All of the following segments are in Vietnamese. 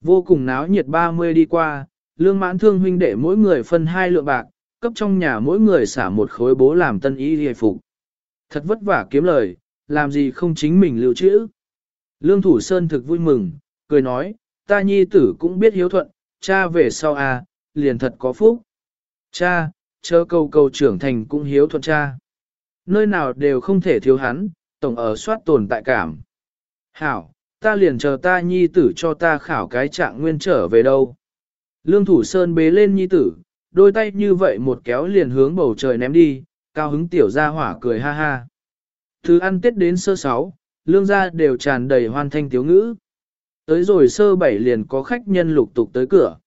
Vô cùng náo nhiệt 30 đi qua, lương mãn thương huynh đệ mỗi người phân hai lượng bạc, cấp trong nhà mỗi người xả một khối bố làm tân y hề phục. Thật vất vả kiếm lời, làm gì không chính mình lưu trữ. Lương Thủ Sơn thực vui mừng, cười nói, ta nhi tử cũng biết hiếu thuận, cha về sau à, liền thật có phúc. Cha, chờ cầu cầu trưởng thành cũng hiếu thuận cha. Nơi nào đều không thể thiếu hắn, tổng ở soát tồn tại cảm. Hảo, ta liền chờ ta nhi tử cho ta khảo cái trạng nguyên trở về đâu. Lương Thủ Sơn bế lên nhi tử, đôi tay như vậy một kéo liền hướng bầu trời ném đi, cao hứng tiểu ra hỏa cười ha ha. Thứ ăn tết đến sơ sáu, lương gia đều tràn đầy hoan thanh tiếu ngữ. Tới rồi sơ bảy liền có khách nhân lục tục tới cửa.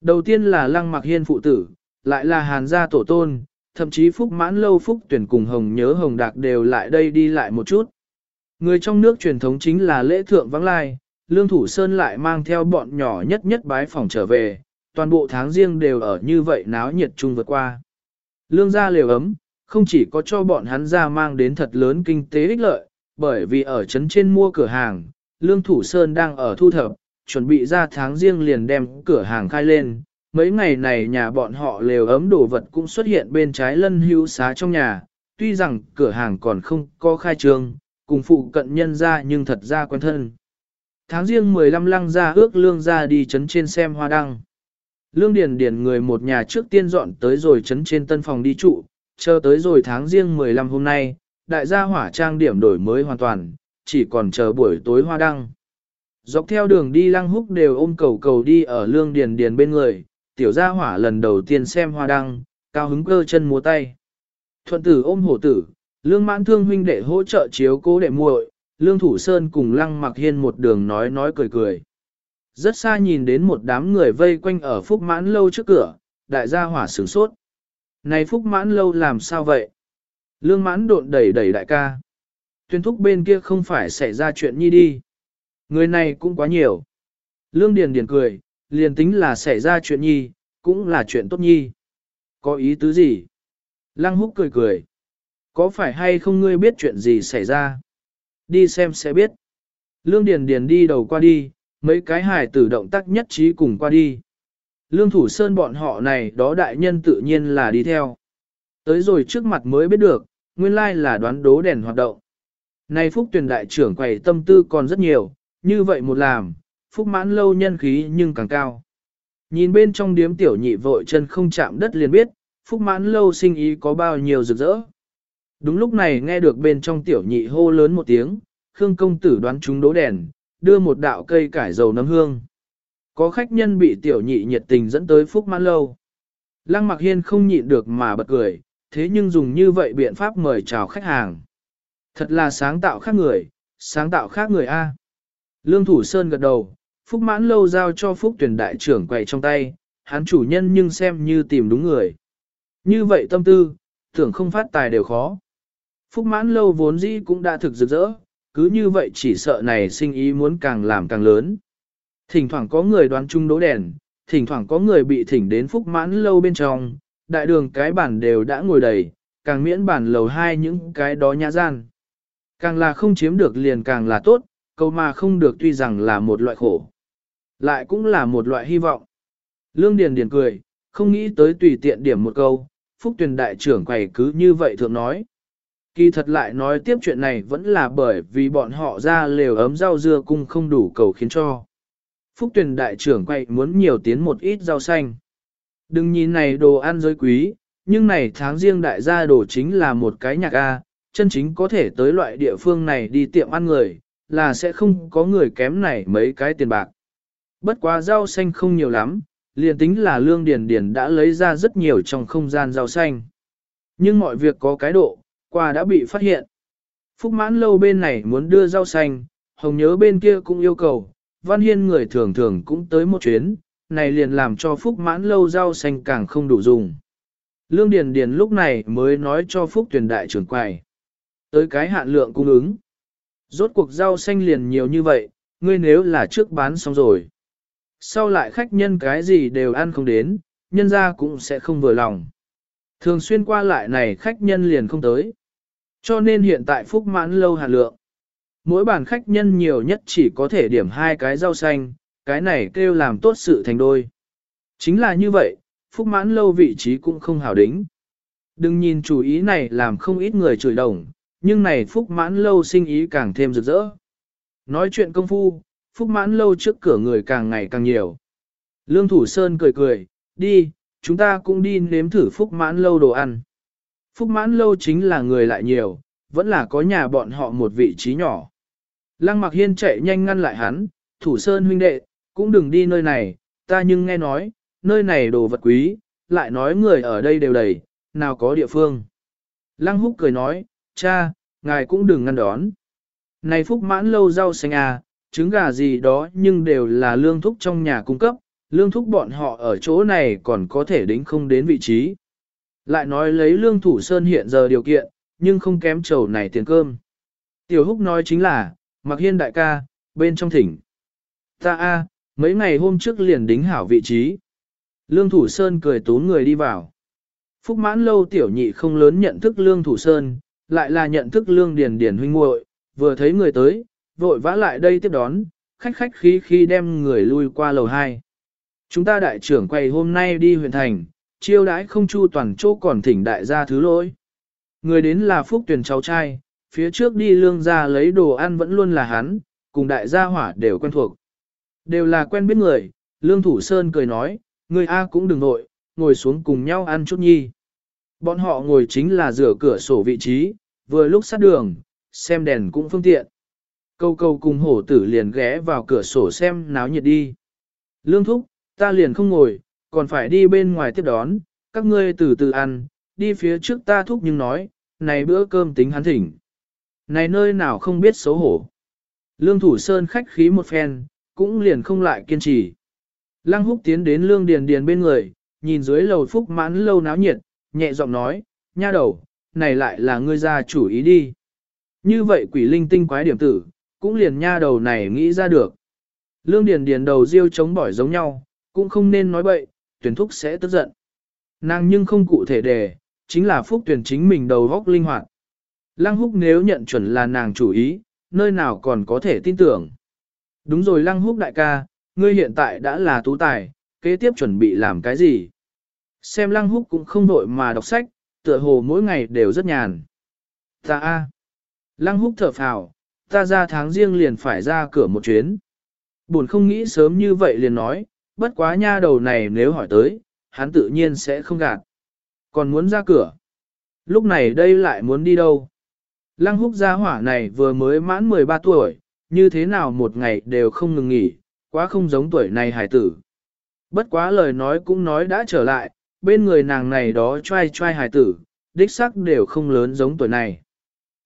Đầu tiên là lăng mặc hiên phụ tử, lại là hàn gia tổ tôn, thậm chí phúc mãn lâu phúc tuyển cùng hồng nhớ hồng đạc đều lại đây đi lại một chút. Người trong nước truyền thống chính là lễ thượng vắng lai, lương thủ sơn lại mang theo bọn nhỏ nhất nhất bái phòng trở về, toàn bộ tháng riêng đều ở như vậy náo nhiệt chung vượt qua. Lương gia liều ấm, không chỉ có cho bọn hắn ra mang đến thật lớn kinh tế ích lợi, bởi vì ở trấn trên mua cửa hàng, Lương Thủ Sơn đang ở thu thập, chuẩn bị ra tháng riêng liền đem cửa hàng khai lên. Mấy ngày này nhà bọn họ lều ấm đồ vật cũng xuất hiện bên trái lân hữu xá trong nhà, tuy rằng cửa hàng còn không có khai trương, cùng phụ cận nhân ra nhưng thật ra quen thân. Tháng riêng 15 lăng ra ước lương ra đi chấn trên xem hoa đăng. Lương Điền Điền người một nhà trước tiên dọn tới rồi chấn trên tân phòng đi trụ, chờ tới rồi tháng riêng 15 hôm nay, đại gia hỏa trang điểm đổi mới hoàn toàn, chỉ còn chờ buổi tối hoa đăng. Dọc theo đường đi lăng húc đều ôm cầu cầu đi ở lương điền điền bên người, tiểu gia hỏa lần đầu tiên xem hoa đăng, cao hứng cơ chân múa tay. Thuận tử ôm hổ tử, lương mãn thương huynh đệ hỗ trợ chiếu cố đệ muội, lương thủ sơn cùng lăng mặc hiên một đường nói nói cười cười. Rất xa nhìn đến một đám người vây quanh ở phúc mãn lâu trước cửa, đại gia hỏa sửng sốt. Này phúc mãn lâu làm sao vậy? Lương mãn độn đẩy đẩy đại ca. Tuyên thúc bên kia không phải xảy ra chuyện nhi đi. Người này cũng quá nhiều. Lương Điền Điền cười, liền tính là xảy ra chuyện nhi, cũng là chuyện tốt nhi. Có ý tứ gì? Lăng húc cười cười. Có phải hay không ngươi biết chuyện gì xảy ra? Đi xem sẽ biết. Lương Điền Điền đi đầu qua đi, mấy cái hài tử động tác nhất trí cùng qua đi. Lương Thủ Sơn bọn họ này đó đại nhân tự nhiên là đi theo. Tới rồi trước mặt mới biết được, nguyên lai là đoán đố đèn hoạt động. Này Phúc Tuyền đại trưởng quầy tâm tư còn rất nhiều, như vậy một làm, Phúc mãn lâu nhân khí nhưng càng cao. Nhìn bên trong điếm tiểu nhị vội chân không chạm đất liền biết, Phúc mãn lâu sinh ý có bao nhiêu rực rỡ. Đúng lúc này nghe được bên trong tiểu nhị hô lớn một tiếng, Khương công tử đoán chúng đố đèn, đưa một đạo cây cải dầu nấm hương. Có khách nhân bị tiểu nhị nhiệt tình dẫn tới Phúc mãn lâu. Lăng mặc hiên không nhịn được mà bật cười, thế nhưng dùng như vậy biện pháp mời chào khách hàng. Thật là sáng tạo khác người, sáng tạo khác người A. Lương Thủ Sơn gật đầu, Phúc mãn lâu giao cho Phúc tuyển đại trưởng quầy trong tay, hắn chủ nhân nhưng xem như tìm đúng người. Như vậy tâm tư, tưởng không phát tài đều khó. Phúc mãn lâu vốn dĩ cũng đã thực rực rỡ, cứ như vậy chỉ sợ này sinh ý muốn càng làm càng lớn. Thỉnh thoảng có người đoán chung đố đèn, thỉnh thoảng có người bị thỉnh đến phúc mãn lâu bên trong, đại đường cái bản đều đã ngồi đầy, càng miễn bản lầu hai những cái đó nhã gian. Càng là không chiếm được liền càng là tốt, câu mà không được tuy rằng là một loại khổ. Lại cũng là một loại hy vọng. Lương Điền Điền cười, không nghĩ tới tùy tiện điểm một câu, Phúc Tuyền đại trưởng quầy cứ như vậy thường nói. Kỳ thật lại nói tiếp chuyện này vẫn là bởi vì bọn họ ra lều ấm rau dưa cung không đủ cầu khiến cho. Phúc tuyển đại trưởng quay muốn nhiều tiến một ít rau xanh. Đừng nhìn này đồ ăn giới quý, nhưng này tháng riêng đại gia đồ chính là một cái nhạc A, chân chính có thể tới loại địa phương này đi tiệm ăn người, là sẽ không có người kém này mấy cái tiền bạc. Bất quá rau xanh không nhiều lắm, liền tính là lương điền điền đã lấy ra rất nhiều trong không gian rau xanh. Nhưng mọi việc có cái độ, qua đã bị phát hiện. Phúc mãn lâu bên này muốn đưa rau xanh, hồng nhớ bên kia cũng yêu cầu, văn hiên người thường thường cũng tới một chuyến, này liền làm cho Phúc mãn lâu rau xanh càng không đủ dùng. Lương Điền Điền lúc này mới nói cho Phúc tuyển đại trưởng quầy. Tới cái hạn lượng cung ứng. Rốt cuộc rau xanh liền nhiều như vậy, ngươi nếu là trước bán xong rồi. Sau lại khách nhân cái gì đều ăn không đến, nhân gia cũng sẽ không vừa lòng. Thường xuyên qua lại này khách nhân liền không tới. Cho nên hiện tại phúc mãn lâu hàn lượng. Mỗi bàn khách nhân nhiều nhất chỉ có thể điểm hai cái rau xanh, cái này kêu làm tốt sự thành đôi. Chính là như vậy, phúc mãn lâu vị trí cũng không hảo đính. Đừng nhìn chủ ý này làm không ít người chửi đồng, nhưng này phúc mãn lâu sinh ý càng thêm rực rỡ. Nói chuyện công phu, phúc mãn lâu trước cửa người càng ngày càng nhiều. Lương Thủ Sơn cười cười, đi, chúng ta cũng đi nếm thử phúc mãn lâu đồ ăn. Phúc mãn lâu chính là người lại nhiều, vẫn là có nhà bọn họ một vị trí nhỏ. Lăng mặc hiên chạy nhanh ngăn lại hắn, Thủ Sơn huynh đệ, cũng đừng đi nơi này, ta nhưng nghe nói, nơi này đồ vật quý, lại nói người ở đây đều đầy, nào có địa phương. Lăng húc cười nói, cha, ngài cũng đừng ngăn đón. Này phúc mãn lâu rau xanh à, trứng gà gì đó nhưng đều là lương thúc trong nhà cung cấp, lương thúc bọn họ ở chỗ này còn có thể đính không đến vị trí. Lại nói lấy lương thủ sơn hiện giờ điều kiện, nhưng không kém chầu này tiền cơm. Tiểu húc nói chính là, mặc hiên đại ca, bên trong thỉnh. Ta a, mấy ngày hôm trước liền đính hảo vị trí. Lương thủ sơn cười tốn người đi vào. Phúc mãn lâu tiểu nhị không lớn nhận thức lương thủ sơn, lại là nhận thức lương điền điền huynh muội, vừa thấy người tới, vội vã lại đây tiếp đón, khách khách khí khí đem người lui qua lầu 2. Chúng ta đại trưởng quay hôm nay đi huyện thành, chiêu đãi không chu toàn chỗ còn thỉnh đại gia thứ lỗi. Người đến là phúc Tuyền cháu trai, phía trước đi lương ra lấy đồ ăn vẫn luôn là hắn, cùng đại gia hỏa đều quen thuộc. Đều là quen biết người, lương thủ sơn cười nói, người A cũng đừng nội, ngồi xuống cùng nhau ăn chút nhi. Bọn họ ngồi chính là rửa cửa sổ vị trí, vừa lúc sát đường, xem đèn cũng phương tiện. Câu câu cùng hổ tử liền ghé vào cửa sổ xem náo nhiệt đi. Lương thúc, ta liền không ngồi, còn phải đi bên ngoài tiếp đón, các ngươi từ từ ăn, đi phía trước ta thúc nhưng nói, này bữa cơm tính hắn thỉnh. Này nơi nào không biết xấu hổ. Lương thủ sơn khách khí một phen, cũng liền không lại kiên trì. Lăng húc tiến đến lương điền điền bên người, nhìn dưới lầu phúc mãn lâu náo nhiệt, nhẹ giọng nói, nha đầu, này lại là ngươi ra chủ ý đi. Như vậy quỷ linh tinh quái điểm tử, cũng liền nha đầu này nghĩ ra được. Lương điền điền đầu riêu chống bỏi giống nhau, cũng không nên nói bậy, tuyển thúc sẽ tức giận. Nàng nhưng không cụ thể đề, chính là phúc tuyển chính mình đầu góc linh hoạt. Lăng húc nếu nhận chuẩn là nàng chủ ý, nơi nào còn có thể tin tưởng. Đúng rồi lăng húc đại ca, ngươi hiện tại đã là tú tài, kế tiếp chuẩn bị làm cái gì? Xem lăng húc cũng không đội mà đọc sách, tựa hồ mỗi ngày đều rất nhàn. Ta a, Lăng húc thở phào, ta ra tháng riêng liền phải ra cửa một chuyến. Buồn không nghĩ sớm như vậy liền nói, bất quá nha đầu này nếu hỏi tới, hắn tự nhiên sẽ không gạt. Còn muốn ra cửa. Lúc này đây lại muốn đi đâu? Lăng húc gia hỏa này vừa mới mãn 13 tuổi, như thế nào một ngày đều không ngừng nghỉ, quá không giống tuổi này hải tử. Bất quá lời nói cũng nói đã trở lại, bên người nàng này đó trai trai hải tử, đích sắc đều không lớn giống tuổi này.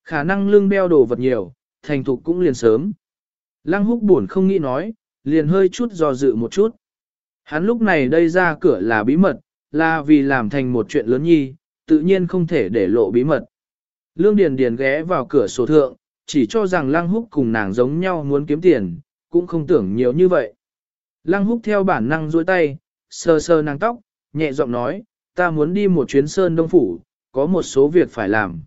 Khả năng lưng beo đồ vật nhiều, thành thục cũng liền sớm. Lăng húc buồn không nghĩ nói, liền hơi chút do dự một chút. Hắn lúc này đây ra cửa là bí mật, là vì làm thành một chuyện lớn nhi, tự nhiên không thể để lộ bí mật. Lương Điền Điền ghé vào cửa sổ thượng, chỉ cho rằng Lăng Húc cùng nàng giống nhau muốn kiếm tiền, cũng không tưởng nhiều như vậy. Lăng Húc theo bản năng duỗi tay, sờ sờ nàng tóc, nhẹ giọng nói, ta muốn đi một chuyến sơn đông phủ, có một số việc phải làm.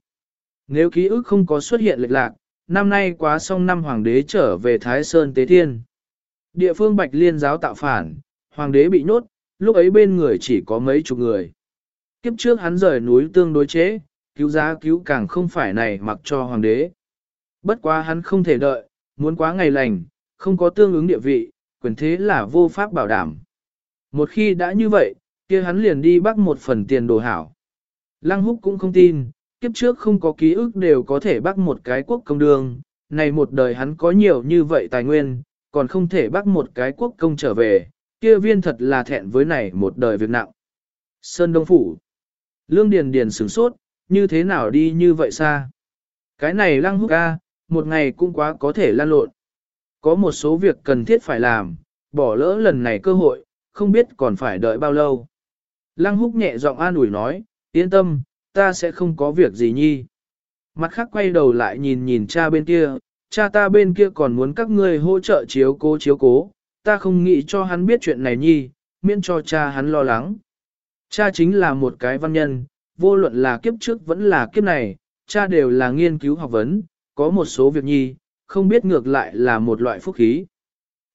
Nếu ký ức không có xuất hiện lệch lạc, năm nay quá xong năm hoàng đế trở về Thái Sơn Tế Thiên. Địa phương Bạch Liên giáo tạo phản, hoàng đế bị nhốt, lúc ấy bên người chỉ có mấy chục người. Kiếp trước hắn rời núi tương đối chế, cứu giá cứu càng không phải này mặc cho hoàng đế. Bất quá hắn không thể đợi, muốn quá ngày lành, không có tương ứng địa vị, quyền thế là vô pháp bảo đảm. Một khi đã như vậy, kia hắn liền đi bắt một phần tiền đồ hảo. Lăng húc cũng không tin, kiếp trước không có ký ức đều có thể bắt một cái quốc công đường, này một đời hắn có nhiều như vậy tài nguyên, còn không thể bắt một cái quốc công trở về, kia viên thật là thẹn với này một đời việc nặng. Sơn Đông Phủ Lương Điền Điền sửng sốt, như thế nào đi như vậy xa? Cái này lăng húc ca, một ngày cũng quá có thể lan lộn. Có một số việc cần thiết phải làm, bỏ lỡ lần này cơ hội, không biết còn phải đợi bao lâu. Lăng húc nhẹ giọng an ủi nói, yên tâm, ta sẽ không có việc gì nhi. Mặt khác quay đầu lại nhìn nhìn cha bên kia, cha ta bên kia còn muốn các ngươi hỗ trợ chiếu cố chiếu cố, ta không nghĩ cho hắn biết chuyện này nhi, miễn cho cha hắn lo lắng. Cha chính là một cái văn nhân, vô luận là kiếp trước vẫn là kiếp này, cha đều là nghiên cứu học vấn, có một số việc nhi, không biết ngược lại là một loại phúc khí.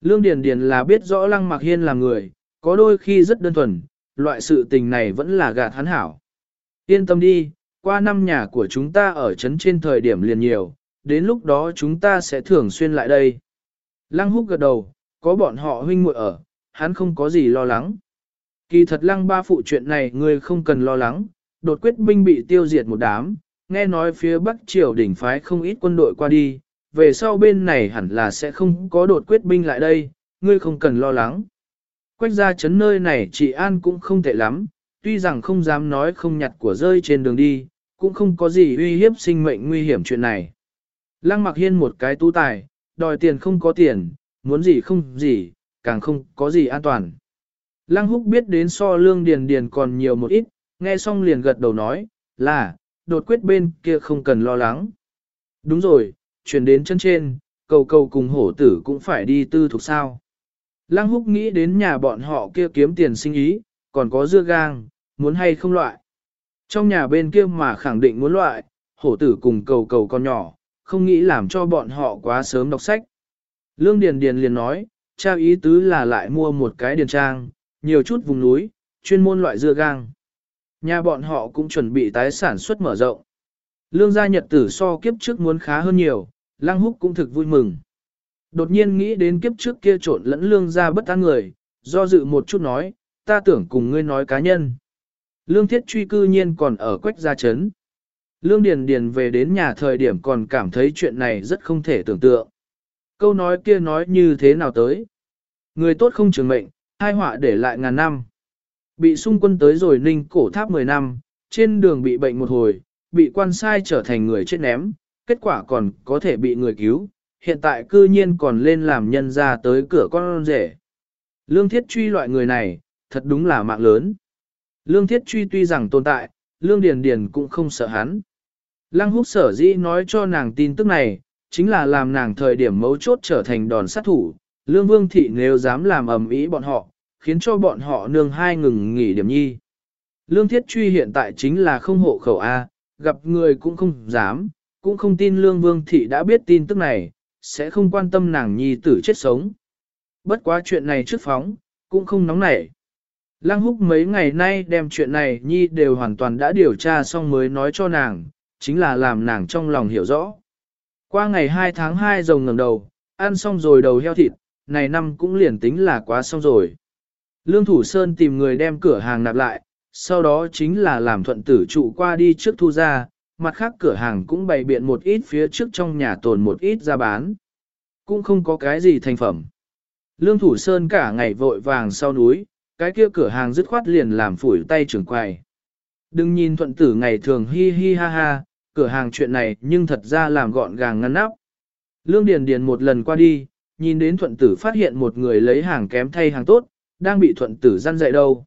Lương Điền Điền là biết rõ Lăng Mặc Hiên là người, có đôi khi rất đơn thuần, loại sự tình này vẫn là gạt hắn hảo. Yên tâm đi, qua năm nhà của chúng ta ở trấn trên thời điểm liền nhiều, đến lúc đó chúng ta sẽ thường xuyên lại đây. Lăng húc gật đầu, có bọn họ huynh muội ở, hắn không có gì lo lắng. Kỳ thật lăng ba phụ chuyện này ngươi không cần lo lắng, đột quyết binh bị tiêu diệt một đám, nghe nói phía Bắc Triều đỉnh phái không ít quân đội qua đi, về sau bên này hẳn là sẽ không có đột quyết binh lại đây, ngươi không cần lo lắng. Quách ra chấn nơi này chị An cũng không tệ lắm, tuy rằng không dám nói không nhặt của rơi trên đường đi, cũng không có gì uy hiếp sinh mệnh nguy hiểm chuyện này. Lăng mặc hiên một cái tú tài, đòi tiền không có tiền, muốn gì không gì, càng không có gì an toàn. Lăng húc biết đến so lương điền điền còn nhiều một ít, nghe xong liền gật đầu nói, là, đột quyết bên kia không cần lo lắng. Đúng rồi, chuyển đến chân trên, cầu cầu cùng hổ tử cũng phải đi tư thuộc sao. Lăng húc nghĩ đến nhà bọn họ kia kiếm tiền sinh ý, còn có dưa gang, muốn hay không loại. Trong nhà bên kia mà khẳng định muốn loại, hổ tử cùng cầu cầu con nhỏ, không nghĩ làm cho bọn họ quá sớm đọc sách. Lương Điền Điền liền nói, trao ý tứ là lại mua một cái điền trang, nhiều chút vùng núi, chuyên môn loại dưa gang. Nhà bọn họ cũng chuẩn bị tái sản xuất mở rộng. Lương gia nhật tử so kiếp trước muốn khá hơn nhiều, Lăng Húc cũng thực vui mừng. Đột nhiên nghĩ đến kiếp trước kia trộn lẫn lương gia bất an người, do dự một chút nói, ta tưởng cùng ngươi nói cá nhân. Lương thiết truy cư nhiên còn ở quách gia chấn. Lương Điền Điền về đến nhà thời điểm còn cảm thấy chuyện này rất không thể tưởng tượng. Câu nói kia nói như thế nào tới? Người tốt không trường mệnh, hai họa để lại ngàn năm. Bị xung quân tới rồi ninh cổ tháp 10 năm, trên đường bị bệnh một hồi, bị quan sai trở thành người chết ném, kết quả còn có thể bị người cứu, hiện tại cư nhiên còn lên làm nhân ra tới cửa con rể. Lương thiết truy loại người này, thật đúng là mạng lớn. Lương thiết truy tuy rằng tồn tại, lương điền điền cũng không sợ hắn. Lăng húc sở dĩ nói cho nàng tin tức này, chính là làm nàng thời điểm mấu chốt trở thành đòn sát thủ. Lương vương thị nếu dám làm ầm ĩ bọn họ, khiến cho bọn họ nương hai ngừng nghỉ điểm nhi. Lương thiết truy hiện tại chính là không hộ khẩu A, gặp người cũng không dám, cũng không tin lương vương thị đã biết tin tức này, sẽ không quan tâm nàng nhi tử chết sống. Bất quá chuyện này trước phóng, cũng không nóng nảy. Lăng húc mấy ngày nay đem chuyện này nhi đều hoàn toàn đã điều tra xong mới nói cho nàng, chính là làm nàng trong lòng hiểu rõ. Qua ngày 2 tháng 2 rồng ngẩng đầu, ăn xong rồi đầu heo thịt, này năm cũng liền tính là quá xong rồi. Lương Thủ Sơn tìm người đem cửa hàng nạp lại, sau đó chính là làm thuận tử trụ qua đi trước thu ra, mặt khác cửa hàng cũng bày biện một ít phía trước trong nhà tồn một ít ra bán. Cũng không có cái gì thành phẩm. Lương Thủ Sơn cả ngày vội vàng sau núi, cái kia cửa hàng dứt khoát liền làm phủi tay trưởng quầy. Đừng nhìn thuận tử ngày thường hi hi ha ha, cửa hàng chuyện này nhưng thật ra làm gọn gàng ngăn nắp. Lương Điền Điền một lần qua đi, nhìn đến thuận tử phát hiện một người lấy hàng kém thay hàng tốt, đang bị thuận tử gian dạy đâu.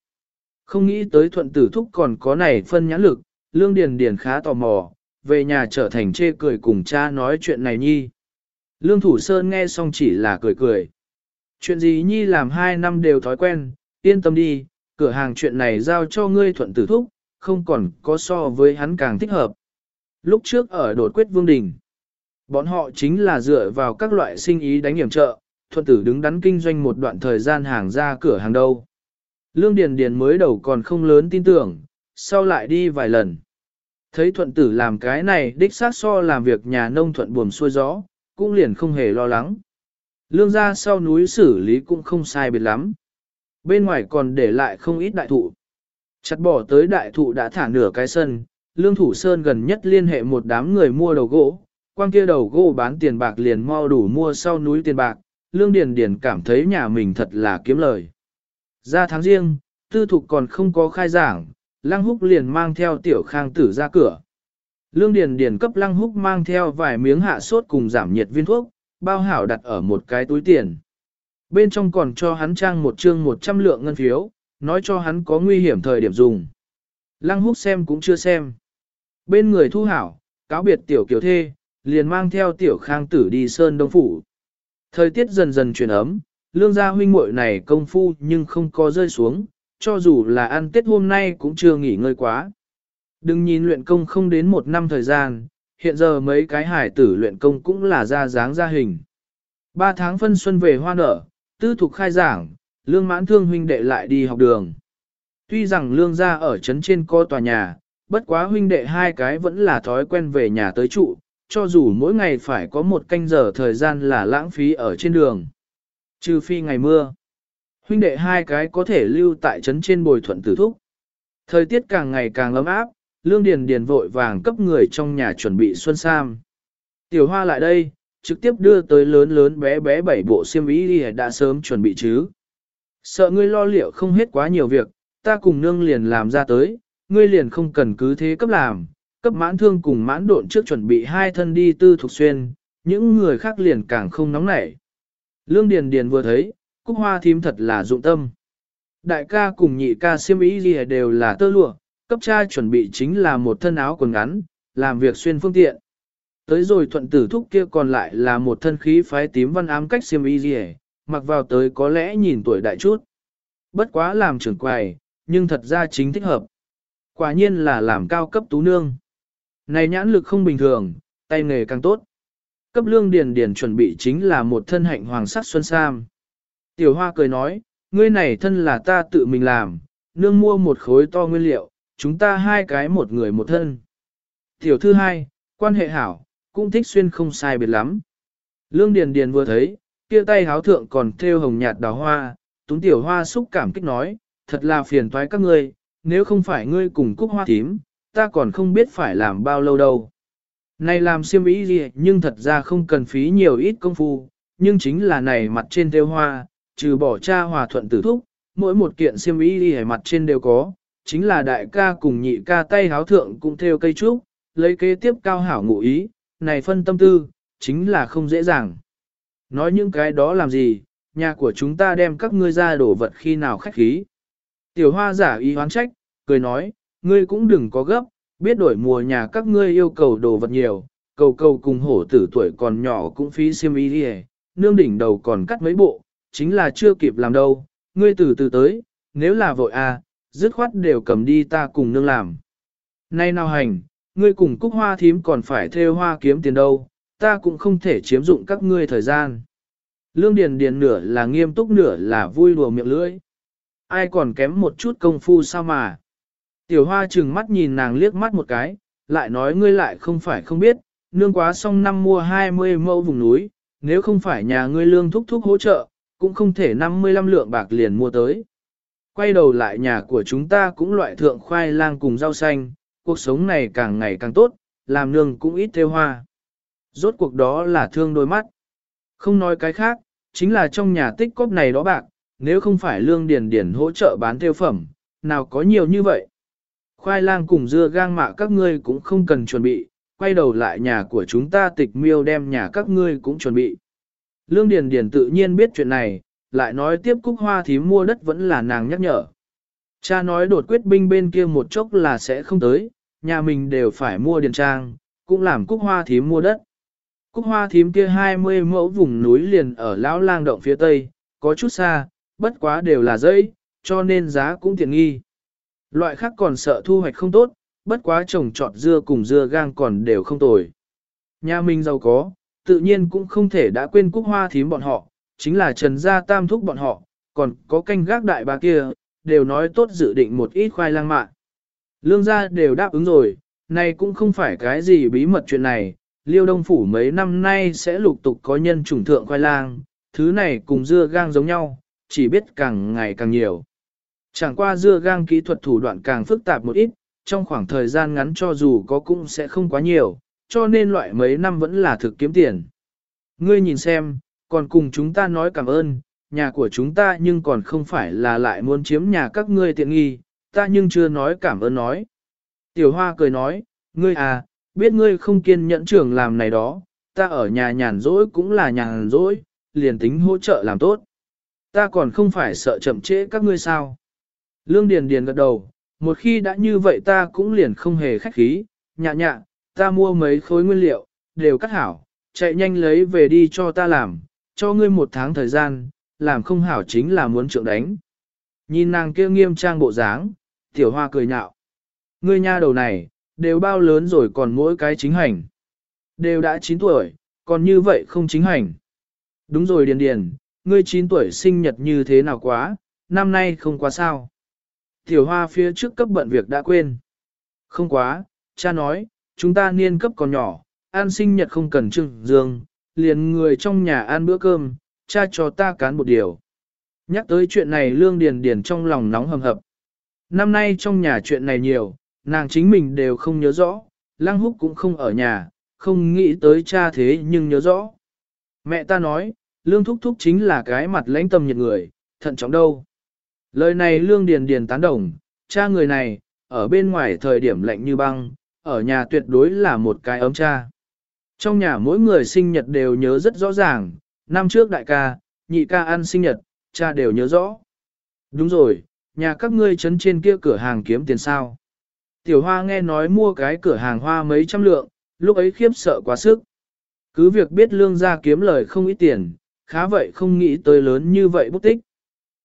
Không nghĩ tới thuận tử thúc còn có này phân nhãn lực, Lương Điền Điền khá tò mò, về nhà trở thành chê cười cùng cha nói chuyện này nhi. Lương Thủ Sơn nghe xong chỉ là cười cười. Chuyện gì nhi làm hai năm đều thói quen, yên tâm đi, cửa hàng chuyện này giao cho ngươi thuận tử thúc, không còn có so với hắn càng thích hợp. Lúc trước ở đột quyết vương đình, bọn họ chính là dựa vào các loại sinh ý đánh hiểm trợ, thuận tử đứng đắn kinh doanh một đoạn thời gian hàng ra cửa hàng đâu. Lương Điền Điền mới đầu còn không lớn tin tưởng, sau lại đi vài lần. Thấy thuận tử làm cái này đích xác so làm việc nhà nông thuận buồm xuôi gió, cũng liền không hề lo lắng. Lương gia sau núi xử lý cũng không sai biệt lắm. Bên ngoài còn để lại không ít đại thụ. Chặt bỏ tới đại thụ đã thả nửa cái sân, Lương Thủ Sơn gần nhất liên hệ một đám người mua đầu gỗ, quang kia đầu gỗ bán tiền bạc liền mau đủ mua sau núi tiền bạc, Lương Điền Điền cảm thấy nhà mình thật là kiếm lời. Ra tháng riêng, tư thục còn không có khai giảng, Lăng Húc liền mang theo tiểu khang tử ra cửa. Lương Điền Điền cấp Lăng Húc mang theo vài miếng hạ sốt cùng giảm nhiệt viên thuốc, bao hảo đặt ở một cái túi tiền. Bên trong còn cho hắn trang một trương 100 lượng ngân phiếu, nói cho hắn có nguy hiểm thời điểm dùng. Lăng Húc xem cũng chưa xem. Bên người thu hảo, cáo biệt tiểu kiều thê, liền mang theo tiểu khang tử đi sơn đông phủ. Thời tiết dần dần chuyển ấm, lương gia huynh muội này công phu nhưng không có rơi xuống, cho dù là ăn tết hôm nay cũng chưa nghỉ ngơi quá. Đừng nhìn luyện công không đến một năm thời gian, hiện giờ mấy cái hải tử luyện công cũng là ra dáng ra hình. Ba tháng phân xuân về hoa nở, tư thục khai giảng, lương mãn thương huynh đệ lại đi học đường. Tuy rằng lương gia ở trấn trên co tòa nhà, bất quá huynh đệ hai cái vẫn là thói quen về nhà tới trụ, cho dù mỗi ngày phải có một canh giờ thời gian là lãng phí ở trên đường. Trừ phi ngày mưa, huynh đệ hai cái có thể lưu tại trấn trên bồi thuận tử thúc. Thời tiết càng ngày càng ấm áp, lương điền điền vội vàng cấp người trong nhà chuẩn bị xuân sam. Tiểu hoa lại đây, trực tiếp đưa tới lớn lớn bé bé bảy bộ xiêm y đã sớm chuẩn bị chứ. Sợ ngươi lo liệu không hết quá nhiều việc, ta cùng nương liền làm ra tới, ngươi liền không cần cứ thế cấp làm, cấp mãn thương cùng mãn độn trước chuẩn bị hai thân đi tư thuộc xuyên, những người khác liền càng không nóng nảy. Lương Điền Điền vừa thấy, Cúc Hoa thím thật là dụng tâm. Đại ca cùng nhị ca siêm ý gì đều là tơ lụa, cấp cha chuẩn bị chính là một thân áo quần ngắn, làm việc xuyên phương tiện. Tới rồi thuận tử thúc kia còn lại là một thân khí phái tím văn ám cách xiêm y gì mặc vào tới có lẽ nhìn tuổi đại chút. Bất quá làm trưởng quầy, nhưng thật ra chính thích hợp. Quả nhiên là làm cao cấp tú nương. Này nhãn lực không bình thường, tay nghề càng tốt. Cấp lương điền điền chuẩn bị chính là một thân hạnh hoàng sắc xuân sam. Tiểu hoa cười nói, ngươi này thân là ta tự mình làm, nương mua một khối to nguyên liệu, chúng ta hai cái một người một thân. Tiểu thư hai, quan hệ hảo, cũng thích xuyên không sai biệt lắm. Lương Điền Điền vừa thấy, kia tay háo thượng còn thêu hồng nhạt đào hoa, túng tiểu hoa xúc cảm kích nói, thật là phiền toái các ngươi, nếu không phải ngươi cùng cúc hoa tím, ta còn không biết phải làm bao lâu đâu. Này làm xiêm ý gì nhưng thật ra không cần phí nhiều ít công phu, nhưng chính là này mặt trên theo hoa, trừ bỏ cha hòa thuận tử thúc, mỗi một kiện xiêm ý gì mặt trên đều có, chính là đại ca cùng nhị ca tay háo thượng cũng theo cây trúc, lấy kế tiếp cao hảo ngụ ý, này phân tâm tư, chính là không dễ dàng. Nói những cái đó làm gì, nhà của chúng ta đem các ngươi ra đổ vật khi nào khách khí. Tiểu hoa giả ý hoán trách, cười nói, ngươi cũng đừng có gấp, biết đổi mùa nhà các ngươi yêu cầu đồ vật nhiều, cầu cầu cùng hổ tử tuổi còn nhỏ cũng phí xiêm y đi nương đỉnh đầu còn cắt mấy bộ, chính là chưa kịp làm đâu, ngươi từ từ tới, nếu là vội à, dứt khoát đều cầm đi ta cùng nương làm. Nay nào hành, ngươi cùng cúc hoa thím còn phải theo hoa kiếm tiền đâu, ta cũng không thể chiếm dụng các ngươi thời gian. Lương Điền Điền nửa là nghiêm túc nửa là vui đùa miệng lưỡi. Ai còn kém một chút công phu sao mà. Tiểu hoa trừng mắt nhìn nàng liếc mắt một cái, lại nói ngươi lại không phải không biết, nương quá xong năm mua 20 mẫu vùng núi, nếu không phải nhà ngươi lương thúc thúc hỗ trợ, cũng không thể 55 lượng bạc liền mua tới. Quay đầu lại nhà của chúng ta cũng loại thượng khoai lang cùng rau xanh, cuộc sống này càng ngày càng tốt, làm nương cũng ít theo hoa. Rốt cuộc đó là thương đôi mắt. Không nói cái khác, chính là trong nhà tích cóp này đó bạc, nếu không phải lương điền điền hỗ trợ bán tiêu phẩm, nào có nhiều như vậy. Khoai lang cùng dưa gang mạ các ngươi cũng không cần chuẩn bị, quay đầu lại nhà của chúng ta tịch miêu đem nhà các ngươi cũng chuẩn bị. Lương Điền Điền tự nhiên biết chuyện này, lại nói tiếp cúc hoa thím mua đất vẫn là nàng nhắc nhở. Cha nói đột quyết binh bên kia một chốc là sẽ không tới, nhà mình đều phải mua điền trang, cũng làm cúc hoa thím mua đất. Cúc hoa thím kia 20 mẫu vùng núi liền ở lão lang động phía tây, có chút xa, bất quá đều là dãy, cho nên giá cũng tiện nghi. Loại khác còn sợ thu hoạch không tốt, bất quá trồng trọt dưa cùng dưa gang còn đều không tồi. Nhà mình giàu có, tự nhiên cũng không thể đã quên cúc hoa thím bọn họ, chính là trần gia tam thúc bọn họ, còn có canh gác đại bà kia, đều nói tốt dự định một ít khoai lang mạ. Lương gia đều đáp ứng rồi, này cũng không phải cái gì bí mật chuyện này, liêu đông phủ mấy năm nay sẽ lục tục có nhân chủng thượng khoai lang, thứ này cùng dưa gang giống nhau, chỉ biết càng ngày càng nhiều. Chẳng qua dưa gang kỹ thuật thủ đoạn càng phức tạp một ít, trong khoảng thời gian ngắn cho dù có cũng sẽ không quá nhiều, cho nên loại mấy năm vẫn là thực kiếm tiền. Ngươi nhìn xem, còn cùng chúng ta nói cảm ơn, nhà của chúng ta nhưng còn không phải là lại muốn chiếm nhà các ngươi tiện nghi, ta nhưng chưa nói cảm ơn nói. Tiểu Hoa cười nói, ngươi à, biết ngươi không kiên nhẫn trưởng làm này đó, ta ở nhà nhàn rỗi cũng là nhàn rỗi, liền tính hỗ trợ làm tốt. Ta còn không phải sợ chậm trễ các ngươi sao. Lương Điền Điền gật đầu, một khi đã như vậy ta cũng liền không hề khách khí, nhạ nhạ, ta mua mấy khối nguyên liệu, đều cắt hảo, chạy nhanh lấy về đi cho ta làm, cho ngươi một tháng thời gian, làm không hảo chính là muốn trượng đánh. Nhìn nàng kia nghiêm trang bộ dáng, tiểu hoa cười nhạo. Ngươi nha đầu này, đều bao lớn rồi còn mỗi cái chính hành. Đều đã 9 tuổi, còn như vậy không chính hành. Đúng rồi điền điền, ngươi 9 tuổi sinh nhật như thế nào quá, năm nay không quá sao. Tiểu hoa phía trước cấp bận việc đã quên. Không quá, cha nói, chúng ta niên cấp còn nhỏ, ăn sinh nhật không cần trưng dương, liền người trong nhà ăn bữa cơm, cha cho ta cán một điều. Nhắc tới chuyện này lương điền điền trong lòng nóng hầm hập. Năm nay trong nhà chuyện này nhiều, nàng chính mình đều không nhớ rõ, lăng húc cũng không ở nhà, không nghĩ tới cha thế nhưng nhớ rõ. Mẹ ta nói, lương thúc thúc chính là cái mặt lãnh tâm nhiệt người, thận trọng đâu. Lời này lương điền điền tán đồng, cha người này, ở bên ngoài thời điểm lạnh như băng, ở nhà tuyệt đối là một cái ấm cha. Trong nhà mỗi người sinh nhật đều nhớ rất rõ ràng, năm trước đại ca, nhị ca ăn sinh nhật, cha đều nhớ rõ. Đúng rồi, nhà các ngươi chấn trên kia cửa hàng kiếm tiền sao. Tiểu hoa nghe nói mua cái cửa hàng hoa mấy trăm lượng, lúc ấy khiếp sợ quá sức. Cứ việc biết lương gia kiếm lời không ít tiền, khá vậy không nghĩ tới lớn như vậy bút tích.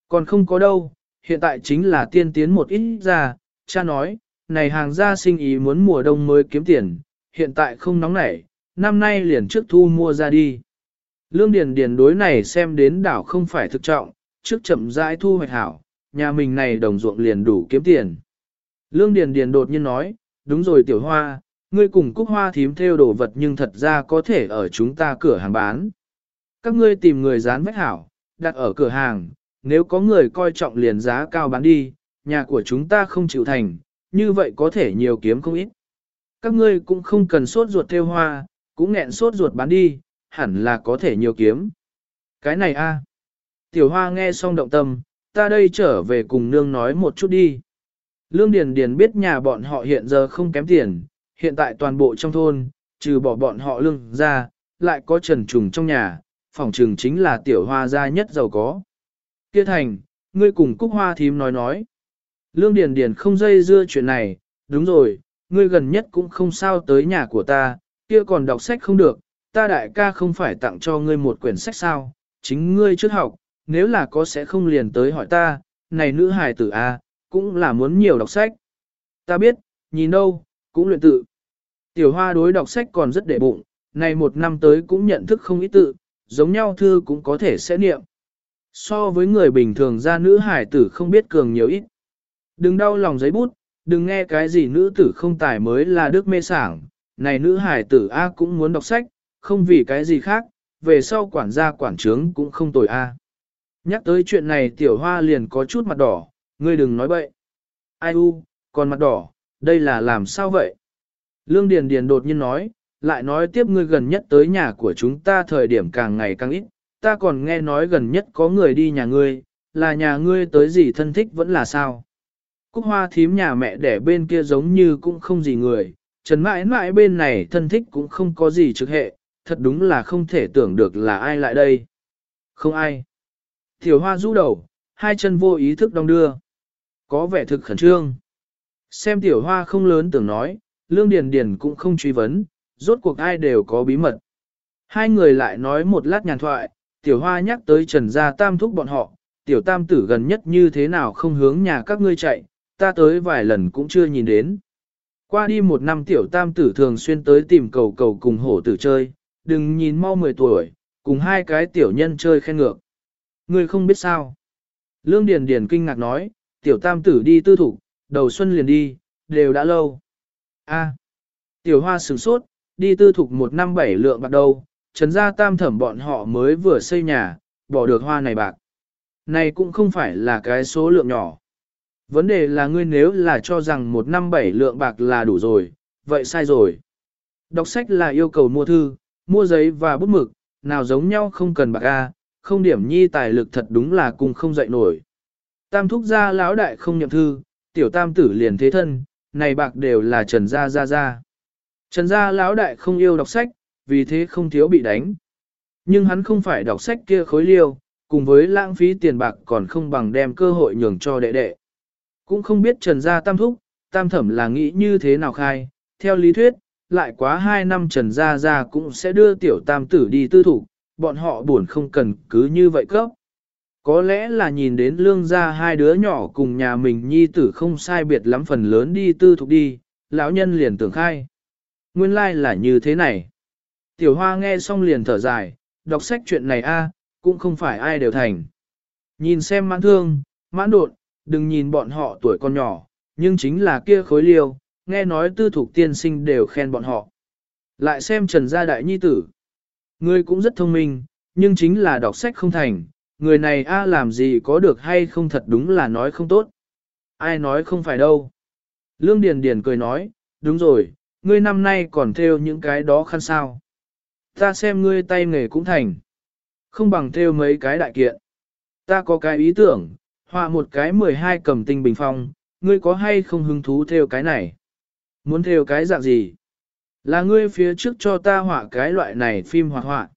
Còn không có đâu, hiện tại chính là tiên tiến một ít ra, cha nói, này hàng gia sinh ý muốn mùa đông mới kiếm tiền, hiện tại không nóng nảy, năm nay liền trước thu mua ra đi. Lương Điền Điền đối này xem đến đảo không phải thực trọng, trước chậm rãi thu hoạch hảo, nhà mình này đồng ruộng liền đủ kiếm tiền. Lương Điền Điền đột nhiên nói, đúng rồi tiểu hoa, ngươi cùng cúc hoa thím theo đồ vật nhưng thật ra có thể ở chúng ta cửa hàng bán. Các ngươi tìm người dán vách hảo, đặt ở cửa hàng, nếu có người coi trọng liền giá cao bán đi, nhà của chúng ta không chịu thành, như vậy có thể nhiều kiếm không ít. Các ngươi cũng không cần sốt ruột theo hoa, cũng nghẹn sốt ruột bán đi, hẳn là có thể nhiều kiếm. Cái này a. Tiểu hoa nghe xong động tâm, ta đây trở về cùng nương nói một chút đi. Lương Điền Điền biết nhà bọn họ hiện giờ không kém tiền, hiện tại toàn bộ trong thôn, trừ bỏ bọn họ lương ra, lại có trần trùng trong nhà, phòng trường chính là tiểu hoa gia nhất giàu có. Kia thành, ngươi cùng cúc hoa thím nói nói. Lương Điền Điền không dây dưa chuyện này, đúng rồi, ngươi gần nhất cũng không sao tới nhà của ta, kia còn đọc sách không được, ta đại ca không phải tặng cho ngươi một quyển sách sao, chính ngươi trước học, nếu là có sẽ không liền tới hỏi ta, này nữ hài tử A, cũng là muốn nhiều đọc sách. Ta biết, nhìn đâu, cũng luyện tự. Tiểu hoa đối đọc sách còn rất để bụng, này một năm tới cũng nhận thức không ít tự, giống nhau thư cũng có thể sẽ niệm. So với người bình thường ra nữ hải tử không biết cường nhiều ít. Đừng đau lòng giấy bút, đừng nghe cái gì nữ tử không tài mới là đức mê sảng, này nữ hải tử A cũng muốn đọc sách, không vì cái gì khác, về sau quản gia quản trướng cũng không tồi A. Nhắc tới chuyện này tiểu hoa liền có chút mặt đỏ, ngươi đừng nói bậy. Ai u, còn mặt đỏ, đây là làm sao vậy? Lương Điền Điền đột nhiên nói, lại nói tiếp ngươi gần nhất tới nhà của chúng ta thời điểm càng ngày càng ít, ta còn nghe nói gần nhất có người đi nhà ngươi, là nhà ngươi tới gì thân thích vẫn là sao? Cúc hoa thím nhà mẹ đẻ bên kia giống như cũng không gì người, trần mãi mãi bên này thân thích cũng không có gì trực hệ, thật đúng là không thể tưởng được là ai lại đây. Không ai. Tiểu hoa rũ đầu, hai chân vô ý thức đong đưa. Có vẻ thực khẩn trương. Xem tiểu hoa không lớn tưởng nói, lương điền điền cũng không truy vấn, rốt cuộc ai đều có bí mật. Hai người lại nói một lát nhàn thoại, tiểu hoa nhắc tới trần gia tam thúc bọn họ, tiểu tam tử gần nhất như thế nào không hướng nhà các ngươi chạy, ta tới vài lần cũng chưa nhìn đến. Qua đi một năm tiểu tam tử thường xuyên tới tìm cầu cầu cùng hổ tử chơi, đừng nhìn mau 10 tuổi, cùng hai cái tiểu nhân chơi khen ngược. Ngươi không biết sao. Lương Điền Điền kinh ngạc nói, tiểu tam tử đi tư thủ, đầu xuân liền đi, đều đã lâu. A. tiểu hoa sửng sốt, đi tư thục một năm bảy lượng bạc đâu, trần gia tam thẩm bọn họ mới vừa xây nhà, bỏ được hoa này bạc. Này cũng không phải là cái số lượng nhỏ. Vấn đề là ngươi nếu là cho rằng một năm bảy lượng bạc là đủ rồi, vậy sai rồi. Đọc sách là yêu cầu mua thư, mua giấy và bút mực, nào giống nhau không cần bạc A, không điểm nhi tài lực thật đúng là cùng không dậy nổi. Tam thúc gia lão đại không nhậm thư, tiểu tam tử liền thế thân, này bạc đều là trần gia gia gia. Trần gia lão đại không yêu đọc sách, vì thế không thiếu bị đánh. Nhưng hắn không phải đọc sách kia khối liêu, cùng với lãng phí tiền bạc còn không bằng đem cơ hội nhường cho đệ đệ. Cũng không biết trần gia tam thúc, tam thẩm là nghĩ như thế nào khai, theo lý thuyết, lại quá 2 năm trần gia gia cũng sẽ đưa tiểu tam tử đi tư thủ, bọn họ buồn không cần cứ như vậy cấp. Có lẽ là nhìn đến lương gia hai đứa nhỏ cùng nhà mình nhi tử không sai biệt lắm phần lớn đi tư thục đi, lão nhân liền tưởng khai. Nguyên lai like là như thế này. Tiểu hoa nghe xong liền thở dài, đọc sách chuyện này a, cũng không phải ai đều thành. Nhìn xem mãn thương, mãn đột, đừng nhìn bọn họ tuổi còn nhỏ, nhưng chính là kia khối liêu, nghe nói tư thục tiên sinh đều khen bọn họ. Lại xem Trần Gia Đại Nhi Tử. Người cũng rất thông minh, nhưng chính là đọc sách không thành, người này a làm gì có được hay không thật đúng là nói không tốt. Ai nói không phải đâu. Lương Điền Điền cười nói, đúng rồi, ngươi năm nay còn theo những cái đó khăn sao. Ta xem ngươi tay nghề cũng thành. Không bằng theo mấy cái đại kiện. Ta có cái ý tưởng, họa một cái 12 cầm tinh bình phong, ngươi có hay không hứng thú theo cái này? Muốn theo cái dạng gì? Là ngươi phía trước cho ta họa cái loại này phim hoạt họa.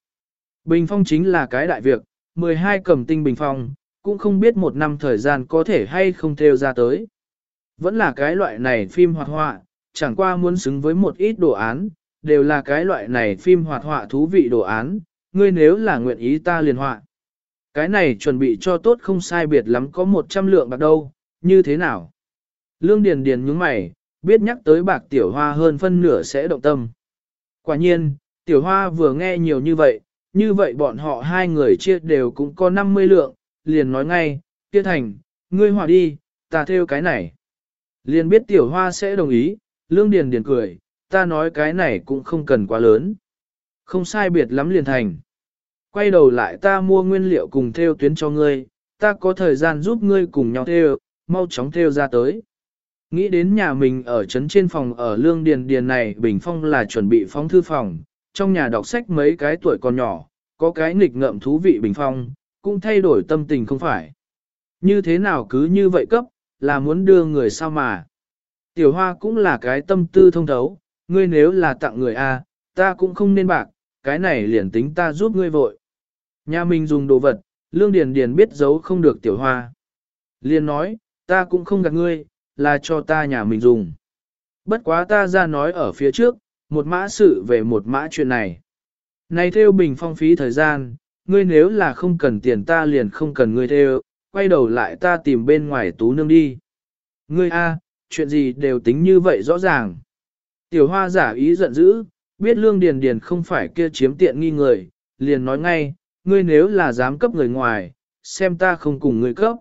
Bình phong chính là cái đại việc, 12 cầm tinh bình phong, cũng không biết một năm thời gian có thể hay không theo ra tới. Vẫn là cái loại này phim hoạt họa, chẳng qua muốn xứng với một ít đồ án, đều là cái loại này phim hoạt họa thú vị đồ án, ngươi nếu là nguyện ý ta liền họa. Cái này chuẩn bị cho tốt không sai biệt lắm có 100 lượng bạc đâu, như thế nào? Lương Điền Điền nhướng mày, biết nhắc tới bạc tiểu hoa hơn phân nửa sẽ động tâm. Quả nhiên, tiểu hoa vừa nghe nhiều như vậy, như vậy bọn họ hai người chia đều cũng có 50 lượng, liền nói ngay, kia thành, ngươi hòa đi, ta theo cái này. Liền biết tiểu hoa sẽ đồng ý, lương điền điền cười, ta nói cái này cũng không cần quá lớn. Không sai biệt lắm liền thành. Quay đầu lại ta mua nguyên liệu cùng theo tuyến cho ngươi, ta có thời gian giúp ngươi cùng nhau theo, mau chóng theo ra tới. Nghĩ đến nhà mình ở trấn trên phòng ở lương điền điền này bình phong là chuẩn bị phóng thư phòng, trong nhà đọc sách mấy cái tuổi còn nhỏ, có cái nghịch ngợm thú vị bình phong, cũng thay đổi tâm tình không phải. Như thế nào cứ như vậy cấp, là muốn đưa người sao mà. Tiểu hoa cũng là cái tâm tư thông thấu, ngươi nếu là tặng người A, ta cũng không nên bạc, cái này liền tính ta giúp ngươi vội. Nhà mình dùng đồ vật, lương điền điền biết giấu không được tiểu hoa. Liền nói, ta cũng không gạt ngươi, là cho ta nhà mình dùng. Bất quá ta ra nói ở phía trước, một mã sự về một mã chuyện này. Này theo bình phong phí thời gian, ngươi nếu là không cần tiền ta liền không cần ngươi theo, quay đầu lại ta tìm bên ngoài tú nương đi. Ngươi a, chuyện gì đều tính như vậy rõ ràng. Tiểu hoa giả ý giận dữ, biết lương điền điền không phải kia chiếm tiện nghi người, liền nói ngay, ngươi nếu là dám cấp người ngoài, xem ta không cùng ngươi cấp.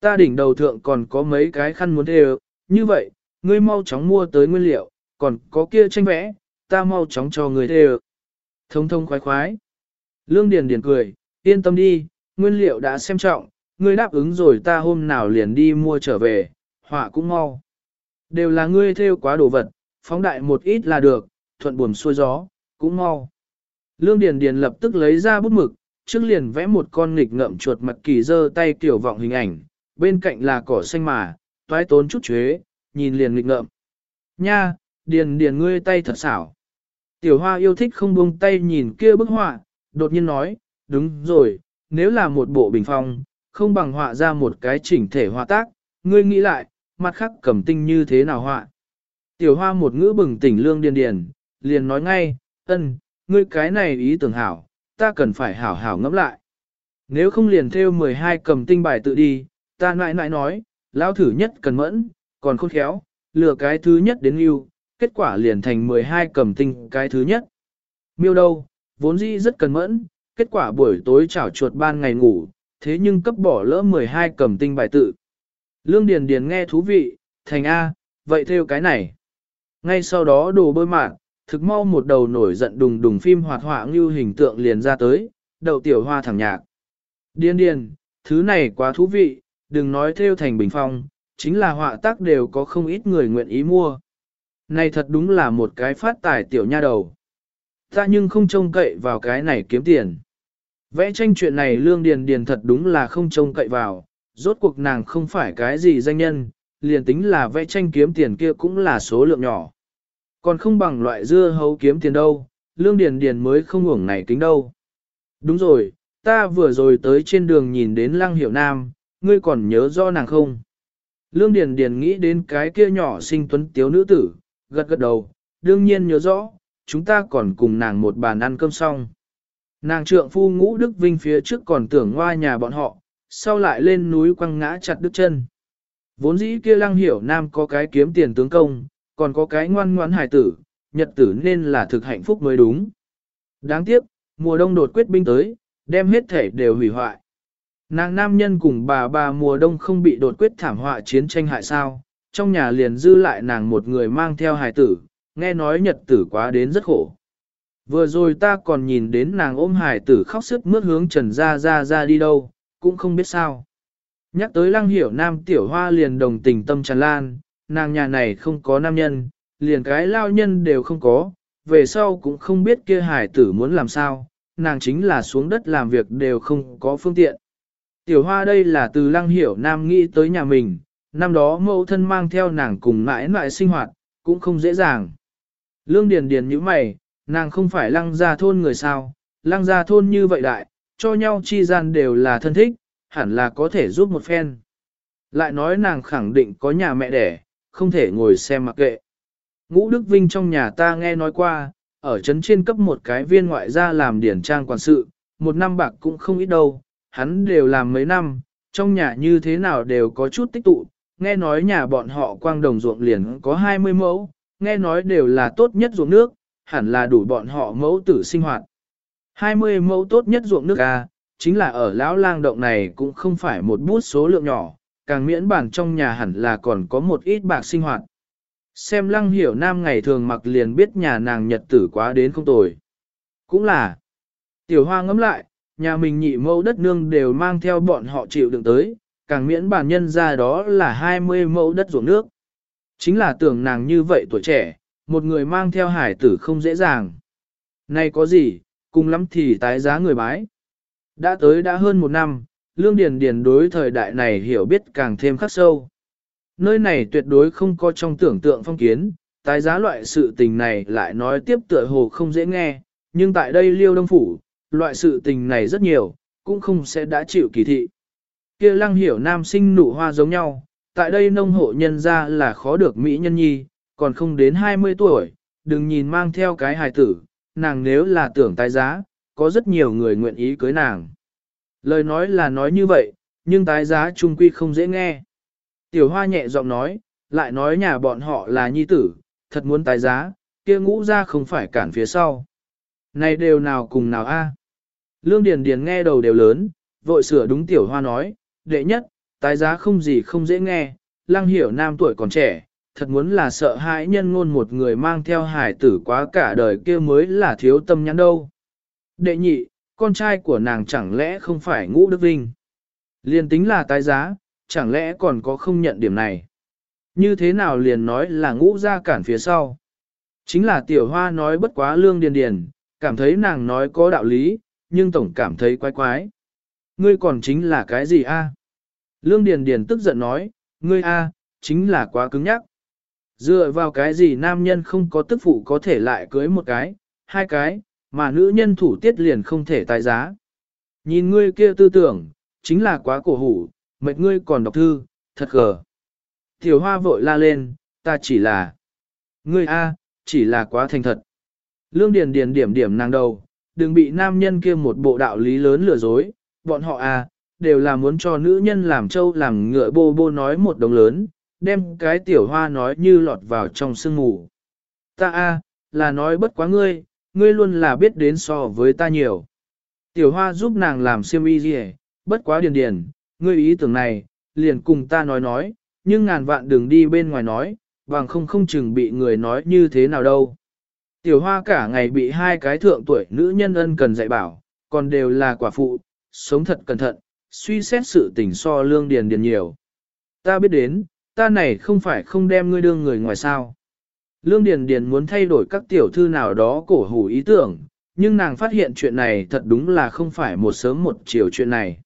Ta đỉnh đầu thượng còn có mấy cái khăn muốn đều, như vậy, ngươi mau chóng mua tới nguyên liệu, còn có kia tranh vẽ, ta mau chóng cho ngươi đều. Thông thông khoái khoái. Lương Điền Điền cười, yên tâm đi, nguyên liệu đã xem trọng, ngươi đáp ứng rồi ta hôm nào liền đi mua trở về, họa cũng mau. Đều là ngươi theo quá đồ vật, phóng đại một ít là được, thuận buồm xuôi gió, cũng mau. Lương Điền Điền lập tức lấy ra bút mực, trước liền vẽ một con nghịch ngậm chuột mặt kỳ dơ tay tiểu vọng hình ảnh, bên cạnh là cỏ xanh mà, toái tốn chút chuế, nhìn liền nghịch ngợm. Nha, Điền Điền ngươi tay thật xảo. Tiểu hoa yêu thích không buông tay nhìn kia bức họa, đột nhiên nói, đúng rồi, nếu là một bộ bình phong, không bằng họa ra một cái chỉnh thể họa tác, ngươi nghĩ lại, mặt khác cầm tinh như thế nào họa. Tiểu hoa một ngữ bừng tỉnh lương điền điền, liền nói ngay, ân, ngươi cái này ý tưởng hảo, ta cần phải hảo hảo ngẫm lại. Nếu không liền theo 12 cầm tinh bài tự đi, ta nãi nãi nói, lão thử nhất cần mẫn, còn khôn khéo, lừa cái thứ nhất đến yêu, kết quả liền thành 12 cầm tinh cái thứ nhất. Miêu đâu, vốn dĩ rất cần mẫn, kết quả buổi tối chảo chuột ban ngày ngủ, thế nhưng cấp bỏ lỡ 12 cầm tinh bài tự. Lương Điền Điền nghe thú vị, thành A, vậy theo cái này. Ngay sau đó đồ bơi mạng, thực mau một đầu nổi giận đùng đùng phim hoạt họa như hình tượng liền ra tới, đầu tiểu hoa thẳng nhạc. Điền điền, thứ này quá thú vị, đừng nói theo thành bình phong, chính là họa tác đều có không ít người nguyện ý mua. Này thật đúng là một cái phát tài tiểu nha đầu. Ta nhưng không trông cậy vào cái này kiếm tiền. Vẽ tranh chuyện này lương điền điền thật đúng là không trông cậy vào, rốt cuộc nàng không phải cái gì danh nhân, liền tính là vẽ tranh kiếm tiền kia cũng là số lượng nhỏ. Còn không bằng loại dưa hấu kiếm tiền đâu, lương điền điền mới không ngủng này kính đâu. Đúng rồi, ta vừa rồi tới trên đường nhìn đến lăng hiểu nam, ngươi còn nhớ rõ nàng không? Lương Điền Điền nghĩ đến cái kia nhỏ sinh tuấn tiếu nữ tử, gật gật đầu, đương nhiên nhớ rõ, chúng ta còn cùng nàng một bàn ăn cơm xong. Nàng trượng phu ngũ Đức Vinh phía trước còn tưởng ngoa nhà bọn họ, sau lại lên núi quăng ngã chặt đứt chân. Vốn dĩ kia lăng hiểu nam có cái kiếm tiền tướng công, còn có cái ngoan ngoãn hài tử, nhật tử nên là thực hạnh phúc mới đúng. Đáng tiếc, mùa đông đột quyết binh tới, đem hết thể đều hủy hoại. Nàng nam nhân cùng bà bà mùa đông không bị đột quyết thảm họa chiến tranh hại sao, trong nhà liền dư lại nàng một người mang theo hài tử, nghe nói nhật tử quá đến rất khổ. Vừa rồi ta còn nhìn đến nàng ôm hài tử khóc sức mướt hướng trần ra ra ra đi đâu, cũng không biết sao. Nhắc tới lăng hiểu nam tiểu hoa liền đồng tình tâm tràn lan, nàng nhà này không có nam nhân, liền cái lao nhân đều không có, về sau cũng không biết kia Hải tử muốn làm sao, nàng chính là xuống đất làm việc đều không có phương tiện. Tiểu hoa đây là từ lăng hiểu nam nghĩ tới nhà mình, năm đó mẫu thân mang theo nàng cùng mãi mãi sinh hoạt, cũng không dễ dàng. Lương Điền Điền như mày, nàng không phải lăng gia thôn người sao, lăng gia thôn như vậy đại, cho nhau chi gian đều là thân thích, hẳn là có thể giúp một phen. Lại nói nàng khẳng định có nhà mẹ đẻ, không thể ngồi xem mặc kệ. Ngũ Đức Vinh trong nhà ta nghe nói qua, ở trấn trên cấp một cái viên ngoại gia làm điển trang quản sự, một năm bạc cũng không ít đâu, hắn đều làm mấy năm, trong nhà như thế nào đều có chút tích tụ, nghe nói nhà bọn họ quang đồng ruộng liền có 20 mẫu, nghe nói đều là tốt nhất ruộng nước, hẳn là đủ bọn họ mẫu tử sinh hoạt. 20 mẫu tốt nhất ruộng nước A, chính là ở lão lang động này cũng không phải một bút số lượng nhỏ, càng miễn bản trong nhà hẳn là còn có một ít bạc sinh hoạt. Xem lăng hiểu nam ngày thường mặc liền biết nhà nàng nhật tử quá đến không tồi. Cũng là, tiểu hoa ngẫm lại, nhà mình nhị mẫu đất nương đều mang theo bọn họ chịu đựng tới, càng miễn bản nhân ra đó là 20 mẫu đất ruộng nước. Chính là tưởng nàng như vậy tuổi trẻ, một người mang theo hải tử không dễ dàng. Này có gì, cùng lắm thì tái giá người bái. Đã tới đã hơn một năm, Lương Điền Điền đối thời đại này hiểu biết càng thêm khắc sâu. Nơi này tuyệt đối không có trong tưởng tượng phong kiến, tái giá loại sự tình này lại nói tiếp tựa hồ không dễ nghe, nhưng tại đây liêu đông phủ, loại sự tình này rất nhiều, cũng không sẽ đã chịu kỳ thị. kia lăng hiểu nam sinh nụ hoa giống nhau, tại đây nông hộ nhân ra là khó được mỹ nhân nhi, còn không đến 20 tuổi, đừng nhìn mang theo cái hài tử, nàng nếu là tưởng tái giá, có rất nhiều người nguyện ý cưới nàng. Lời nói là nói như vậy, nhưng tái giá trung quy không dễ nghe. Tiểu hoa nhẹ giọng nói, lại nói nhà bọn họ là nhi tử, thật muốn tái giá, kia ngũ ra không phải cản phía sau. Này đều nào cùng nào a? Lương Điền Điền nghe đầu đều lớn, vội sửa đúng tiểu hoa nói, đệ nhất, tái giá không gì không dễ nghe, lăng hiểu nam tuổi còn trẻ, thật muốn là sợ hãi nhân ngôn một người mang theo hải tử quá cả đời kia mới là thiếu tâm nhắn đâu. Đệ nhị, con trai của nàng chẳng lẽ không phải ngũ đức vinh. Liền tính là tái giá, chẳng lẽ còn có không nhận điểm này. Như thế nào liền nói là ngũ ra cản phía sau. Chính là tiểu hoa nói bất quá lương điền điền, cảm thấy nàng nói có đạo lý, nhưng tổng cảm thấy quái quái. Ngươi còn chính là cái gì a? Lương Điền Điền tức giận nói, ngươi a, chính là quá cứng nhắc. Dựa vào cái gì nam nhân không có tức phụ có thể lại cưới một cái, hai cái, mà nữ nhân thủ tiết liền không thể tài giá. Nhìn ngươi kia tư tưởng, chính là quá cổ hủ, mệt ngươi còn đọc thư, thật gờ. Tiểu hoa vội la lên, ta chỉ là, ngươi a, chỉ là quá thành thật. Lương Điền Điền điểm điểm nàng đầu, đừng bị nam nhân kia một bộ đạo lý lớn lừa dối, bọn họ a, đều là muốn cho nữ nhân làm trâu làm ngựa bô bô nói một đồng lớn, đem cái tiểu hoa nói như lọt vào trong sương mù. Ta a, là nói bất quá ngươi, ngươi luôn là biết đến so với ta nhiều. Tiểu hoa giúp nàng làm siêm y gì bất quá điền điền, ngươi ý tưởng này, liền cùng ta nói nói, nhưng ngàn vạn đừng đi bên ngoài nói, bằng không không chừng bị người nói như thế nào đâu. Tiểu hoa cả ngày bị hai cái thượng tuổi nữ nhân ân cần dạy bảo, còn đều là quả phụ, sống thật cẩn thận, suy xét sự tình so lương điền điền nhiều. Ta biết đến, ta này không phải không đem ngươi đương người ngoài sao. Lương Điền Điền muốn thay đổi các tiểu thư nào đó cổ hủ ý tưởng, nhưng nàng phát hiện chuyện này thật đúng là không phải một sớm một chiều chuyện này.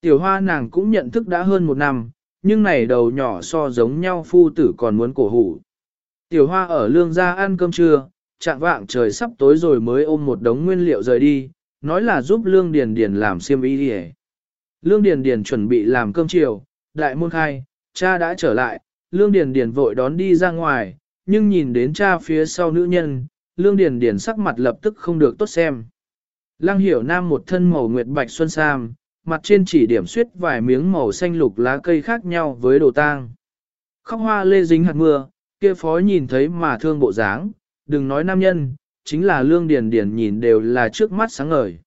Tiểu hoa nàng cũng nhận thức đã hơn một năm, nhưng này đầu nhỏ so giống nhau phu tử còn muốn cổ hủ. Tiểu hoa ở lương gia ăn cơm trưa, chạm vạng trời sắp tối rồi mới ôm một đống nguyên liệu rời đi, nói là giúp lương điền điền làm xiêm y đi Lương điền điền chuẩn bị làm cơm chiều, đại môn khai, cha đã trở lại, lương điền điền vội đón đi ra ngoài, nhưng nhìn đến cha phía sau nữ nhân, lương điền điền sắc mặt lập tức không được tốt xem. Lăng hiểu nam một thân màu nguyệt bạch xuân sam, mặt trên chỉ điểm suyết vài miếng màu xanh lục lá cây khác nhau với đồ tang. Khóc hoa lê dính hạt mưa, kia phó nhìn thấy mà thương bộ dáng, đừng nói nam nhân, chính là lương điền điền nhìn đều là trước mắt sáng ngời.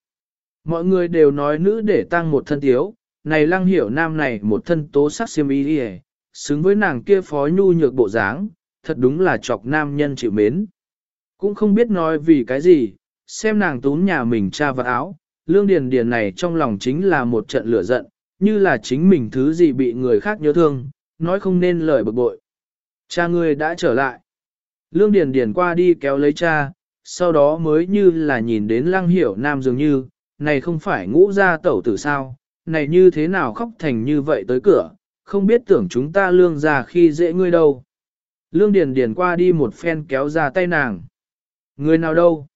Mọi người đều nói nữ để tăng một thân thiếu, này lăng hiểu nam này một thân tố sắc xiêm y đi xứng với nàng kia phó nhu nhược bộ dáng, thật đúng là chọc nam nhân chịu mến. Cũng không biết nói vì cái gì, xem nàng tún nhà mình cha vật áo, lương điền điền này trong lòng chính là một trận lửa giận, như là chính mình thứ gì bị người khác nhớ thương, nói không nên lời bực bội. Cha ngươi đã trở lại. Lương điền điền qua đi kéo lấy cha, sau đó mới như là nhìn đến lăng hiểu nam dường như, này không phải ngũ gia tẩu tử sao, này như thế nào khóc thành như vậy tới cửa, không biết tưởng chúng ta lương già khi dễ ngươi đâu. Lương Điền Điền qua đi một phen kéo ra tay nàng. Người nào đâu?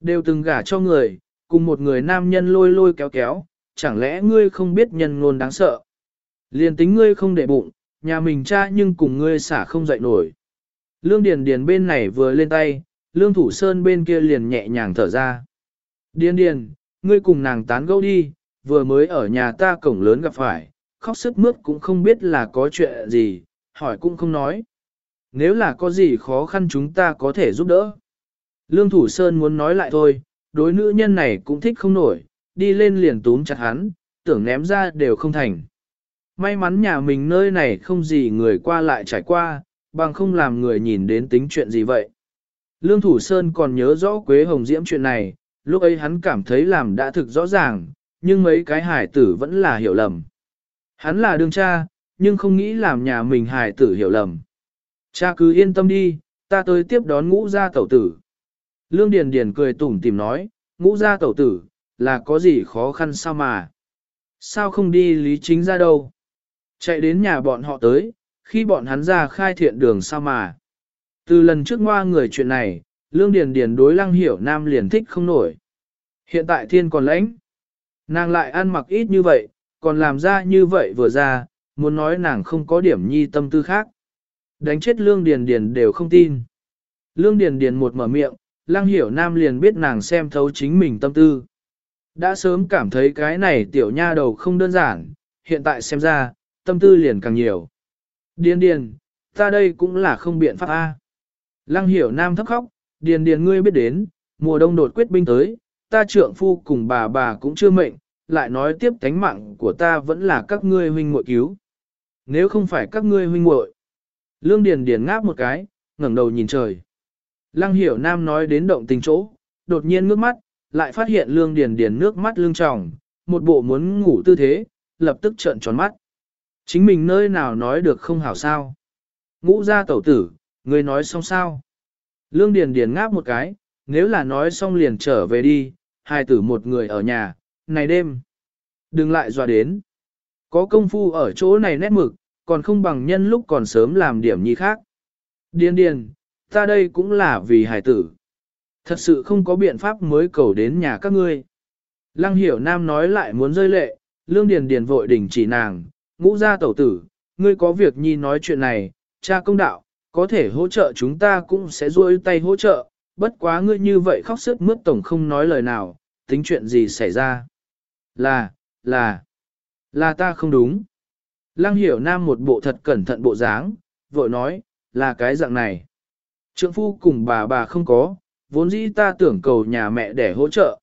Đều từng gả cho người, cùng một người nam nhân lôi lôi kéo kéo, chẳng lẽ ngươi không biết nhân ngôn đáng sợ? Liền tính ngươi không để bụng, nhà mình cha nhưng cùng ngươi xả không dậy nổi. Lương Điền Điền bên này vừa lên tay, Lương Thủ Sơn bên kia liền nhẹ nhàng thở ra. Điền Điền, ngươi cùng nàng tán gẫu đi, vừa mới ở nhà ta cổng lớn gặp phải, khóc sức mướt cũng không biết là có chuyện gì, hỏi cũng không nói. Nếu là có gì khó khăn chúng ta có thể giúp đỡ. Lương Thủ Sơn muốn nói lại thôi, đối nữ nhân này cũng thích không nổi, đi lên liền túm chặt hắn, tưởng ném ra đều không thành. May mắn nhà mình nơi này không gì người qua lại trải qua, bằng không làm người nhìn đến tính chuyện gì vậy. Lương Thủ Sơn còn nhớ rõ Quế Hồng Diễm chuyện này, lúc ấy hắn cảm thấy làm đã thực rõ ràng, nhưng mấy cái hải tử vẫn là hiểu lầm. Hắn là đương cha, nhưng không nghĩ làm nhà mình hải tử hiểu lầm. Cha cứ yên tâm đi, ta tới tiếp đón ngũ gia tẩu tử. Lương Điền Điền cười tủm tỉm nói, ngũ gia tẩu tử, là có gì khó khăn sao mà. Sao không đi lý chính ra đâu. Chạy đến nhà bọn họ tới, khi bọn hắn ra khai thiện đường sao mà. Từ lần trước qua người chuyện này, Lương Điền Điền đối lăng hiểu nam liền thích không nổi. Hiện tại thiên còn lãnh. Nàng lại ăn mặc ít như vậy, còn làm ra như vậy vừa ra, muốn nói nàng không có điểm nhi tâm tư khác. Đánh chết Lương Điền Điền đều không tin. Lương Điền Điền một mở miệng, Lăng Hiểu Nam liền biết nàng xem thấu chính mình tâm tư. Đã sớm cảm thấy cái này tiểu nha đầu không đơn giản, hiện tại xem ra, tâm tư liền càng nhiều. Điền Điền, ta đây cũng là không biện pháp A. Lăng Hiểu Nam thấp khóc, Điền Điền ngươi biết đến, mùa đông đột quyết binh tới, ta trượng phu cùng bà bà cũng chưa mệnh, lại nói tiếp tánh mạng của ta vẫn là các ngươi huynh muội cứu. Nếu không phải các ngươi huynh muội. Lương Điền Điền ngáp một cái, ngẩng đầu nhìn trời. Lăng Hiểu Nam nói đến động tình chỗ, đột nhiên ngước mắt, lại phát hiện Lương Điền Điền nước mắt lưng tròng, một bộ muốn ngủ tư thế, lập tức trợn tròn mắt. Chính mình nơi nào nói được không hảo sao? Ngũ gia tẩu tử, ngươi nói xong sao? Lương Điền Điền ngáp một cái, nếu là nói xong liền trở về đi, hai tử một người ở nhà, này đêm. Đừng lại dọa đến. Có công phu ở chỗ này nét mực, còn không bằng nhân lúc còn sớm làm điểm nhi khác. Điền điền, ta đây cũng là vì hải tử. Thật sự không có biện pháp mới cầu đến nhà các ngươi. Lăng hiểu nam nói lại muốn rơi lệ, lương điền điền vội đình chỉ nàng, ngũ gia tẩu tử, ngươi có việc nhi nói chuyện này, cha công đạo, có thể hỗ trợ chúng ta cũng sẽ duỗi tay hỗ trợ, bất quá ngươi như vậy khóc sức mướt tổng không nói lời nào, tính chuyện gì xảy ra. Là, là, là ta không đúng. Lăng hiểu nam một bộ thật cẩn thận bộ dáng, vội nói, là cái dạng này. Trượng phu cùng bà bà không có, vốn dĩ ta tưởng cầu nhà mẹ để hỗ trợ.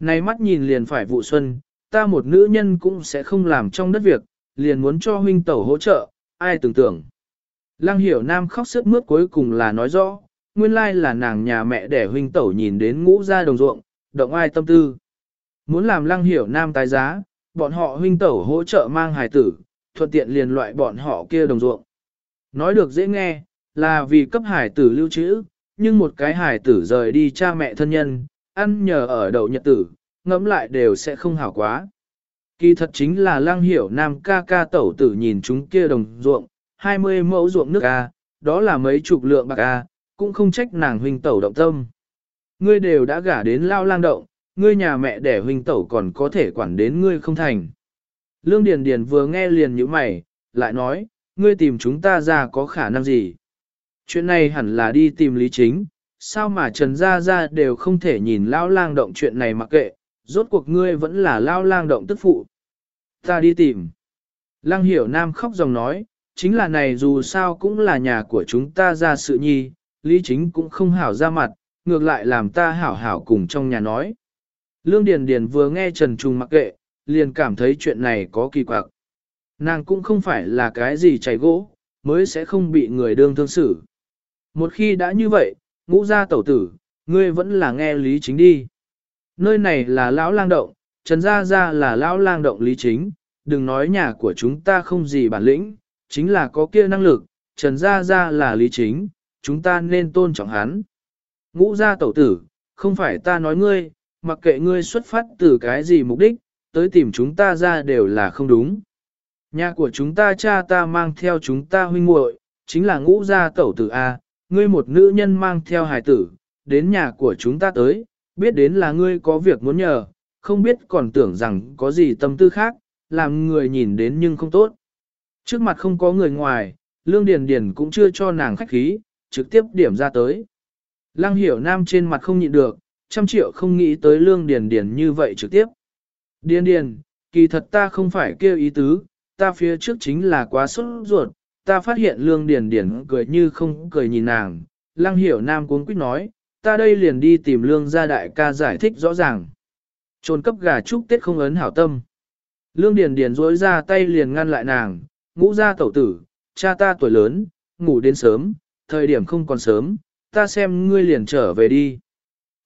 Này mắt nhìn liền phải vụ xuân, ta một nữ nhân cũng sẽ không làm trong đất việc, liền muốn cho huynh tẩu hỗ trợ, ai tưởng tưởng. Lăng hiểu nam khóc sức mướt cuối cùng là nói rõ, nguyên lai là nàng nhà mẹ để huynh tẩu nhìn đến ngũ ra đồng ruộng, động ai tâm tư. Muốn làm lăng hiểu nam tái giá, bọn họ huynh tẩu hỗ trợ mang hài tử, thuận tiện liền loại bọn họ kia đồng ruộng. Nói được dễ nghe, là vì cấp hải tử lưu trữ, nhưng một cái hải tử rời đi cha mẹ thân nhân, ăn nhờ ở đậu nhật tử, ngẫm lại đều sẽ không hảo quá. Kỳ thật chính là lang hiểu nam ca ca tẩu tử nhìn chúng kia đồng ruộng, 20 mẫu ruộng nước A, đó là mấy chục lượng bạc A, cũng không trách nàng huynh tẩu động tâm. Ngươi đều đã gả đến lao lang động, ngươi nhà mẹ đẻ huynh tẩu còn có thể quản đến ngươi không thành. Lương Điền Điền vừa nghe liền như mày, lại nói, ngươi tìm chúng ta ra có khả năng gì? Chuyện này hẳn là đi tìm lý chính, sao mà Trần Gia Gia đều không thể nhìn lao lang động chuyện này mặc kệ, rốt cuộc ngươi vẫn là lao lang động tức phụ. Ta đi tìm. Lăng hiểu nam khóc dòng nói, chính là này dù sao cũng là nhà của chúng ta ra sự nhi, lý chính cũng không hảo ra mặt, ngược lại làm ta hảo hảo cùng trong nhà nói. Lương Điền Điền vừa nghe Trần Trung mặc kệ, liền cảm thấy chuyện này có kỳ quặc. Nàng cũng không phải là cái gì chảy gỗ, mới sẽ không bị người đương thương xử. Một khi đã như vậy, ngũ gia tẩu tử, ngươi vẫn là nghe lý chính đi. Nơi này là lão lang động, Trần Gia Gia là lão lang động lý chính, đừng nói nhà của chúng ta không gì bản lĩnh, chính là có kia năng lực, Trần Gia Gia là lý chính, chúng ta nên tôn trọng hắn. Ngũ gia tẩu tử, không phải ta nói ngươi, mặc kệ ngươi xuất phát từ cái gì mục đích, tới tìm chúng ta ra đều là không đúng. Nhà của chúng ta cha ta mang theo chúng ta huynh muội, chính là ngũ gia tẩu tử A, ngươi một nữ nhân mang theo hài tử, đến nhà của chúng ta tới, biết đến là ngươi có việc muốn nhờ, không biết còn tưởng rằng có gì tâm tư khác, làm người nhìn đến nhưng không tốt. Trước mặt không có người ngoài, Lương Điền Điền cũng chưa cho nàng khách khí, trực tiếp điểm ra tới. Lăng hiểu nam trên mặt không nhịn được, trăm triệu không nghĩ tới Lương Điền Điền như vậy trực tiếp. Điền Điền, kỳ thật ta không phải kêu ý tứ, ta phía trước chính là quá sốt ruột, ta phát hiện Lương Điền Điền cười như không cười nhìn nàng. Lăng hiểu nam cuống quýt nói, ta đây liền đi tìm Lương gia đại ca giải thích rõ ràng. Trôn cấp gà chúc Tết không ấn hảo tâm. Lương Điền Điền rối ra tay liền ngăn lại nàng, ngũ gia tẩu tử, cha ta tuổi lớn, ngủ đến sớm, thời điểm không còn sớm, ta xem ngươi liền trở về đi.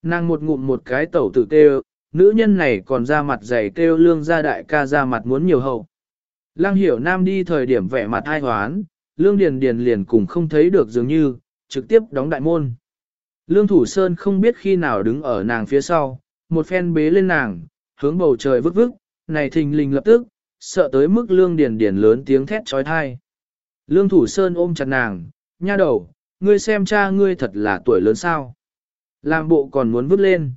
Nàng một ngụm một cái tẩu tử kêu, nữ nhân này còn ra mặt dày kêu lương gia đại ca ra mặt muốn nhiều hậu. Lăng hiểu nam đi thời điểm vẻ mặt ai hoán, lương điền điền liền cùng không thấy được dường như, trực tiếp đóng đại môn. Lương thủ sơn không biết khi nào đứng ở nàng phía sau, một phen bế lên nàng, hướng bầu trời vứt vứt, này thình lình lập tức, sợ tới mức lương điền điền lớn tiếng thét chói tai. Lương thủ sơn ôm chặt nàng, nha đầu, ngươi xem cha ngươi thật là tuổi lớn sao. Làm bộ còn muốn vứt lên.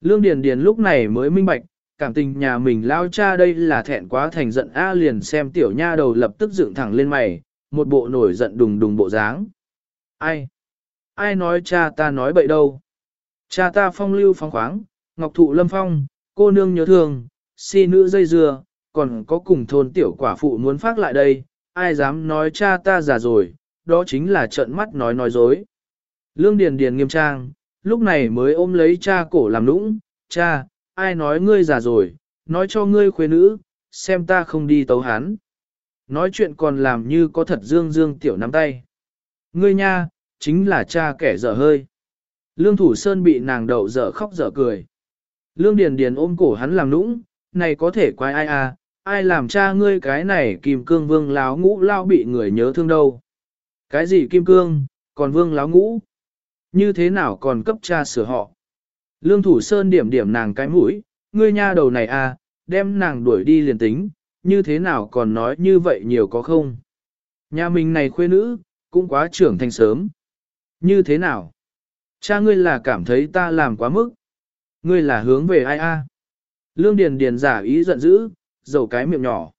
Lương điền điền lúc này mới minh bạch, cảm tình nhà mình lao cha đây là thẹn quá thành giận A liền xem tiểu nha đầu lập tức dựng thẳng lên mày, một bộ nổi giận đùng đùng bộ dáng. Ai? Ai nói cha ta nói bậy đâu? Cha ta phong lưu phong khoáng, ngọc thụ lâm phong, cô nương nhớ thương, si nữ dây dưa, còn có cùng thôn tiểu quả phụ muốn phát lại đây, ai dám nói cha ta già rồi, đó chính là trợn mắt nói nói dối. Lương Điền Điền nghiêm trang, lúc này mới ôm lấy cha cổ làm nũng, cha, ai nói ngươi già rồi, nói cho ngươi khuê nữ, xem ta không đi tấu hắn. Nói chuyện còn làm như có thật dương dương tiểu nắm tay. Ngươi nha, chính là cha kẻ dở hơi. Lương Thủ Sơn bị nàng đậu dở khóc dở cười. Lương Điền Điền ôm cổ hắn làm nũng, này có thể quái ai à, ai làm cha ngươi cái này kìm cương vương láo ngũ lao bị người nhớ thương đâu. Cái gì kim cương, còn vương láo ngũ? Như thế nào còn cấp cha sửa họ? Lương Thủ Sơn điểm điểm nàng cái mũi, ngươi nha đầu này à, đem nàng đuổi đi liền tính, như thế nào còn nói như vậy nhiều có không? Nhà mình này khuê nữ, cũng quá trưởng thành sớm. Như thế nào? Cha ngươi là cảm thấy ta làm quá mức. Ngươi là hướng về ai a? Lương Điền Điền giả ý giận dữ, dầu cái miệng nhỏ.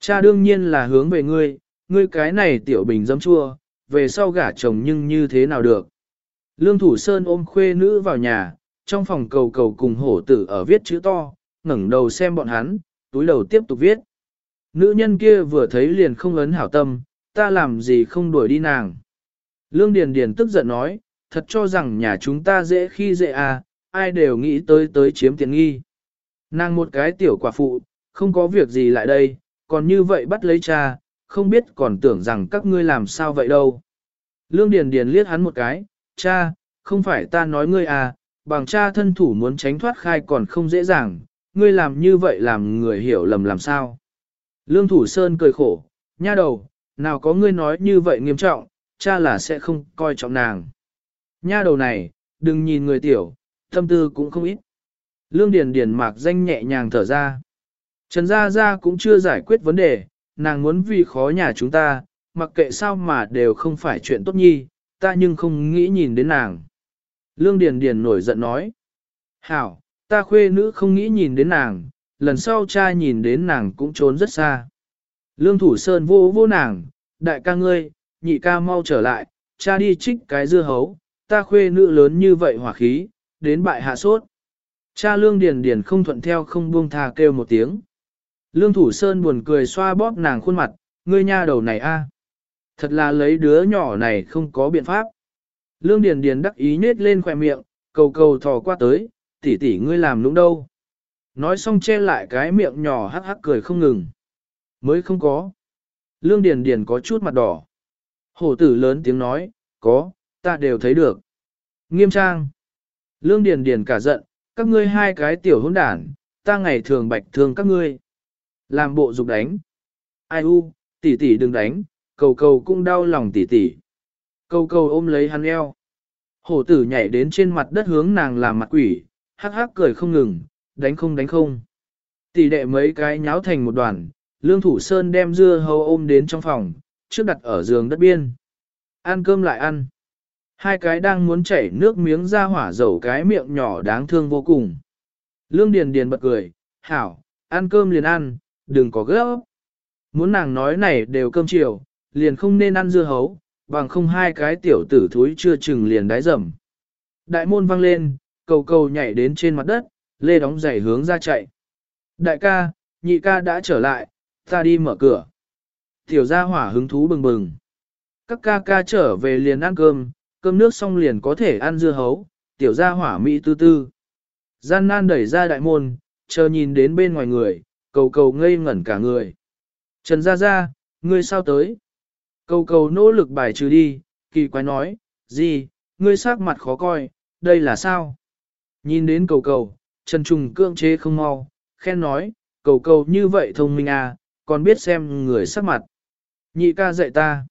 Cha đương nhiên là hướng về ngươi, ngươi cái này tiểu bình dấm chua, về sau gả chồng nhưng như thế nào được. Lương Thủ Sơn ôm khuê nữ vào nhà, trong phòng cầu cầu cùng hổ tử ở viết chữ to, ngẩng đầu xem bọn hắn, túi đầu tiếp tục viết. Nữ nhân kia vừa thấy liền không ấn hảo tâm, ta làm gì không đuổi đi nàng. Lương Điền Điền tức giận nói, thật cho rằng nhà chúng ta dễ khi dễ à, ai đều nghĩ tới tới chiếm tiện nghi. Nàng một cái tiểu quả phụ, không có việc gì lại đây, còn như vậy bắt lấy cha, không biết còn tưởng rằng các ngươi làm sao vậy đâu. Lương Điền Điền liếc hắn một cái, cha, không phải ta nói ngươi à, bằng cha thân thủ muốn tránh thoát khai còn không dễ dàng, ngươi làm như vậy làm người hiểu lầm làm sao. Lương Thủ Sơn cười khổ, nha đầu, nào có ngươi nói như vậy nghiêm trọng, cha là sẽ không coi trọng nàng. Nha đầu này, đừng nhìn người tiểu, tâm tư cũng không ít. Lương Điền Điền mạc danh nhẹ nhàng thở ra. Trần Gia Gia cũng chưa giải quyết vấn đề, nàng muốn vì khó nhà chúng ta, mặc kệ sao mà đều không phải chuyện tốt nhi, ta nhưng không nghĩ nhìn đến nàng. Lương Điền Điền nổi giận nói. Hảo, ta khuê nữ không nghĩ nhìn đến nàng, lần sau cha nhìn đến nàng cũng trốn rất xa. Lương Thủ Sơn vô vô nàng, đại ca ngươi, nhị ca mau trở lại, cha đi trích cái dưa hấu, ta khuê nữ lớn như vậy hỏa khí, đến bại hạ sốt. Cha Lương Điền Điền không thuận theo không buông thà kêu một tiếng. Lương Thủ Sơn buồn cười xoa bóp nàng khuôn mặt, ngươi nha đầu này a, Thật là lấy đứa nhỏ này không có biện pháp. Lương Điền Điền đắc ý nết lên khỏe miệng, cầu cầu thò qua tới, tỷ tỷ ngươi làm đúng đâu. Nói xong che lại cái miệng nhỏ hắc hắc cười không ngừng. Mới không có. Lương Điền Điền có chút mặt đỏ. Hổ tử lớn tiếng nói, có, ta đều thấy được. Nghiêm trang. Lương Điền Điền cả giận, các ngươi hai cái tiểu hỗn đản, ta ngày thường bạch thương các ngươi. Làm bộ dục đánh. Ai u, tỷ tỷ đừng đánh, cầu cầu cũng đau lòng tỷ tỷ. Cầu cầu ôm lấy hắn eo. Hổ tử nhảy đến trên mặt đất hướng nàng làm mặt quỷ, hắc hắc cười không ngừng, đánh không đánh không. Tỷ đệ mấy cái nháo thành một đoàn, lương thủ sơn đem dưa hấu ôm đến trong phòng, trước đặt ở giường đất biên. Ăn cơm lại ăn. Hai cái đang muốn chảy nước miếng ra hỏa dầu cái miệng nhỏ đáng thương vô cùng. Lương Điền Điền bật cười, hảo, ăn cơm liền ăn, đừng có gấp. Muốn nàng nói này đều cơm chiều, liền không nên ăn dưa hấu, bằng không hai cái tiểu tử thúi chưa chừng liền đái dầm. Đại môn vang lên, cầu cầu nhảy đến trên mặt đất, lê đóng giày hướng ra chạy. Đại ca, nhị ca đã trở lại, ta đi mở cửa. Tiểu gia hỏa hứng thú bừng bừng. Các ca ca trở về liền ăn cơm, cơm nước xong liền có thể ăn dưa hấu, tiểu gia hỏa mỹ tư tư. Gian nan đẩy ra đại môn, chờ nhìn đến bên ngoài người, cầu cầu ngây ngẩn cả người. Trần Gia Gia, ngươi sao tới? Cầu cầu nỗ lực bài trừ đi, kỳ quái nói, gì, ngươi sắc mặt khó coi, đây là sao? Nhìn đến cầu cầu, Trần Trùng cưỡng chế không mau, khen nói, cầu cầu như vậy thông minh à, còn biết xem người sắc mặt. Nhị ca dạy ta.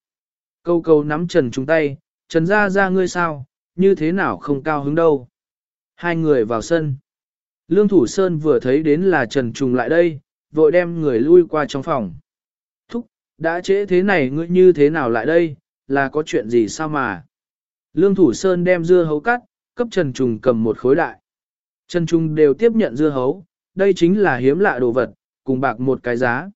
Cầu cầu nắm Trần Trùng tay, Trần Gia Gia ngươi sao, như thế nào không cao hứng đâu. Hai người vào sân. Lương Thủ Sơn vừa thấy đến là Trần Trùng lại đây, vội đem người lui qua trong phòng. Thúc, đã trễ thế này ngươi như thế nào lại đây, là có chuyện gì sao mà. Lương Thủ Sơn đem dưa hấu cắt, cấp Trần Trùng cầm một khối đại. Trần Trùng đều tiếp nhận dưa hấu, đây chính là hiếm lạ đồ vật, cùng bạc một cái giá.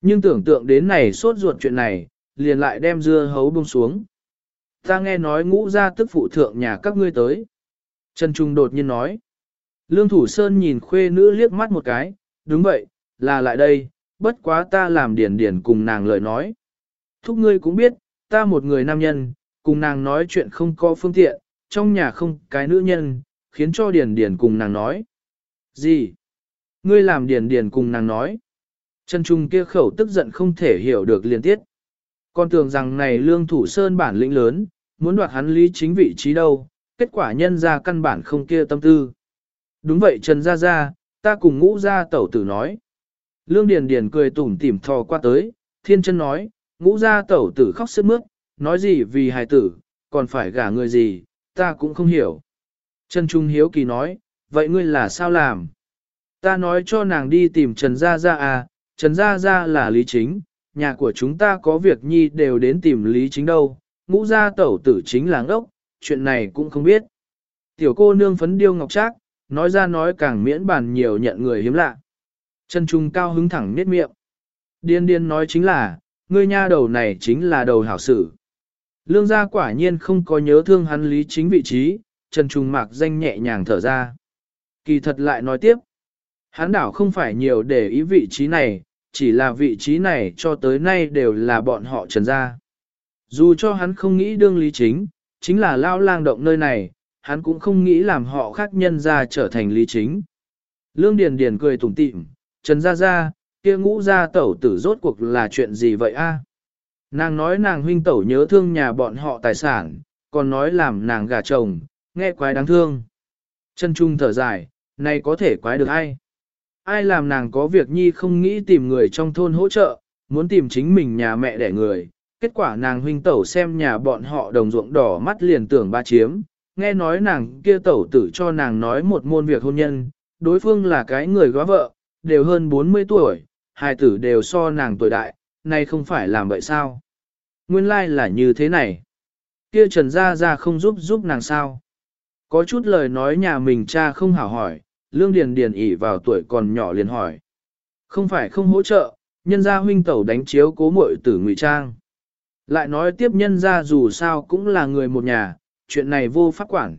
Nhưng tưởng tượng đến này sốt ruột chuyện này, liền lại đem dưa hấu buông xuống. Ta nghe nói ngũ ra tức phụ thượng nhà các ngươi tới. Trần Trung đột nhiên nói. Lương Thủ Sơn nhìn khuê nữ liếc mắt một cái, đúng vậy, là lại đây, bất quá ta làm điển điển cùng nàng lời nói. Thúc ngươi cũng biết, ta một người nam nhân, cùng nàng nói chuyện không có phương tiện, trong nhà không cái nữ nhân, khiến cho điển điển cùng nàng nói. Gì? Ngươi làm điển điển cùng nàng nói. Trần Trung kia khẩu tức giận không thể hiểu được liên tiết. Con tưởng rằng này lương thủ sơn bản lĩnh lớn, muốn đoạt hắn lý chính vị trí đâu, kết quả nhân ra căn bản không kia tâm tư. Đúng vậy Trần Gia Gia, ta cùng ngũ gia tẩu tử nói. Lương Điền Điền cười tủm tỉm thò qua tới, thiên chân nói, ngũ gia tẩu tử khóc sướt mướt, nói gì vì hài tử, còn phải gả người gì, ta cũng không hiểu. Trần Trung Hiếu Kỳ nói, vậy ngươi là sao làm? Ta nói cho nàng đi tìm Trần Gia Gia à, Trần Gia Gia là lý chính, nhà của chúng ta có việc nhi đều đến tìm lý chính đâu, ngũ gia tẩu tử chính là ngốc, chuyện này cũng không biết. Tiểu cô nương phấn điêu ngọc trác, nói ra nói càng miễn bàn nhiều nhận người hiếm lạ. Trần Trung cao hứng thẳng nết miệng. Điên điên nói chính là, ngươi nha đầu này chính là đầu hảo sử. Lương gia quả nhiên không có nhớ thương hắn lý chính vị trí, Trần Trung mạc danh nhẹ nhàng thở ra. Kỳ thật lại nói tiếp, hắn đảo không phải nhiều để ý vị trí này, chỉ là vị trí này cho tới nay đều là bọn họ trần gia. Dù cho hắn không nghĩ đương lý chính, chính là lao lang động nơi này, hắn cũng không nghĩ làm họ khác nhân ra trở thành lý chính. Lương Điền Điền cười tủm tỉm, Trần Gia Gia, kia ngũ gia tẩu tử rốt cuộc là chuyện gì vậy a? Nàng nói nàng huynh tẩu nhớ thương nhà bọn họ tài sản, còn nói làm nàng gả chồng, nghe quái đáng thương. Trần Trung thở dài, này có thể quái được ai? Ai làm nàng có việc nhi không nghĩ tìm người trong thôn hỗ trợ, muốn tìm chính mình nhà mẹ đẻ người, kết quả nàng huynh tẩu xem nhà bọn họ đồng ruộng đỏ mắt liền tưởng ba chiếm, nghe nói nàng kia tẩu tử cho nàng nói một môn việc hôn nhân, đối phương là cái người góa vợ, đều hơn 40 tuổi, hai tử đều so nàng tuổi đại, nay không phải làm vậy sao? Nguyên lai like là như thế này. Kia Trần Gia Gia không giúp giúp nàng sao? Có chút lời nói nhà mình cha không hảo hỏi, Lương Điền Điền ỉ vào tuổi còn nhỏ liền hỏi. Không phải không hỗ trợ, nhân gia huynh tẩu đánh chiếu cố muội tử ngụy trang. Lại nói tiếp nhân gia dù sao cũng là người một nhà, chuyện này vô pháp quản.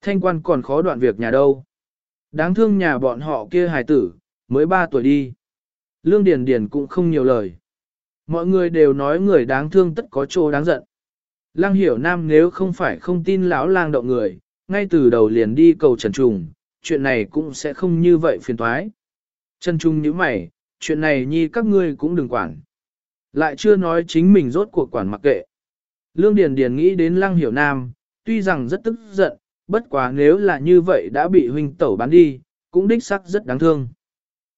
Thanh quan còn khó đoạn việc nhà đâu. Đáng thương nhà bọn họ kia hài tử, mới 3 tuổi đi. Lương Điền Điền cũng không nhiều lời. Mọi người đều nói người đáng thương tất có chỗ đáng giận. Lăng hiểu nam nếu không phải không tin lão lang động người, ngay từ đầu liền đi cầu trần trùng, chuyện này cũng sẽ không như vậy phiền toái. Trần trung như mày, chuyện này nhi các ngươi cũng đừng quản. Lại chưa nói chính mình rốt cuộc quản mặc kệ. Lương Điền Điền nghĩ đến Lăng Hiểu Nam, tuy rằng rất tức giận, bất quá nếu là như vậy đã bị huynh tẩu bán đi, cũng đích xác rất đáng thương.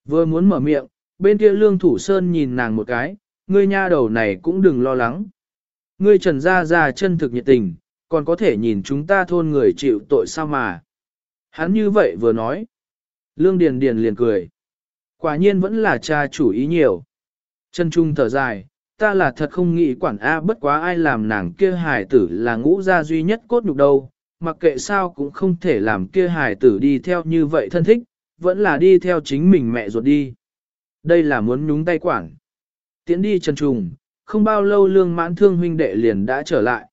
Vừa muốn mở miệng, bên kia Lương Thủ Sơn nhìn nàng một cái, ngươi nha đầu này cũng đừng lo lắng. Ngươi trần ra ra chân thực nhiệt tình, còn có thể nhìn chúng ta thôn người chịu tội sao mà. Hắn như vậy vừa nói. Lương Điền Điền liền cười. Quả nhiên vẫn là cha chủ ý nhiều. Chân trung thở dài, ta là thật không nghĩ quản A bất quá ai làm nàng kia hài tử là ngũ gia duy nhất cốt nhục đâu, mặc kệ sao cũng không thể làm kia hài tử đi theo như vậy thân thích, vẫn là đi theo chính mình mẹ ruột đi. Đây là muốn nhúng tay quản. Tiến đi chân trùng, không bao lâu lương mãn thương huynh đệ liền đã trở lại.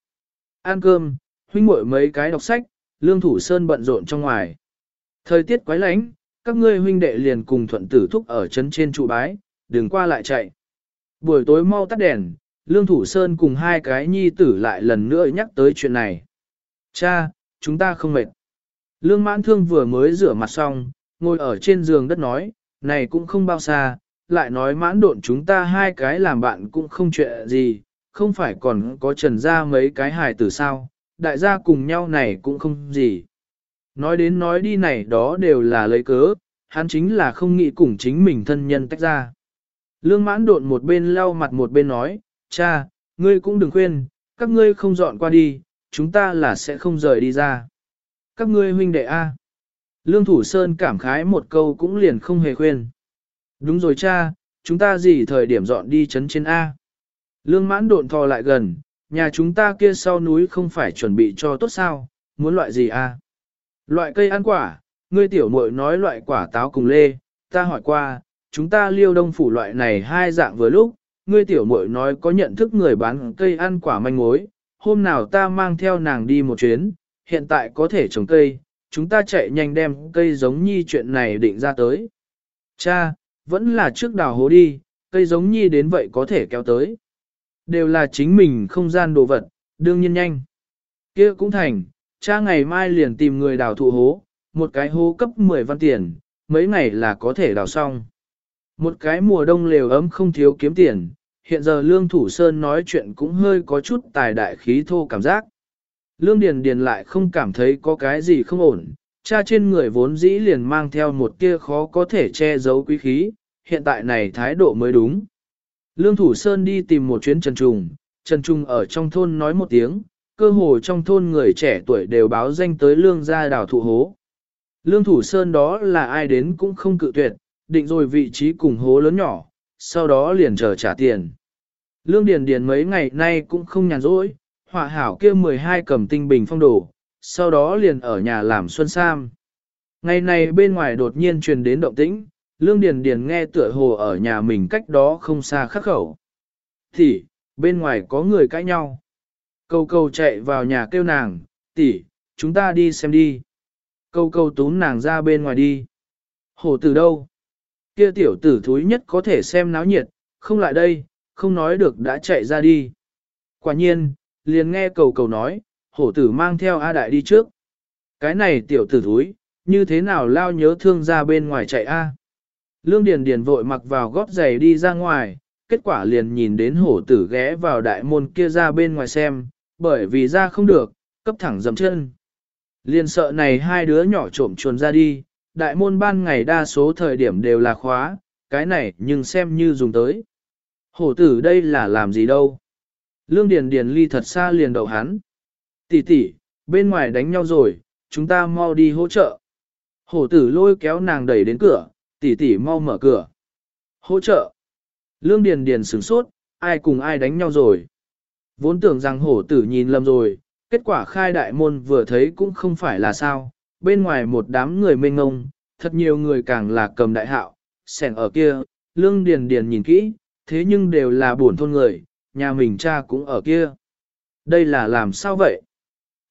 Ăn cơm, huynh muội mấy cái đọc sách, lương thủ sơn bận rộn trong ngoài. Thời tiết quái lánh, các ngươi huynh đệ liền cùng thuận tử thúc ở trấn trên trụ bái, đừng qua lại chạy. Buổi tối mau tắt đèn, lương thủ sơn cùng hai cái nhi tử lại lần nữa nhắc tới chuyện này. Cha, chúng ta không mệt. Lương mãn thương vừa mới rửa mặt xong, ngồi ở trên giường đất nói, này cũng không bao xa, lại nói mãn độn chúng ta hai cái làm bạn cũng không chuyện gì, không phải còn có trần ra mấy cái hài tử sao, đại gia cùng nhau này cũng không gì. Nói đến nói đi này đó đều là lấy cớ, hắn chính là không nghĩ cùng chính mình thân nhân tách ra. Lương mãn độn một bên lau mặt một bên nói, cha, ngươi cũng đừng khuyên, các ngươi không dọn qua đi, chúng ta là sẽ không rời đi ra. Các ngươi huynh đệ A. Lương Thủ Sơn cảm khái một câu cũng liền không hề khuyên. Đúng rồi cha, chúng ta gì thời điểm dọn đi chấn trên A. Lương mãn độn thò lại gần, nhà chúng ta kia sau núi không phải chuẩn bị cho tốt sao, muốn loại gì A. Loại cây ăn quả, ngươi tiểu muội nói loại quả táo cùng lê, ta hỏi qua, chúng ta liêu đông phủ loại này hai dạng vừa lúc, ngươi tiểu muội nói có nhận thức người bán cây ăn quả manh mối, hôm nào ta mang theo nàng đi một chuyến, hiện tại có thể trồng cây, chúng ta chạy nhanh đem cây giống nhi chuyện này định ra tới. Cha, vẫn là trước đào hố đi, cây giống nhi đến vậy có thể kéo tới. Đều là chính mình không gian đồ vật, đương nhiên nhanh. kia cũng thành, cha ngày mai liền tìm người đào thụ hố, một cái hố cấp 10 văn tiền, mấy ngày là có thể đào xong. Một cái mùa đông lều ấm không thiếu kiếm tiền, hiện giờ Lương Thủ Sơn nói chuyện cũng hơi có chút tài đại khí thô cảm giác. Lương Điền Điền lại không cảm thấy có cái gì không ổn, cha trên người vốn dĩ liền mang theo một kia khó có thể che giấu quý khí, hiện tại này thái độ mới đúng. Lương Thủ Sơn đi tìm một chuyến Trần Trùng, Trần Trung ở trong thôn nói một tiếng, cơ hồ trong thôn người trẻ tuổi đều báo danh tới lương gia đảo thụ hố. Lương Thủ Sơn đó là ai đến cũng không cự tuyệt, định rồi vị trí cùng hố lớn nhỏ, sau đó liền chờ trả tiền. Lương Điền Điền mấy ngày nay cũng không nhàn rỗi, họa hảo kia 12 cầm tinh bình phong đổ, sau đó liền ở nhà làm xuân sam. Ngày này bên ngoài đột nhiên truyền đến động tĩnh, Lương Điền Điền nghe tựa hồ ở nhà mình cách đó không xa khắc khẩu. Thì, bên ngoài có người cãi nhau. Câu câu chạy vào nhà kêu nàng, tỷ, chúng ta đi xem đi. Câu câu tún nàng ra bên ngoài đi. Hổ tử đâu? Kia tiểu tử thúi nhất có thể xem náo nhiệt, không lại đây, không nói được đã chạy ra đi. Quả nhiên, liền nghe cầu cầu nói, hổ tử mang theo A Đại đi trước. Cái này tiểu tử thúi, như thế nào lao nhớ thương ra bên ngoài chạy A. Lương Điền Điền vội mặc vào gót giày đi ra ngoài, kết quả liền nhìn đến hổ tử ghé vào đại môn kia ra bên ngoài xem, bởi vì ra không được, cấp thẳng dầm chân. Liền sợ này hai đứa nhỏ trộm chuồn ra đi, đại môn ban ngày đa số thời điểm đều là khóa, cái này nhưng xem như dùng tới. Hổ tử đây là làm gì đâu? Lương Điền Điền ly thật xa liền đầu hắn. Tỷ tỷ, bên ngoài đánh nhau rồi, chúng ta mau đi hỗ trợ. Hổ tử lôi kéo nàng đẩy đến cửa, tỷ tỷ mau mở cửa. Hỗ trợ. Lương Điền Điền sửng sốt, ai cùng ai đánh nhau rồi. Vốn tưởng rằng hổ tử nhìn lầm rồi, kết quả khai đại môn vừa thấy cũng không phải là sao. Bên ngoài một đám người mênh ngông, thật nhiều người càng là cầm đại hạo, sẻn ở kia, Lương Điền Điền nhìn kỹ, thế nhưng đều là buồn thôn người, nhà mình cha cũng ở kia. Đây là làm sao vậy?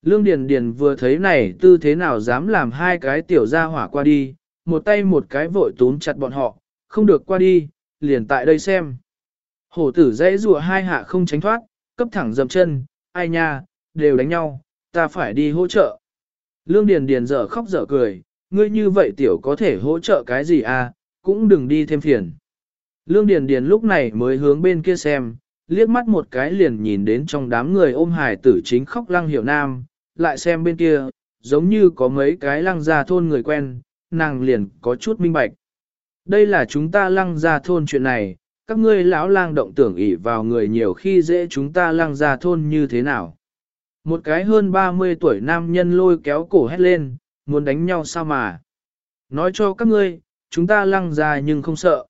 Lương Điền Điền vừa thấy này tư thế nào dám làm hai cái tiểu gia hỏa qua đi, một tay một cái vội túm chặt bọn họ, không được qua đi, liền tại đây xem. Hổ tử dãy rùa hai hạ không tránh thoát, cấp thẳng dầm chân, ai nha, đều đánh nhau, ta phải đi hỗ trợ. Lương Điền Điền dở khóc dở cười, ngươi như vậy tiểu có thể hỗ trợ cái gì à, cũng đừng đi thêm phiền. Lương Điền Điền lúc này mới hướng bên kia xem, liếc mắt một cái liền nhìn đến trong đám người ôm hải tử chính khóc lăng hiểu nam, lại xem bên kia, giống như có mấy cái lăng gia thôn người quen, nàng liền có chút minh bạch. Đây là chúng ta lăng gia thôn chuyện này, các ngươi lão lang động tưởng ỷ vào người nhiều khi dễ chúng ta lăng gia thôn như thế nào. Một cái hơn 30 tuổi nam nhân lôi kéo cổ hét lên, muốn đánh nhau sao mà. Nói cho các ngươi, chúng ta lăng gia nhưng không sợ.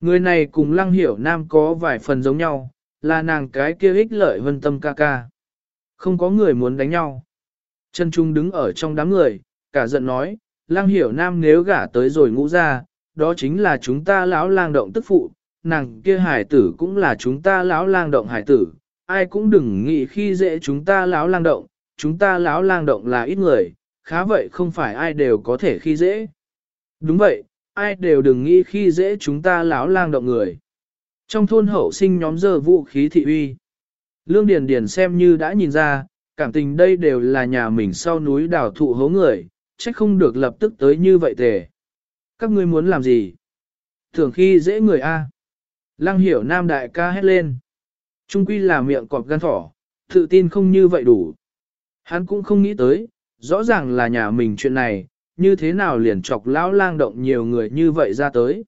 Người này cùng lăng hiểu nam có vài phần giống nhau, là nàng cái kia ích lợi vân tâm ca ca. Không có người muốn đánh nhau. Trần Trung đứng ở trong đám người, cả giận nói, Lang hiểu nam nếu gả tới rồi ngũ ra, đó chính là chúng ta lão lang động tức phụ, nàng kia hải tử cũng là chúng ta lão lang động hải tử, ai cũng đừng nghĩ khi dễ chúng ta lão lang động, chúng ta lão lang động là ít người, khá vậy không phải ai đều có thể khi dễ. Đúng vậy, ai đều đừng nghĩ khi dễ chúng ta lão lang động người. Trong thôn hậu sinh nhóm giờ vũ khí thị uy. Lương Điền Điền xem như đã nhìn ra, cảm tình đây đều là nhà mình sau núi đảo thụ hố người, trách không được lập tức tới như vậy tề. Các ngươi muốn làm gì? Thường khi dễ người A. Lăng hiểu nam đại ca hét lên. Trung quy là miệng cọp gan thỏ, tự tin không như vậy đủ. Hắn cũng không nghĩ tới, rõ ràng là nhà mình chuyện này, như thế nào liền chọc lão lang động nhiều người như vậy ra tới.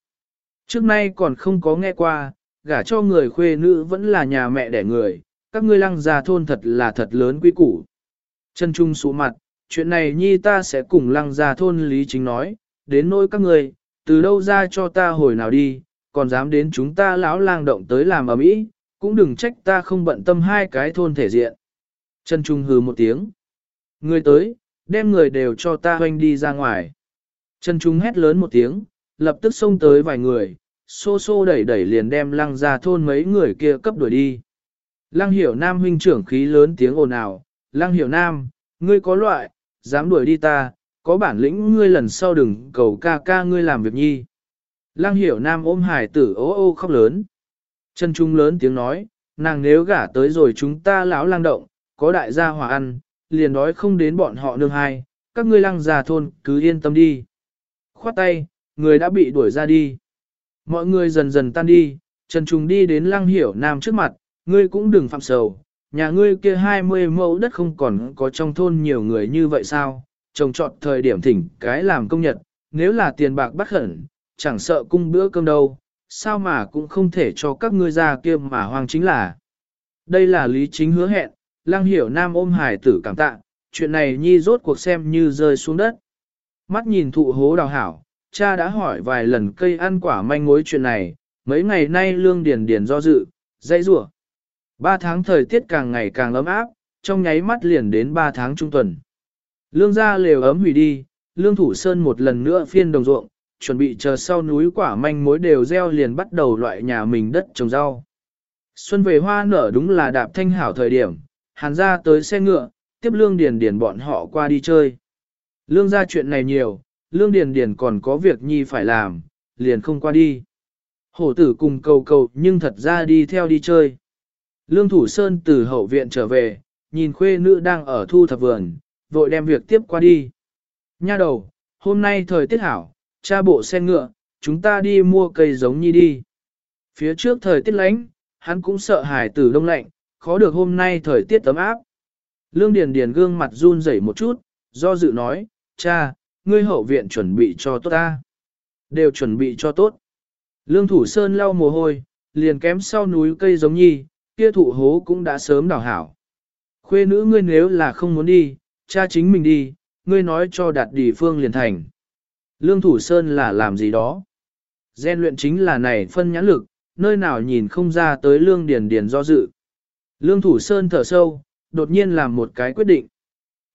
Trước nay còn không có nghe qua, gả cho người khuê nữ vẫn là nhà mẹ đẻ người, các ngươi lăng gia thôn thật là thật lớn quý củ. Chân trung số mặt, chuyện này nhi ta sẽ cùng lăng gia thôn lý chính nói, đến nỗi các ngươi, từ đâu ra cho ta hồi nào đi, còn dám đến chúng ta lão lang động tới làm ở mỹ, cũng đừng trách ta không bận tâm hai cái thôn thể diện. Chân trung hừ một tiếng. Người tới, đem người đều cho ta hoanh đi ra ngoài. Chân trung hét lớn một tiếng, lập tức xông tới vài người, xô xô đẩy đẩy liền đem lăng ra thôn mấy người kia cấp đuổi đi. Lăng hiểu nam huynh trưởng khí lớn tiếng ồn ào, lăng hiểu nam, ngươi có loại, dám đuổi đi ta, có bản lĩnh ngươi lần sau đừng cầu ca ca ngươi làm việc nhi. Lăng hiểu nam ôm hải tử ô ô khóc lớn. Chân trung lớn tiếng nói, nàng nếu gả tới rồi chúng ta lão lang động, có đại gia hòa ăn, liền đói không đến bọn họ nương hai, các ngươi lăng già thôn cứ yên tâm đi. Khoát tay, người đã bị đuổi ra đi. Mọi người dần dần tan đi, Trần Trung đi đến lăng hiểu nam trước mặt, ngươi cũng đừng phạm sầu, nhà ngươi kia 20 mẫu đất không còn có trong thôn nhiều người như vậy sao, trồng trọt thời điểm thỉnh cái làm công nhật, nếu là tiền bạc bắt khẩn, chẳng sợ cung bữa cơm đâu, sao mà cũng không thể cho các ngươi ra kia mà hoang chính là. Đây là lý chính hứa hẹn, lăng hiểu nam ôm hải tử cảm tạ, chuyện này nhi rốt cuộc xem như rơi xuống đất. Mắt nhìn thụ hố đào hảo, cha đã hỏi vài lần cây ăn quả manh mối chuyện này, mấy ngày nay lương điền điền do dự, dây rủa. Ba tháng thời tiết càng ngày càng ấm áp, trong nháy mắt liền đến ba tháng trung tuần. Lương gia lều ấm hủy đi, lương thủ sơn một lần nữa phiên đồng ruộng, chuẩn bị chờ sau núi quả manh mối đều gieo liền bắt đầu loại nhà mình đất trồng rau. Xuân về hoa nở đúng là đạp thanh hảo thời điểm, hàn ra tới xe ngựa, tiếp lương điền điền bọn họ qua đi chơi. Lương gia chuyện này nhiều, lương điền điền còn có việc nhi phải làm, liền không qua đi. Hổ tử cùng cầu cầu nhưng thật ra đi theo đi chơi. Lương Thủ Sơn từ hậu viện trở về, nhìn khuê nữ đang ở thu thập vườn, vội đem việc tiếp qua đi. Nha đầu, hôm nay thời tiết hảo, cha bộ xe ngựa, chúng ta đi mua cây giống nhi đi. Phía trước thời tiết lạnh, hắn cũng sợ hải tử đông lạnh, khó được hôm nay thời tiết ấm áp. Lương Điền Điền gương mặt run rẩy một chút, do dự nói, cha, ngươi hậu viện chuẩn bị cho tốt ta. Đều chuẩn bị cho tốt. Lương Thủ Sơn lau mồ hôi, liền kém sau núi cây giống nhi, kia thụ hố cũng đã sớm đào hảo. Khuê nữ ngươi nếu là không muốn đi, cha chính mình đi, ngươi nói cho đạt địa phương liền thành. Lương Thủ Sơn là làm gì đó? Gen luyện chính là này phân nhãn lực, nơi nào nhìn không ra tới lương điền điền do dự. Lương Thủ Sơn thở sâu, đột nhiên làm một cái quyết định.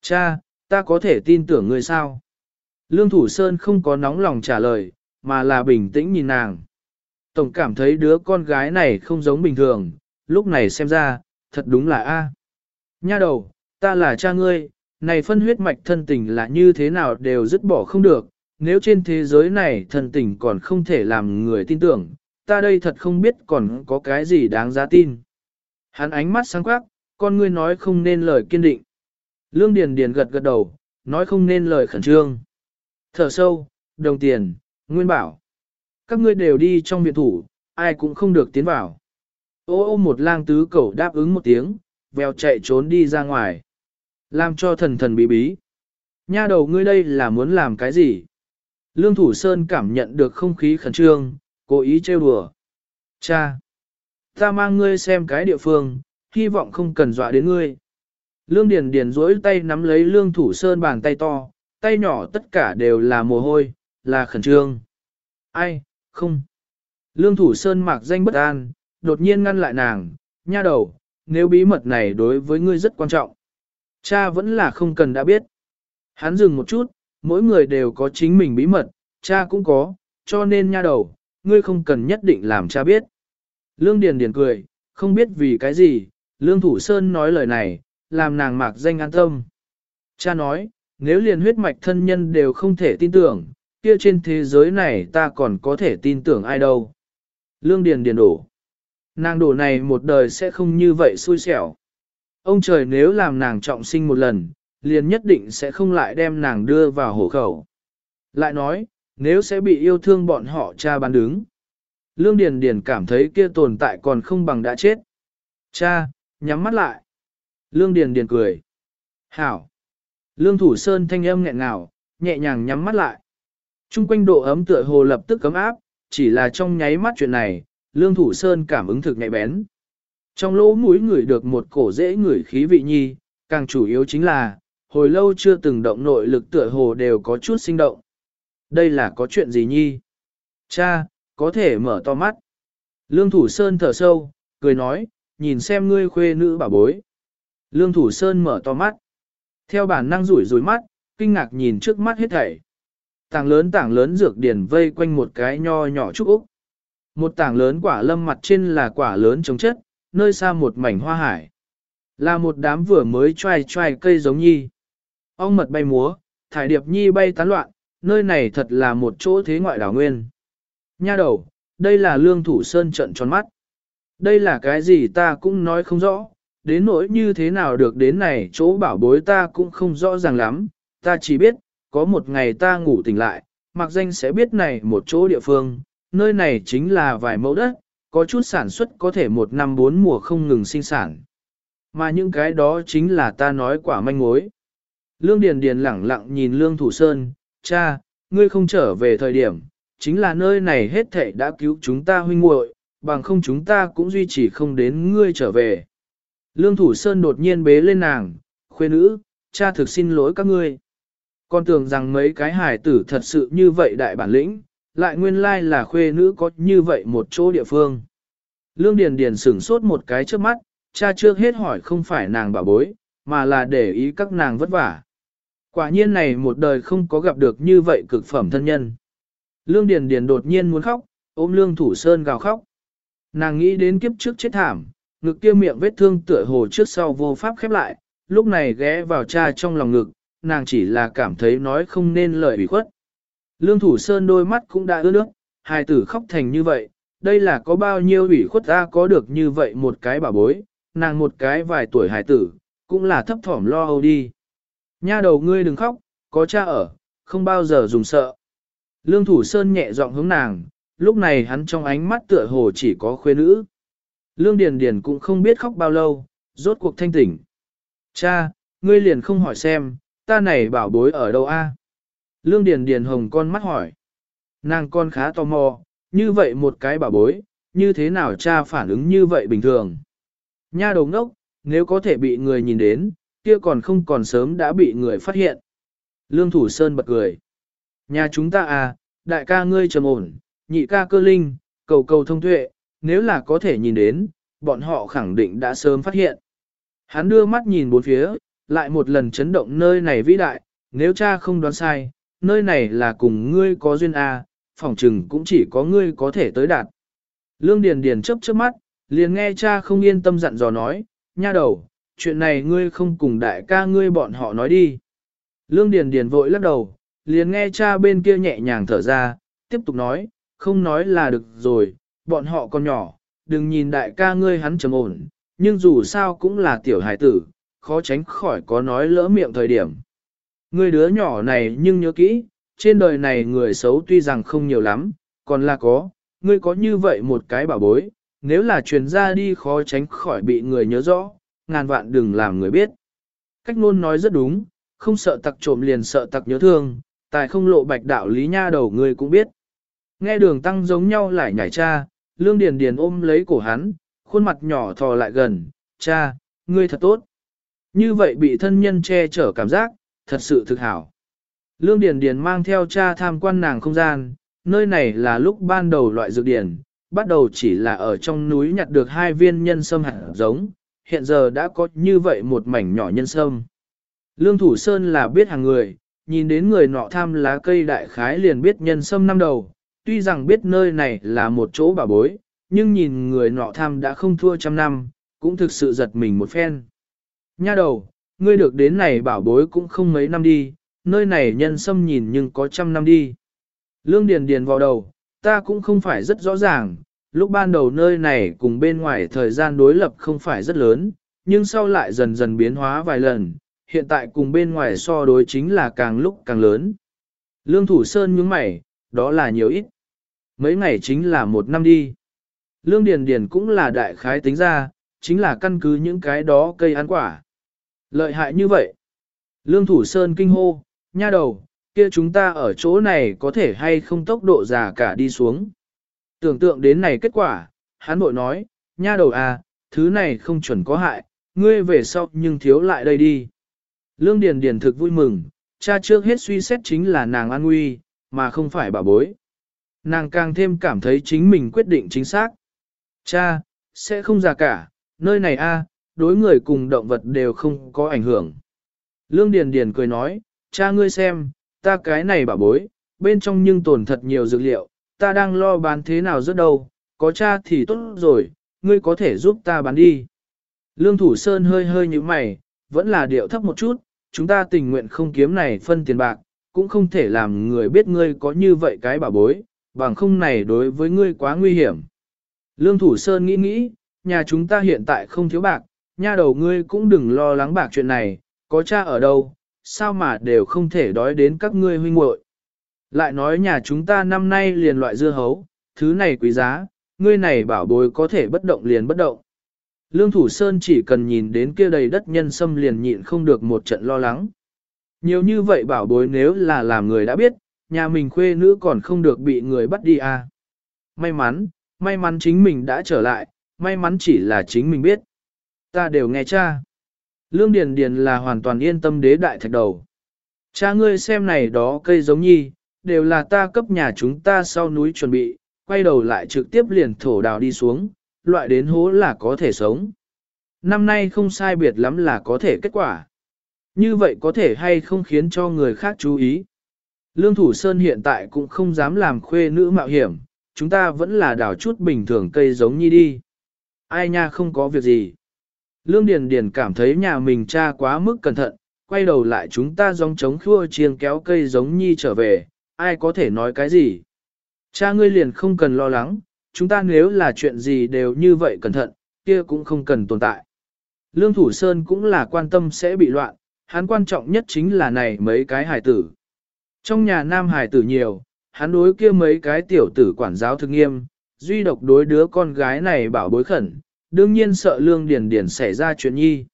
Cha, ta có thể tin tưởng ngươi sao? Lương Thủ Sơn không có nóng lòng trả lời, mà là bình tĩnh nhìn nàng. Tổng cảm thấy đứa con gái này không giống bình thường, lúc này xem ra, thật đúng là A. Nha đầu, ta là cha ngươi, này phân huyết mạch thân tình là như thế nào đều dứt bỏ không được, nếu trên thế giới này thân tình còn không thể làm người tin tưởng, ta đây thật không biết còn có cái gì đáng giá tin. Hắn ánh mắt sáng quắc, con ngươi nói không nên lời kiên định. Lương Điền Điền gật gật đầu, nói không nên lời khẩn trương. Thở sâu, đồng tiền, nguyên bảo. Các ngươi đều đi trong viện thủ, ai cũng không được tiến vào. Ô ô một lang tứ cẩu đáp ứng một tiếng, vèo chạy trốn đi ra ngoài. Làm cho thần thần bí bí. Nha đầu ngươi đây là muốn làm cái gì? Lương Thủ Sơn cảm nhận được không khí khẩn trương, cố ý trêu đùa. Cha! Ta mang ngươi xem cái địa phương, hy vọng không cần dọa đến ngươi. Lương Điền Điền duỗi tay nắm lấy Lương Thủ Sơn bàn tay to, tay nhỏ tất cả đều là mồ hôi, là khẩn trương. Ai, không. Lương Thủ Sơn mặc danh bất an, đột nhiên ngăn lại nàng, nha đầu, nếu bí mật này đối với ngươi rất quan trọng. Cha vẫn là không cần đã biết. Hắn dừng một chút, mỗi người đều có chính mình bí mật, cha cũng có, cho nên nha đầu, ngươi không cần nhất định làm cha biết. Lương Điền Điền cười, không biết vì cái gì, Lương Thủ Sơn nói lời này, làm nàng mạc danh an tâm. Cha nói, nếu liền huyết mạch thân nhân đều không thể tin tưởng, kia trên thế giới này ta còn có thể tin tưởng ai đâu. Lương Điền Điền đổ. Nàng đổ này một đời sẽ không như vậy xui xẻo. Ông trời nếu làm nàng trọng sinh một lần, liền nhất định sẽ không lại đem nàng đưa vào hổ khẩu. Lại nói, nếu sẽ bị yêu thương bọn họ cha bán đứng. Lương Điền Điền cảm thấy kia tồn tại còn không bằng đã chết. Cha, nhắm mắt lại. Lương Điền Điền cười. Hảo. Lương Thủ Sơn thanh âm nghẹn ngào, nhẹ nhàng nhắm mắt lại. Trung quanh độ ấm tựa hồ lập tức cấm áp, chỉ là trong nháy mắt chuyện này, Lương Thủ Sơn cảm ứng thực nhạy bén. Trong lỗ mũi ngửi được một cổ dễ ngửi khí vị nhi, càng chủ yếu chính là, hồi lâu chưa từng động nội lực tựa hồ đều có chút sinh động. Đây là có chuyện gì nhi? Cha, có thể mở to mắt. Lương Thủ Sơn thở sâu, cười nói, nhìn xem ngươi khuê nữ bảo bối. Lương Thủ Sơn mở to mắt. Theo bản năng rủi rủi mắt, kinh ngạc nhìn trước mắt hết thảy. Tảng lớn tảng lớn dược điển vây quanh một cái nho nhỏ trúc úc. Một tảng lớn quả lâm mặt trên là quả lớn trống chất, nơi xa một mảnh hoa hải. Là một đám vừa mới trai trai cây giống nhi. Ong mật bay múa, thải điệp nhi bay tán loạn, nơi này thật là một chỗ thế ngoại đảo nguyên. Nha đầu, đây là lương thủ sơn trận tròn mắt. Đây là cái gì ta cũng nói không rõ, đến nỗi như thế nào được đến này chỗ bảo bối ta cũng không rõ ràng lắm, ta chỉ biết, có một ngày ta ngủ tỉnh lại, mặc danh sẽ biết này một chỗ địa phương, nơi này chính là vài mẫu đất, có chút sản xuất có thể một năm bốn mùa không ngừng sinh sản. Mà những cái đó chính là ta nói quả manh mối. Lương Điền Điền lẳng lặng nhìn Lương Thủ Sơn, cha, ngươi không trở về thời điểm, chính là nơi này hết thảy đã cứu chúng ta huynh muội, bằng không chúng ta cũng duy trì không đến ngươi trở về. Lương Thủ Sơn đột nhiên bế lên nàng, khuê nữ, cha thực xin lỗi các ngươi. Con tưởng rằng mấy cái hài tử thật sự như vậy đại bản lĩnh, lại nguyên lai là khuê nữ có như vậy một chỗ địa phương. Lương Điền Điền sửng sốt một cái trước mắt, cha trước hết hỏi không phải nàng bảo bối, mà là để ý các nàng vất vả. Quả nhiên này một đời không có gặp được như vậy cực phẩm thân nhân. Lương Điền Điền đột nhiên muốn khóc, ôm Lương Thủ Sơn gào khóc. Nàng nghĩ đến kiếp trước chết thảm, ngực kia miệng vết thương tựa hồ trước sau vô pháp khép lại, lúc này ghé vào cha trong lòng ngực, nàng chỉ là cảm thấy nói không nên lời ủy khuất. Lương Thủ Sơn đôi mắt cũng đã ướt nước, hai tử khóc thành như vậy, đây là có bao nhiêu ủy khuất ta có được như vậy một cái bà bối, nàng một cái vài tuổi hài tử, cũng là thấp thỏm lo âu đi. Nha đầu ngươi đừng khóc, có cha ở, không bao giờ dùng sợ. Lương Thủ Sơn nhẹ giọng hướng nàng, lúc này hắn trong ánh mắt tựa hồ chỉ có khuê nữ. Lương Điền Điền cũng không biết khóc bao lâu, rốt cuộc thanh tỉnh. Cha, ngươi liền không hỏi xem, ta này bảo bối ở đâu a? Lương Điền Điền hồng con mắt hỏi. Nàng con khá tò mò, như vậy một cái bảo bối, như thế nào cha phản ứng như vậy bình thường. Nha đầu ngốc, nếu có thể bị người nhìn đến, kia còn không còn sớm đã bị người phát hiện. Lương Thủ Sơn bật cười. Nhà chúng ta à, đại ca ngươi trầm ổn, nhị ca cơ linh, cầu cầu thông tuệ, nếu là có thể nhìn đến, bọn họ khẳng định đã sớm phát hiện. Hắn đưa mắt nhìn bốn phía, lại một lần chấn động nơi này vĩ đại, nếu cha không đoán sai, nơi này là cùng ngươi có duyên à, phỏng chừng cũng chỉ có ngươi có thể tới đạt. Lương Điền Điền chớp chớp mắt, liền nghe cha không yên tâm dặn dò nói, nha đầu, chuyện này ngươi không cùng đại ca ngươi bọn họ nói đi. Lương Điền Điền vội lắc đầu, liền nghe cha bên kia nhẹ nhàng thở ra, tiếp tục nói, không nói là được rồi, bọn họ còn nhỏ, đừng nhìn đại ca ngươi hắn trầm ổn, nhưng dù sao cũng là tiểu hải tử, khó tránh khỏi có nói lỡ miệng thời điểm. Ngươi đứa nhỏ này nhưng nhớ kỹ, trên đời này người xấu tuy rằng không nhiều lắm, còn là có, ngươi có như vậy một cái bảo bối, nếu là truyền ra đi khó tránh khỏi bị người nhớ rõ, ngàn vạn đừng làm người biết. Cách luôn nói rất đúng, không sợ tặc trộm liền sợ tặc nhớ thương, tài không lộ bạch đạo lý nha đầu ngươi cũng biết. Nghe đường tăng giống nhau lại nhảy cha, lương điền điền ôm lấy cổ hắn, khuôn mặt nhỏ thò lại gần, cha, ngươi thật tốt. Như vậy bị thân nhân che chở cảm giác, thật sự thực hảo. Lương Điền Điền mang theo cha tham quan nàng không gian, nơi này là lúc ban đầu loại dược điển, bắt đầu chỉ là ở trong núi nhặt được hai viên nhân sâm hạt giống, hiện giờ đã có như vậy một mảnh nhỏ nhân sâm. Lương Thủ Sơn là biết hàng người, nhìn đến người nọ tham lá cây đại khái liền biết nhân sâm năm đầu, tuy rằng biết nơi này là một chỗ bà bối, nhưng nhìn người nọ tham đã không thua trăm năm, cũng thực sự giật mình một phen. Nha đầu, ngươi được đến này bảo bối cũng không mấy năm đi, nơi này nhân sâm nhìn nhưng có trăm năm đi. Lương Điền Điền vào đầu, ta cũng không phải rất rõ ràng, lúc ban đầu nơi này cùng bên ngoài thời gian đối lập không phải rất lớn, nhưng sau lại dần dần biến hóa vài lần, hiện tại cùng bên ngoài so đối chính là càng lúc càng lớn. Lương Thủ Sơn nhướng mày, đó là nhiều ít. Mấy ngày chính là một năm đi. Lương Điền Điền cũng là đại khái tính ra, chính là căn cứ những cái đó cây ăn quả. Lợi hại như vậy. Lương Thủ Sơn kinh hô, nha đầu, kia chúng ta ở chỗ này có thể hay không tốc độ già cả đi xuống. Tưởng tượng đến này kết quả, hắn bội nói, nha đầu à, thứ này không chuẩn có hại, ngươi về sau nhưng thiếu lại đây đi. Lương Điền Điền thực vui mừng, cha trước hết suy xét chính là nàng an nguy, mà không phải bà bối. Nàng càng thêm cảm thấy chính mình quyết định chính xác. Cha, sẽ không già cả, nơi này a, đối người cùng động vật đều không có ảnh hưởng. Lương Điền Điền cười nói, cha ngươi xem, ta cái này bảo bối, bên trong nhưng tồn thật nhiều dược liệu, ta đang lo bán thế nào rất đâu, có cha thì tốt rồi, ngươi có thể giúp ta bán đi. Lương Thủ Sơn hơi hơi như mày, vẫn là điệu thấp một chút, chúng ta tình nguyện không kiếm này phân tiền bạc, cũng không thể làm người biết ngươi có như vậy cái bảo bối, bằng không này đối với ngươi quá nguy hiểm. Lương Thủ Sơn nghĩ nghĩ, nhà chúng ta hiện tại không thiếu bạc, nha đầu ngươi cũng đừng lo lắng bạc chuyện này, có cha ở đâu, sao mà đều không thể đói đến các ngươi huynh muội. Lại nói nhà chúng ta năm nay liền loại dưa hấu, thứ này quý giá, ngươi này bảo bối có thể bất động liền bất động. Lương Thủ Sơn chỉ cần nhìn đến kia đầy đất nhân sâm liền nhịn không được một trận lo lắng. Nhiều như vậy bảo bối nếu là làm người đã biết, nhà mình khuê nữ còn không được bị người bắt đi à. May mắn, may mắn chính mình đã trở lại, may mắn chỉ là chính mình biết. Ta đều nghe cha. Lương Điền Điền là hoàn toàn yên tâm đế đại thạch đầu. Cha ngươi xem này đó cây giống nhi, đều là ta cấp nhà chúng ta sau núi chuẩn bị, quay đầu lại trực tiếp liền thổ đào đi xuống, loại đến hố là có thể sống. Năm nay không sai biệt lắm là có thể kết quả. Như vậy có thể hay không khiến cho người khác chú ý. Lương Thủ Sơn hiện tại cũng không dám làm khuê nữ mạo hiểm, chúng ta vẫn là đào chút bình thường cây giống nhi đi. Ai nha không có việc gì. Lương Điền Điền cảm thấy nhà mình cha quá mức cẩn thận, quay đầu lại chúng ta giống chống khua chiêng kéo cây giống nhi trở về, ai có thể nói cái gì. Cha ngươi liền không cần lo lắng, chúng ta nếu là chuyện gì đều như vậy cẩn thận, kia cũng không cần tồn tại. Lương Thủ Sơn cũng là quan tâm sẽ bị loạn, hắn quan trọng nhất chính là này mấy cái hài tử. Trong nhà nam hải tử nhiều, hắn đối kia mấy cái tiểu tử quản giáo thực nghiêm, duy độc đối đứa con gái này bảo bối khẩn, đương nhiên sợ lương điền điền xảy ra chuyện nhi.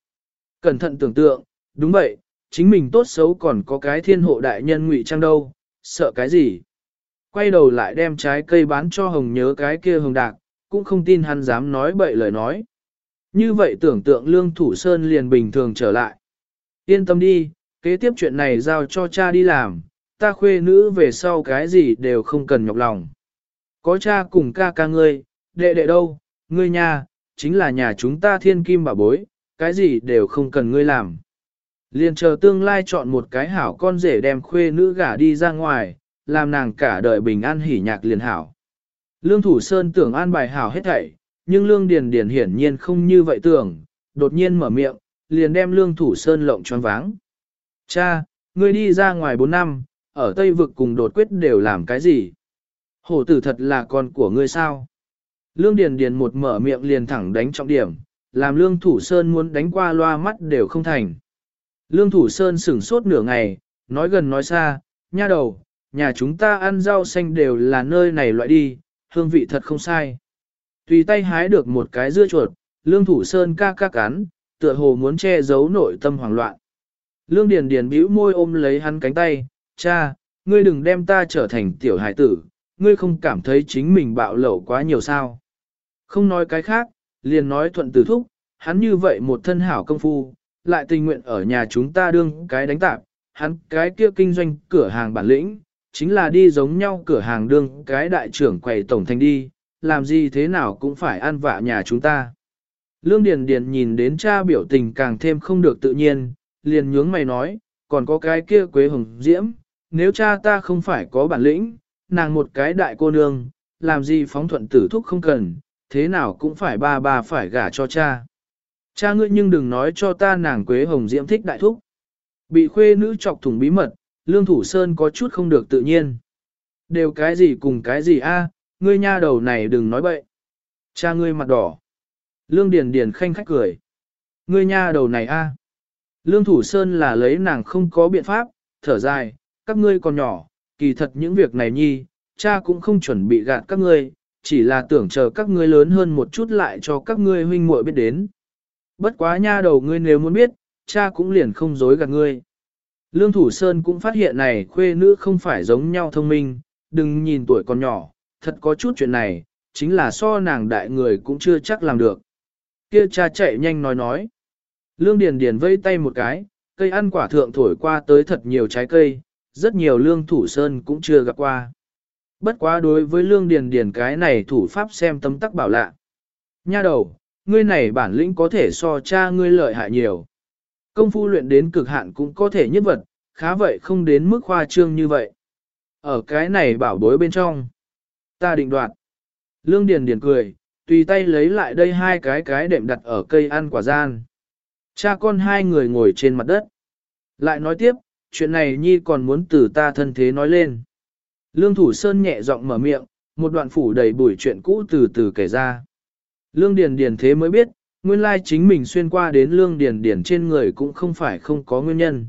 Cẩn thận tưởng tượng, đúng vậy, chính mình tốt xấu còn có cái thiên hộ đại nhân ngụy trang đâu, sợ cái gì. Quay đầu lại đem trái cây bán cho hồng nhớ cái kia hồng đạc, cũng không tin hắn dám nói bậy lời nói. Như vậy tưởng tượng lương thủ sơn liền bình thường trở lại. Yên tâm đi, kế tiếp chuyện này giao cho cha đi làm, ta khuê nữ về sau cái gì đều không cần nhọc lòng. Có cha cùng ca ca ngươi, đệ đệ đâu, ngươi nhà, chính là nhà chúng ta thiên kim bảo bối, cái gì đều không cần ngươi làm. Liền chờ tương lai chọn một cái hảo con rể đem khuê nữ gả đi ra ngoài, làm nàng cả đời bình an hỉ nhạc liền hảo. Lương Thủ Sơn tưởng an bài hảo hết thảy, nhưng Lương Điền Điền hiển nhiên không như vậy tưởng, đột nhiên mở miệng, liền đem Lương Thủ Sơn lộng choáng váng. Cha, ngươi đi ra ngoài 4 năm, ở Tây Vực cùng đột quyết đều làm cái gì? Hổ tử thật là con của ngươi sao? Lương Điền Điền một mở miệng liền thẳng đánh trọng điểm, làm Lương Thủ Sơn muốn đánh qua loa mắt đều không thành. Lương Thủ Sơn sửng sốt nửa ngày, nói gần nói xa, nha đầu, nhà chúng ta ăn rau xanh đều là nơi này loại đi, hương vị thật không sai. Tùy tay hái được một cái dưa chuột, lương thủ sơn ca ca cắn, tựa hồ muốn che giấu nội tâm hoảng loạn. Lương Điền Điền bĩu môi ôm lấy hắn cánh tay, cha, ngươi đừng đem ta trở thành tiểu hải tử, ngươi không cảm thấy chính mình bạo lẩu quá nhiều sao. Không nói cái khác, liền nói thuận tử thúc, hắn như vậy một thân hảo công phu, lại tình nguyện ở nhà chúng ta đương cái đánh tạp, hắn cái kia kinh doanh cửa hàng bản lĩnh, chính là đi giống nhau cửa hàng đương cái đại trưởng quầy tổng thành đi, làm gì thế nào cũng phải ăn vạ nhà chúng ta. Lương Điền Điền nhìn đến cha biểu tình càng thêm không được tự nhiên, liền nhướng mày nói, còn có cái kia quế hồng diễm, nếu cha ta không phải có bản lĩnh, nàng một cái đại cô nương, làm gì phóng thuận tử thúc không cần, thế nào cũng phải ba ba phải gả cho cha. Cha ngươi nhưng đừng nói cho ta nàng quế hồng diễm thích đại thúc. Bị khuê nữ chọc thủng bí mật, lương thủ sơn có chút không được tự nhiên. Đều cái gì cùng cái gì a, ngươi nha đầu này đừng nói bậy. Cha ngươi mặt đỏ. Lương Điền Điền khanh khách cười. Ngươi nha đầu này a. Lương Thủ Sơn là lấy nàng không có biện pháp, thở dài, các ngươi còn nhỏ, kỳ thật những việc này nhi, cha cũng không chuẩn bị gạt các ngươi, chỉ là tưởng chờ các ngươi lớn hơn một chút lại cho các ngươi huynh muội biết đến. Bất quá nha đầu ngươi nếu muốn biết, cha cũng liền không dối gạt ngươi. Lương Thủ Sơn cũng phát hiện này khuê nữ không phải giống nhau thông minh, đừng nhìn tuổi còn nhỏ, thật có chút chuyện này, chính là so nàng đại người cũng chưa chắc làm được. Kia cha chạy nhanh nói nói. Lương Điền Điền vây tay một cái, cây ăn quả thượng thổi qua tới thật nhiều trái cây, rất nhiều lương thủ sơn cũng chưa gặp qua. Bất quá đối với lương điền điền cái này thủ pháp xem tấm tắc bảo lạ. Nha đầu, ngươi này bản lĩnh có thể so cha ngươi lợi hại nhiều. Công phu luyện đến cực hạn cũng có thể nhất vật, khá vậy không đến mức khoa trương như vậy. Ở cái này bảo bối bên trong. Ta định đoạt. Lương Điền Điền cười, tùy tay lấy lại đây hai cái cái đệm đặt ở cây ăn quả gian. Cha con hai người ngồi trên mặt đất. Lại nói tiếp, chuyện này nhi còn muốn từ ta thân thế nói lên. Lương Thủ Sơn nhẹ giọng mở miệng, một đoạn phủ đầy bụi chuyện cũ từ từ kể ra. Lương Điền Điền thế mới biết, nguyên lai chính mình xuyên qua đến Lương Điền Điền trên người cũng không phải không có nguyên nhân.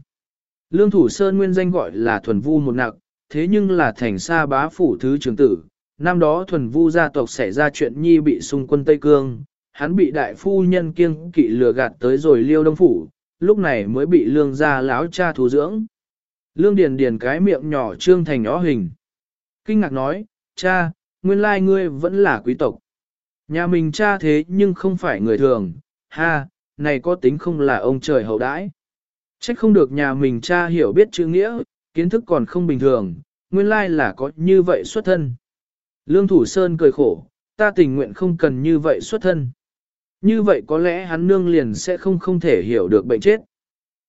Lương Thủ Sơn nguyên danh gọi là Thuần Vu một nặc, thế nhưng là thành xa bá phủ thứ trưởng tử. Năm đó Thuần Vu gia tộc xảy ra chuyện nhi bị xung quân Tây Cương, hắn bị đại phu nhân kiêng kỵ lừa gạt tới rồi liêu đông phủ, lúc này mới bị lương gia lão cha thú dưỡng. Lương Điền Điền cái miệng nhỏ trương thành nhỏ hình. Kinh ngạc nói, cha, nguyên lai ngươi vẫn là quý tộc. Nhà mình cha thế nhưng không phải người thường, ha, này có tính không là ông trời hậu đãi. Trách không được nhà mình cha hiểu biết chữ nghĩa, kiến thức còn không bình thường, nguyên lai là có như vậy xuất thân. Lương Thủ Sơn cười khổ, ta tình nguyện không cần như vậy xuất thân. Như vậy có lẽ hắn nương liền sẽ không không thể hiểu được bệnh chết.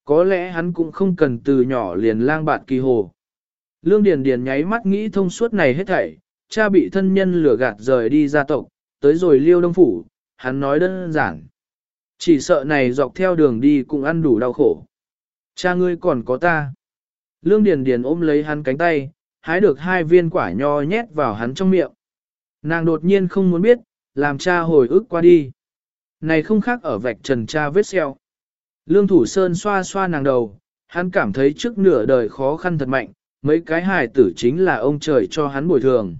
Có lẽ hắn cũng không cần từ nhỏ liền lang bạt kỳ hồ. Lương Điền Điền nháy mắt nghĩ thông suốt này hết thảy, cha bị thân nhân lừa gạt rời đi gia tộc, tới rồi liêu đông phủ, hắn nói đơn giản. Chỉ sợ này dọc theo đường đi cũng ăn đủ đau khổ. Cha ngươi còn có ta. Lương Điền Điền ôm lấy hắn cánh tay, hái được hai viên quả nho nhét vào hắn trong miệng. Nàng đột nhiên không muốn biết, làm cha hồi ức qua đi. Này không khác ở vạch trần cha vết xeo. Lương Thủ Sơn xoa xoa nàng đầu, hắn cảm thấy trước nửa đời khó khăn thật mạnh, mấy cái hài tử chính là ông trời cho hắn bồi thường.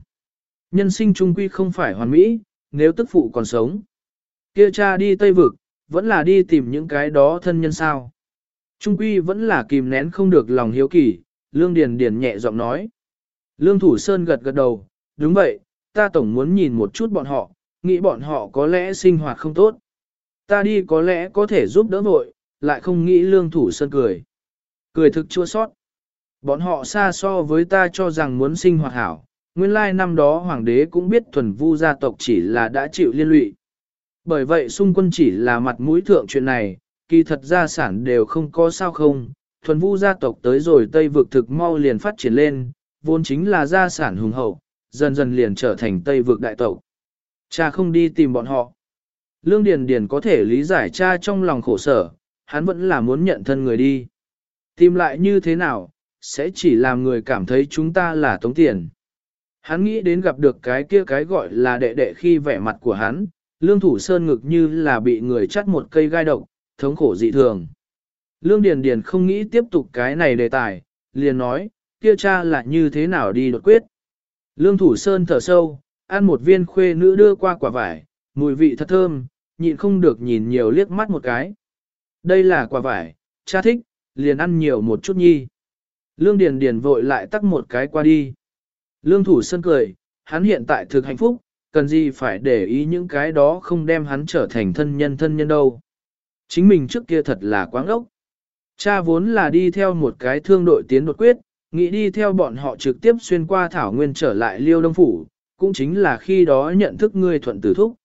Nhân sinh trung quy không phải hoàn mỹ, nếu tức phụ còn sống. Kia cha đi Tây Vực, vẫn là đi tìm những cái đó thân nhân sao. Trung quy vẫn là kìm nén không được lòng hiếu kỳ, Lương Điền Điền nhẹ giọng nói. Lương Thủ Sơn gật gật đầu, đúng vậy, ta tổng muốn nhìn một chút bọn họ, nghĩ bọn họ có lẽ sinh hoạt không tốt. Ta đi có lẽ có thể giúp đỡ vội, lại không nghĩ lương thủ sơn cười. Cười thực chua sót. Bọn họ xa so với ta cho rằng muốn sinh hoạt hảo, nguyên lai năm đó hoàng đế cũng biết thuần vu gia tộc chỉ là đã chịu liên lụy. Bởi vậy xung quân chỉ là mặt mũi thượng chuyện này, kỳ thật gia sản đều không có sao không, thuần vu gia tộc tới rồi Tây vực thực mau liền phát triển lên, vốn chính là gia sản hùng hậu, dần dần liền trở thành Tây vực đại tộc. Cha không đi tìm bọn họ. Lương Điền Điền có thể lý giải cha trong lòng khổ sở, hắn vẫn là muốn nhận thân người đi. Tìm lại như thế nào, sẽ chỉ làm người cảm thấy chúng ta là tống tiền. Hắn nghĩ đến gặp được cái kia cái gọi là đệ đệ khi vẻ mặt của hắn, lương thủ sơn ngực như là bị người chắt một cây gai độc, thống khổ dị thường. Lương Điền Điền không nghĩ tiếp tục cái này đề tài, liền nói, kia cha là như thế nào đi đột quyết. Lương Thủ Sơn thở sâu, ăn một viên khuê nữ đưa qua quả vải, mùi vị thật thơm, nhịn không được nhìn nhiều liếc mắt một cái. Đây là quả vải, cha thích, liền ăn nhiều một chút nhi. Lương Điền Điền vội lại tắt một cái qua đi. Lương Thủ Sơn cười, hắn hiện tại thực hạnh phúc, cần gì phải để ý những cái đó không đem hắn trở thành thân nhân thân nhân đâu. Chính mình trước kia thật là quáng ốc. Cha vốn là đi theo một cái thương đội tiến đột quyết, nghĩ đi theo bọn họ trực tiếp xuyên qua Thảo Nguyên trở lại Liêu Đông Phủ, cũng chính là khi đó nhận thức ngươi thuận tử thúc.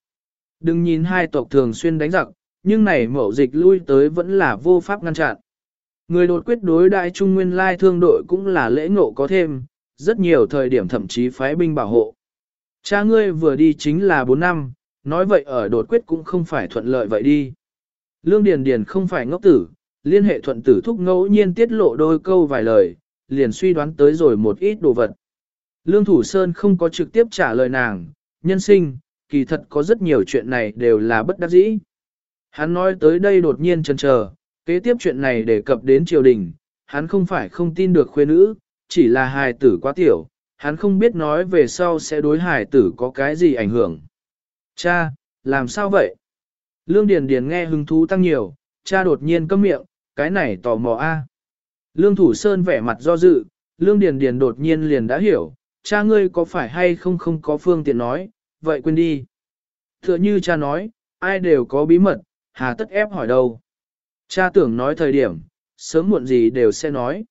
Đừng nhìn hai tộc thường xuyên đánh giặc, nhưng này mậu dịch lui tới vẫn là vô pháp ngăn chặn. Người đột quyết đối đại trung nguyên lai thương đội cũng là lễ ngộ có thêm, rất nhiều thời điểm thậm chí phái binh bảo hộ. Cha ngươi vừa đi chính là 4 năm, nói vậy ở đột quyết cũng không phải thuận lợi vậy đi. Lương Điền Điền không phải ngốc tử, liên hệ thuận tử thúc ngẫu nhiên tiết lộ đôi câu vài lời, liền suy đoán tới rồi một ít đồ vật. Lương Thủ Sơn không có trực tiếp trả lời nàng, nhân sinh, kỳ thật có rất nhiều chuyện này đều là bất đắc dĩ. Hắn nói tới đây đột nhiên chần chờ, kế tiếp chuyện này đề cập đến triều đình, hắn không phải không tin được khuê nữ, chỉ là hài tử quá tiểu, hắn không biết nói về sau sẽ đối hài tử có cái gì ảnh hưởng. Cha, làm sao vậy? Lương Điền Điền nghe hứng thú tăng nhiều, cha đột nhiên câm miệng, cái này tò mò a. Lương Thủ Sơn vẻ mặt do dự, Lương Điền Điền đột nhiên liền đã hiểu, cha ngươi có phải hay không không có phương tiện nói, vậy quên đi. Tựa như cha nói, ai đều có bí mật, hà tất ép hỏi đâu. Cha tưởng nói thời điểm, sớm muộn gì đều sẽ nói.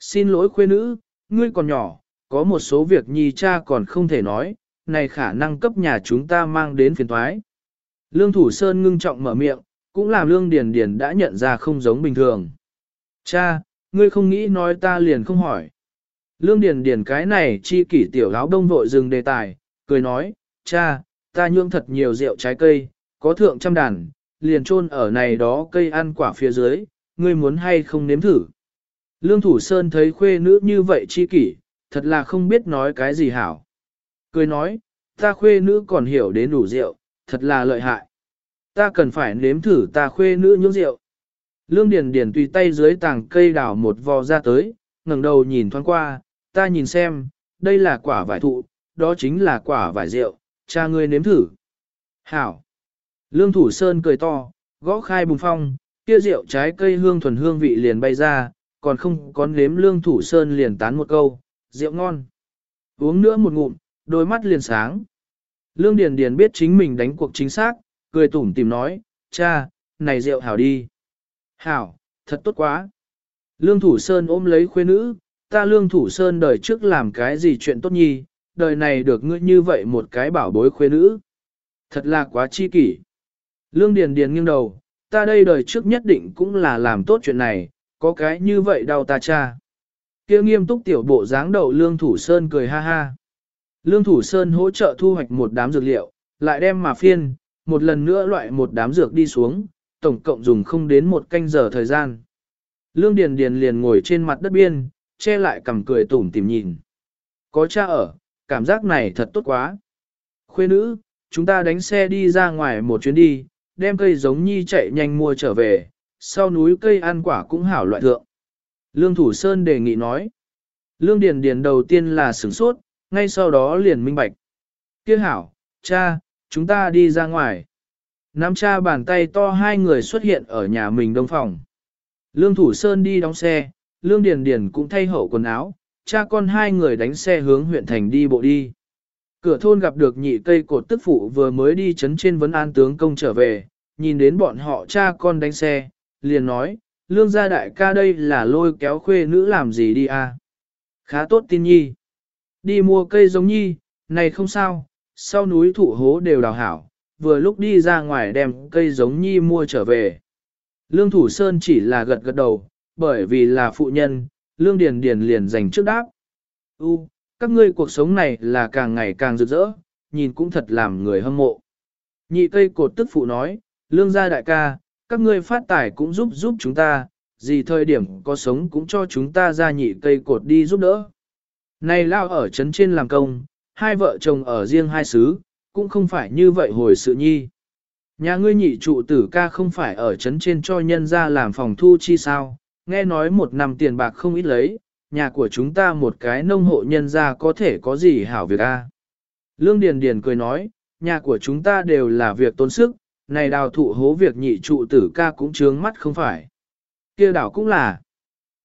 Xin lỗi khuê nữ, ngươi còn nhỏ, có một số việc nhi cha còn không thể nói, này khả năng cấp nhà chúng ta mang đến phiền thoái. Lương Thủ Sơn ngưng trọng mở miệng, cũng làm Lương Điền Điền đã nhận ra không giống bình thường. Cha, ngươi không nghĩ nói ta liền không hỏi. Lương Điền Điền cái này chi kỷ tiểu áo đông vội dừng đề tài, cười nói, cha, ta nhượng thật nhiều rượu trái cây, có thượng trăm đàn, liền chôn ở này đó cây ăn quả phía dưới, ngươi muốn hay không nếm thử. Lương Thủ Sơn thấy khuê nữ như vậy chi kỷ, thật là không biết nói cái gì hảo. Cười nói, ta khuê nữ còn hiểu đến đủ rượu, thật là lợi hại. Ta cần phải nếm thử ta khuê nữ nhưỡng rượu. Lương Điền Điền tùy tay dưới tàng cây đào một vò ra tới, ngẩng đầu nhìn thoáng qua, ta nhìn xem, đây là quả vải thụ, đó chính là quả vải rượu, cha ngươi nếm thử. Hảo. Lương Thủ Sơn cười to, gõ khai bùng phong, kia rượu trái cây hương thuần hương vị liền bay ra, còn không có nếm Lương Thủ Sơn liền tán một câu, rượu ngon. Uống nữa một ngụm, đôi mắt liền sáng. Lương Điền Điền biết chính mình đánh cuộc chính xác, cười tủm tỉm nói, cha, này rượu hảo đi. Hảo, thật tốt quá. Lương Thủ Sơn ôm lấy khuê nữ, ta Lương Thủ Sơn đời trước làm cái gì chuyện tốt nhi, đời này được ngươi như vậy một cái bảo bối khuê nữ. Thật là quá chi kỷ. Lương Điền Điền nghiêng đầu, ta đây đời trước nhất định cũng là làm tốt chuyện này, có cái như vậy đau ta cha. Kia nghiêm túc tiểu bộ dáng đầu Lương Thủ Sơn cười ha ha. Lương Thủ Sơn hỗ trợ thu hoạch một đám dược liệu, lại đem mà phiên, một lần nữa loại một đám dược đi xuống, tổng cộng dùng không đến một canh giờ thời gian. Lương Điền Điền liền ngồi trên mặt đất biên, che lại cằm cười tủm tỉm nhìn. Có cha ở, cảm giác này thật tốt quá. Khuê nữ, chúng ta đánh xe đi ra ngoài một chuyến đi, đem cây giống nhi chạy nhanh mua trở về, sau núi cây ăn quả cũng hảo loại thượng. Lương Thủ Sơn đề nghị nói. Lương Điền Điền đầu tiên là sửng sốt, ngay sau đó liền minh bạch. Kia hảo, cha, chúng ta đi ra ngoài. Nam cha bàn tay to hai người xuất hiện ở nhà mình đông phòng. Lương Thủ Sơn đi đóng xe, Lương Điền Điền cũng thay hậu quần áo, cha con hai người đánh xe hướng huyện thành đi bộ đi. Cửa thôn gặp được nhị cây cột tức phụ vừa mới đi chấn trên vấn an tướng công trở về, nhìn đến bọn họ cha con đánh xe, liền nói, lương gia đại ca đây là lôi kéo khuê nữ làm gì đi à. Khá tốt tin nhi. Đi mua cây giống nhi, này không sao, sau núi thụ hố đều đào hảo, vừa lúc đi ra ngoài đem cây giống nhi mua trở về. Lương Thủ Sơn chỉ là gật gật đầu, bởi vì là phụ nhân, Lương Điền Điền liền dành trước đáp. U, các ngươi cuộc sống này là càng ngày càng rực rỡ, nhìn cũng thật làm người hâm mộ. Nhị cây cột tức phụ nói, Lương gia đại ca, các ngươi phát tài cũng giúp giúp chúng ta, gì thời điểm có sống cũng cho chúng ta ra nhị cây cột đi giúp đỡ. Này lao ở trấn trên làm công, hai vợ chồng ở riêng hai xứ, cũng không phải như vậy hồi sự nhi. Nhà ngươi nhị trụ tử ca không phải ở trấn trên cho nhân ra làm phòng thu chi sao, nghe nói một năm tiền bạc không ít lấy, nhà của chúng ta một cái nông hộ nhân ra có thể có gì hảo việc a? Lương Điền Điền cười nói, nhà của chúng ta đều là việc tốn sức, này đào thụ hố việc nhị trụ tử ca cũng trướng mắt không phải. kia đảo cũng là.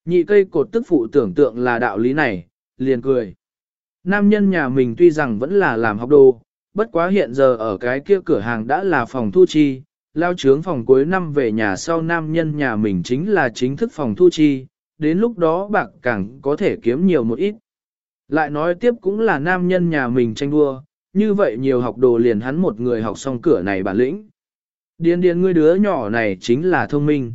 Nhị cây cột tức phụ tưởng tượng là đạo lý này, liền cười. Nam nhân nhà mình tuy rằng vẫn là làm học đồ, bất quá hiện giờ ở cái kia cửa hàng đã là phòng thu chi, lao trướng phòng cuối năm về nhà sau nam nhân nhà mình chính là chính thức phòng thu chi, đến lúc đó bạc càng có thể kiếm nhiều một ít. Lại nói tiếp cũng là nam nhân nhà mình tranh đua, như vậy nhiều học đồ liền hắn một người học xong cửa này bản lĩnh. Điên điên ngươi đứa nhỏ này chính là thông minh.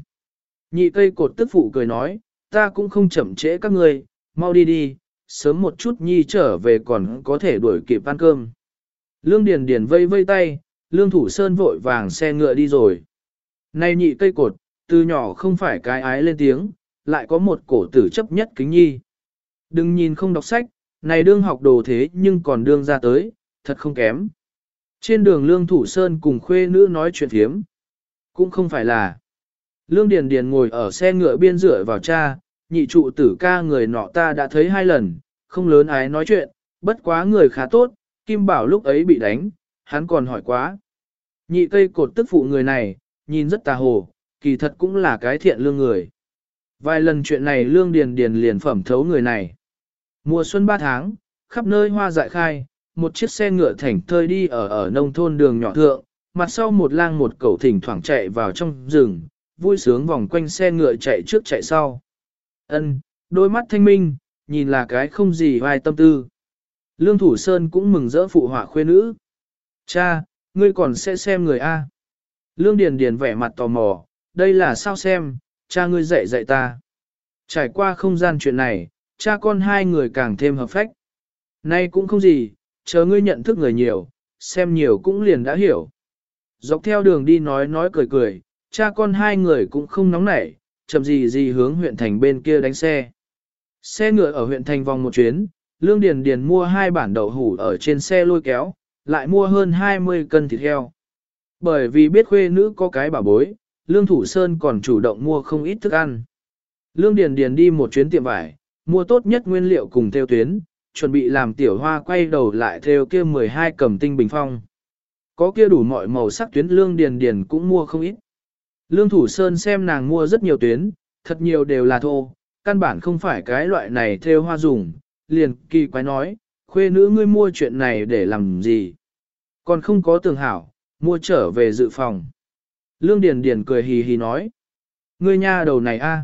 Nhị cây cột tức phụ cười nói, ta cũng không chậm trễ các ngươi, mau đi đi, sớm một chút nhi trở về còn có thể đuổi kịp ăn cơm. Lương Điền Điền vây vây tay, Lương Thủ Sơn vội vàng xe ngựa đi rồi. Này nhị cây cột, từ nhỏ không phải cái ái lên tiếng, lại có một cổ tử chấp nhất kính nhi. Đừng nhìn không đọc sách, này đương học đồ thế nhưng còn đương ra tới, thật không kém. Trên đường Lương Thủ Sơn cùng khuê nữ nói chuyện thiếm. Cũng không phải là. Lương Điền Điền ngồi ở xe ngựa biên rửa vào cha, nhị trụ tử ca người nọ ta đã thấy hai lần, không lớn ái nói chuyện, bất quá người khá tốt, Kim Bảo lúc ấy bị đánh, hắn còn hỏi quá. Nhị cây cột tức phụ người này, nhìn rất tà hồ, kỳ thật cũng là cái thiện lương người. Vài lần chuyện này lương điền điền liền phẩm thấu người này. Mùa xuân ba tháng, khắp nơi hoa dại khai, một chiếc xe ngựa thảnh thơi đi ở ở nông thôn đường nhỏ thượng, mặt sau một lang một cẩu thỉnh thoảng chạy vào trong rừng, vui sướng vòng quanh xe ngựa chạy trước chạy sau. Ân, đôi mắt thanh minh, nhìn là cái không gì vai tâm tư. Lương Thủ Sơn cũng mừng rỡ phụ họa khuê nữ. Cha, ngươi còn sẽ xem người A. Lương Điền Điền vẻ mặt tò mò, đây là sao xem, cha ngươi dạy dạy ta. Trải qua không gian chuyện này, cha con hai người càng thêm hợp phách. Nay cũng không gì, chờ ngươi nhận thức người nhiều, xem nhiều cũng liền đã hiểu. Dọc theo đường đi nói nói cười cười, cha con hai người cũng không nóng nảy, chậm gì gì hướng huyện thành bên kia đánh xe. Xe ngựa ở huyện thành vòng một chuyến, Lương Điền Điền mua hai bản đậu hủ ở trên xe lôi kéo, lại mua hơn 20 cân thịt heo. Bởi vì biết khuê nữ có cái bảo bối, Lương Thủ Sơn còn chủ động mua không ít thức ăn. Lương Điền Điền đi một chuyến tiệm vải, mua tốt nhất nguyên liệu cùng theo tuyến, chuẩn bị làm tiểu hoa quay đầu lại theo kia 12 cầm tinh bình phong. Có kia đủ mọi màu sắc tuyến Lương Điền Điền cũng mua không ít. Lương Thủ Sơn xem nàng mua rất nhiều tuyến, thật nhiều đều là thô, căn bản không phải cái loại này theo hoa dùng, liền kỳ quái nói, khuê nữ ngươi mua chuyện này để làm gì? Còn không có tường hảo, mua trở về dự phòng. Lương Điền Điền cười hì hì nói, ngươi nha đầu này a.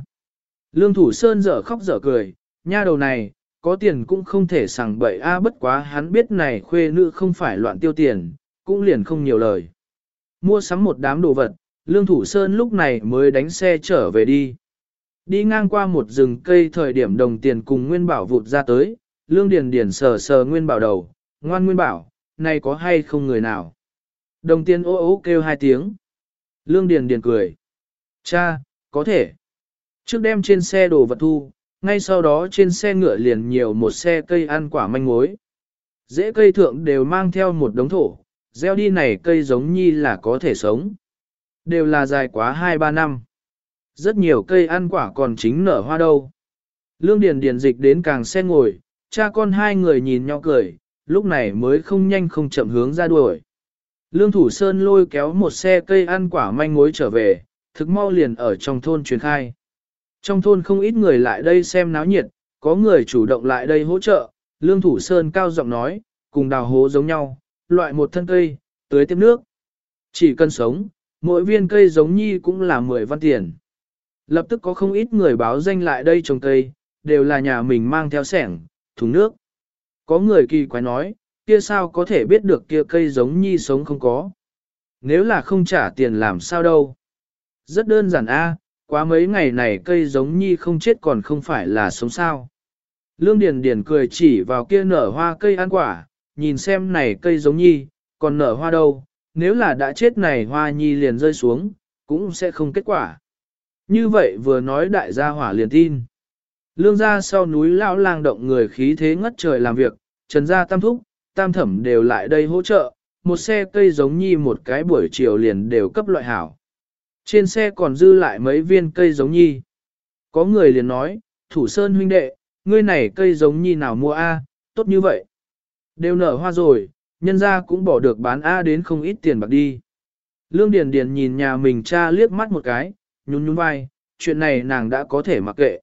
Lương Thủ Sơn dở khóc dở cười, nha đầu này, có tiền cũng không thể sằng bậy a bất quá hắn biết này khuê nữ không phải loạn tiêu tiền, cũng liền không nhiều lời. Mua sắm một đám đồ vật, Lương Thủ Sơn lúc này mới đánh xe trở về đi. Đi ngang qua một rừng cây thời điểm đồng tiền cùng Nguyên Bảo vụt ra tới, Lương Điền Điền sờ sờ Nguyên Bảo đầu, ngoan Nguyên Bảo, này có hay không người nào? Đồng tiền ô ô kêu hai tiếng. Lương Điền Điền cười. Cha, có thể. Trước đem trên xe đồ vật thu, ngay sau đó trên xe ngựa liền nhiều một xe cây ăn quả manh mối. Dễ cây thượng đều mang theo một đống thổ, gieo đi này cây giống nhi là có thể sống. Đều là dài quá 2-3 năm. Rất nhiều cây ăn quả còn chính nở hoa đâu. Lương Điền Điền dịch đến càng xe ngồi, cha con hai người nhìn nhau cười, lúc này mới không nhanh không chậm hướng ra đuổi. Lương Thủ Sơn lôi kéo một xe cây ăn quả manh mối trở về, thực mau liền ở trong thôn truyền khai. Trong thôn không ít người lại đây xem náo nhiệt, có người chủ động lại đây hỗ trợ, Lương Thủ Sơn cao giọng nói, cùng đào hố giống nhau, loại một thân cây, tưới tiếp nước. Chỉ cần sống, mỗi viên cây giống nhi cũng là 10 văn tiền. Lập tức có không ít người báo danh lại đây trồng cây, đều là nhà mình mang theo sẻng, thùng nước. Có người kỳ quái nói, kia sao có thể biết được kia cây giống nhi sống không có. Nếu là không trả tiền làm sao đâu. Rất đơn giản a, quá mấy ngày này cây giống nhi không chết còn không phải là sống sao. Lương Điền Điền cười chỉ vào kia nở hoa cây ăn quả, nhìn xem này cây giống nhi, còn nở hoa đâu, nếu là đã chết này hoa nhi liền rơi xuống, cũng sẽ không kết quả. Như vậy vừa nói đại gia hỏa liền tin. Lương gia sau núi lão lang động người khí thế ngất trời làm việc, trần gia tam thúc, tam thẩm đều lại đây hỗ trợ, một xe cây giống nhi một cái buổi chiều liền đều cấp loại hảo. Trên xe còn dư lại mấy viên cây giống nhi. Có người liền nói, thủ sơn huynh đệ, ngươi này cây giống nhi nào mua A, tốt như vậy. Đều nở hoa rồi, nhân ra cũng bỏ được bán A đến không ít tiền bạc đi. Lương Điền Điền nhìn nhà mình cha liếc mắt một cái, nhún nhún vai, chuyện này nàng đã có thể mặc kệ.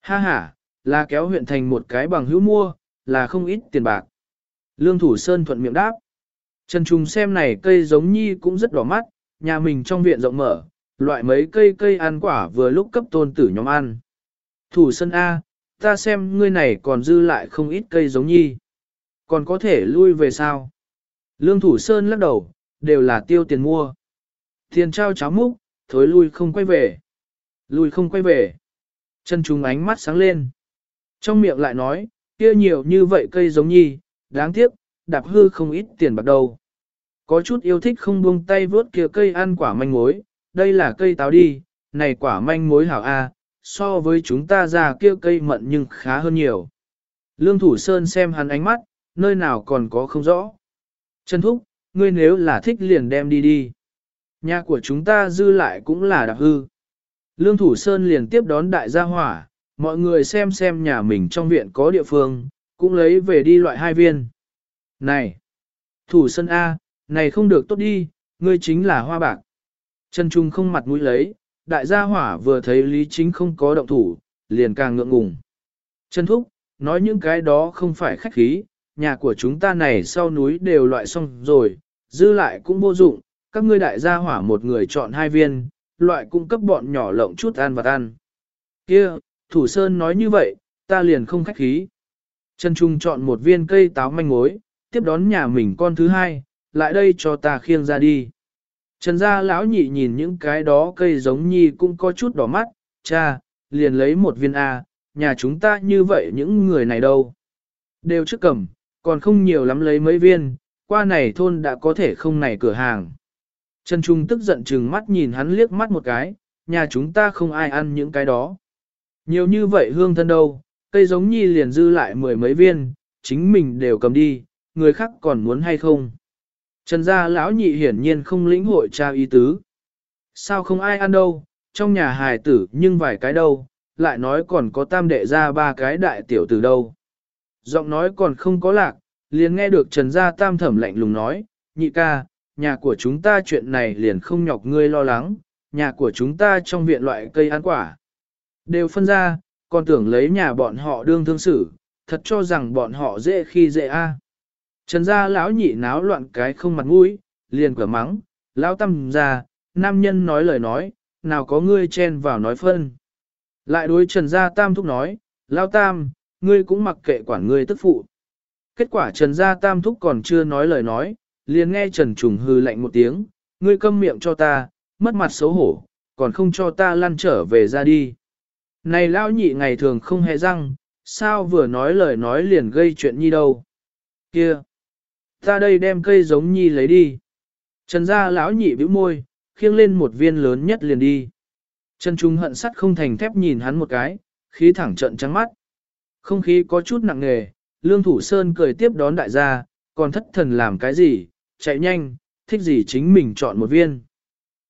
Ha ha, là kéo huyện thành một cái bằng hữu mua, là không ít tiền bạc. Lương Thủ Sơn thuận miệng đáp. Trần Trung xem này cây giống nhi cũng rất đỏ mắt, nhà mình trong viện rộng mở, loại mấy cây cây ăn quả vừa lúc cấp tôn tử nhóm ăn. Thủ Sơn A, ta xem ngươi này còn dư lại không ít cây giống nhi. Còn có thể lui về sao? Lương Thủ Sơn lắc đầu, đều là tiêu tiền mua. Tiền trao cháo múc, thối lui không quay về. Lui không quay về. Chân trùng ánh mắt sáng lên. Trong miệng lại nói, kia nhiều như vậy cây giống nhi, đáng tiếc, đạp hư không ít tiền bạc đâu. Có chút yêu thích không buông tay vớt kia cây ăn quả manh mối, đây là cây táo đi, này quả manh mối hảo A, so với chúng ta ra kia cây mận nhưng khá hơn nhiều. Lương Thủ Sơn xem hắn ánh mắt, nơi nào còn có không rõ. Trần Thúc, ngươi nếu là thích liền đem đi đi. Nhà của chúng ta dư lại cũng là đặc hư. Lương Thủ Sơn liền tiếp đón đại gia hỏa, mọi người xem xem nhà mình trong viện có địa phương, cũng lấy về đi loại hai viên. Này! Thủ Sơn A, này không được tốt đi, ngươi chính là hoa bạc. Trần Trung không mặt mũi lấy, đại gia hỏa vừa thấy Lý Chính không có động thủ, liền càng ngượng ngùng. Trần Thúc, nói những cái đó không phải khách khí, nhà của chúng ta này sau núi đều loại xong rồi, dư lại cũng vô dụng, các ngươi đại gia hỏa một người chọn hai viên, loại cung cấp bọn nhỏ lộng chút ăn và ăn. Kia, Thủ Sơn nói như vậy, ta liền không khách khí. Trần Trung chọn một viên cây táo manh mối, tiếp đón nhà mình con thứ hai, lại đây cho ta khiêng ra đi. Trần gia lão nhị nhìn những cái đó cây giống nhi cũng có chút đỏ mắt, cha, liền lấy một viên A, nhà chúng ta như vậy những người này đâu. Đều trước cầm, còn không nhiều lắm lấy mấy viên, qua này thôn đã có thể không này cửa hàng. Trần Trung tức giận chừng mắt nhìn hắn liếc mắt một cái, nhà chúng ta không ai ăn những cái đó. Nhiều như vậy hương thân đâu, cây giống nhi liền dư lại mười mấy viên, chính mình đều cầm đi, người khác còn muốn hay không. Trần gia lão nhị hiển nhiên không lĩnh hội trao ý tứ. Sao không ai ăn đâu, trong nhà hài tử nhưng vài cái đâu, lại nói còn có tam đệ ra ba cái đại tiểu tử đâu. Giọng nói còn không có lạc, liền nghe được Trần gia tam thẩm lạnh lùng nói, nhị ca, nhà của chúng ta chuyện này liền không nhọc ngươi lo lắng, nhà của chúng ta trong viện loại cây ăn quả. Đều phân ra, còn tưởng lấy nhà bọn họ đương thương xử, thật cho rằng bọn họ dễ khi dễ a. Trần gia lão nhị náo loạn cái không mặt mũi, liền cửa mắng, lão tâm ra, nam nhân nói lời nói, nào có ngươi chen vào nói phân. Lại đối Trần gia tam thúc nói, lão tam, ngươi cũng mặc kệ quản ngươi tức phụ. Kết quả Trần gia tam thúc còn chưa nói lời nói, liền nghe Trần Trùng hư lạnh một tiếng, ngươi câm miệng cho ta, mất mặt xấu hổ, còn không cho ta lăn trở về ra đi. Này lão nhị ngày thường không hề răng, sao vừa nói lời nói liền gây chuyện nhi đâu. Kia! Ta đây đem cây giống nhi lấy đi. Trần gia lão nhị bĩu môi, khiêng lên một viên lớn nhất liền đi. Trần Trung hận sắt không thành thép nhìn hắn một cái, khí thẳng trận trắng mắt. Không khí có chút nặng nề, Lương Thủ Sơn cười tiếp đón đại gia, còn thất thần làm cái gì, chạy nhanh, thích gì chính mình chọn một viên.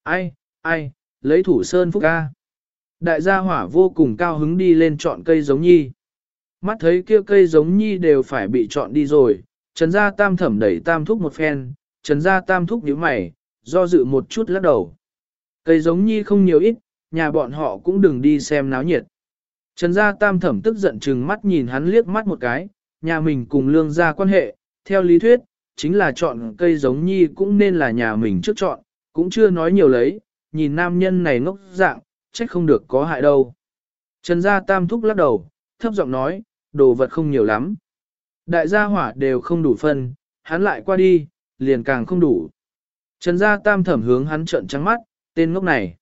Ai, ai, lấy Thủ Sơn phúc ca. Đại gia hỏa vô cùng cao hứng đi lên chọn cây giống nhi. Mắt thấy kia cây giống nhi đều phải bị chọn đi rồi, Trần gia tam thẩm đẩy tam thúc một phen, Trần gia tam thúc nhíu mày, do dự một chút lắc đầu. Cây giống nhi không nhiều ít, nhà bọn họ cũng đừng đi xem náo nhiệt. Trần gia tam thẩm tức giận chừng mắt nhìn hắn liếc mắt một cái, nhà mình cùng lương gia quan hệ, theo lý thuyết, chính là chọn cây giống nhi cũng nên là nhà mình trước chọn, cũng chưa nói nhiều lấy, nhìn nam nhân này ngốc dạng, trách không được có hại đâu. Trần gia tam thúc lắc đầu, thấp giọng nói, đồ vật không nhiều lắm. Đại gia hỏa đều không đủ phân, hắn lại qua đi, liền càng không đủ. Trần gia tam thẩm hướng hắn trợn trắng mắt, tên ngốc này.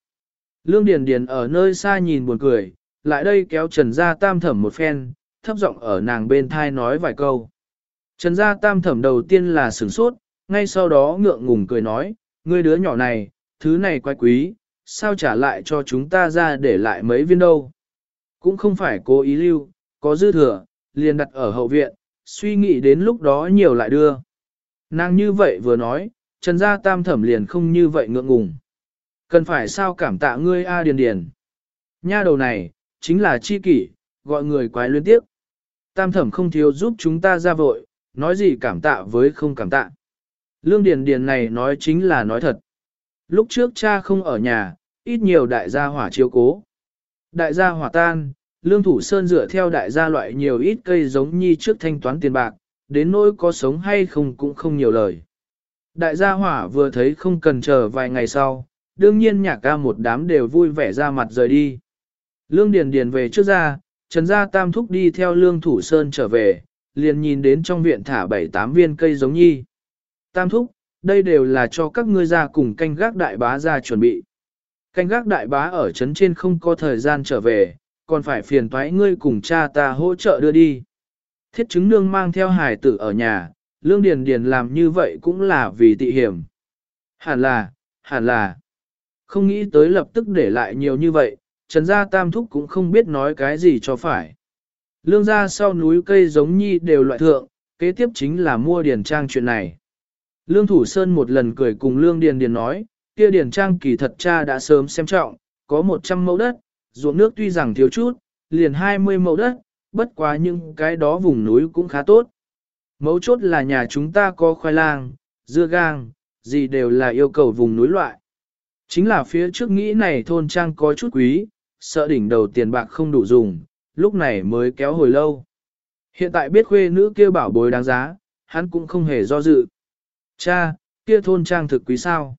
Lương Điền Điền ở nơi xa nhìn buồn cười, lại đây kéo Trần gia tam thẩm một phen, thấp giọng ở nàng bên thai nói vài câu. Trần gia tam thẩm đầu tiên là sửng sốt, ngay sau đó ngượng ngùng cười nói, ngươi đứa nhỏ này, thứ này quái quý, sao trả lại cho chúng ta ra để lại mấy viên đâu. Cũng không phải cố ý lưu, có dư thừa, liền đặt ở hậu viện, suy nghĩ đến lúc đó nhiều lại đưa. Nàng như vậy vừa nói, Trần gia tam thẩm liền không như vậy ngượng ngùng. Cần phải sao cảm tạ ngươi A Điền Điền. Nha đầu này, chính là chi kỷ, gọi người quái luyến tiếp. tam thẩm không thiếu giúp chúng ta ra vội, nói gì cảm tạ với không cảm tạ. Lương Điền Điền này nói chính là nói thật. Lúc trước cha không ở nhà, ít nhiều đại gia hỏa chiếu cố. Đại gia hỏa tan, Lương Thủ Sơn dựa theo đại gia loại nhiều ít cây giống nhi trước thanh toán tiền bạc, đến nỗi có sống hay không cũng không nhiều lời. Đại gia hỏa vừa thấy không cần chờ vài ngày sau, đương nhiên nhạc ca một đám đều vui vẻ ra mặt rời đi. Lương Điền Điền về trước ra, Trần Gia Tam Thúc đi theo Lương Thủ Sơn trở về, liền nhìn đến trong viện thả bảy tám viên cây giống nhi. Tam Thúc, đây đều là cho các ngươi ra cùng canh gác đại bá ra chuẩn bị. Canh gác đại bá ở trấn trên không có thời gian trở về, còn phải phiền toái ngươi cùng cha ta hỗ trợ đưa đi. Thiết chứng nương mang theo hải tử ở nhà, Lương Điền Điền làm như vậy cũng là vì tị hiểm. Hẳn là, hẳn là. Không nghĩ tới lập tức để lại nhiều như vậy, Trần Gia Tam Thúc cũng không biết nói cái gì cho phải. Lương gia sau núi cây giống nhi đều loại thượng, kế tiếp chính là mua điền trang chuyện này. Lương Thủ Sơn một lần cười cùng Lương Điền Điền nói, kia điền trang kỳ thật cha đã sớm xem trọng, có 100 mẫu đất, ruộng nước tuy rằng thiếu chút, liền 20 mẫu đất, bất quá những cái đó vùng núi cũng khá tốt. Mấu chốt là nhà chúng ta có khoai lang, dưa gang, gì đều là yêu cầu vùng núi loại. Chính là phía trước nghĩ này thôn trang có chút quý, sợ đỉnh đầu tiền bạc không đủ dùng, lúc này mới kéo hồi lâu. Hiện tại biết khuê nữ kia bảo bối đáng giá, hắn cũng không hề do dự. Cha, kia thôn trang thực quý sao?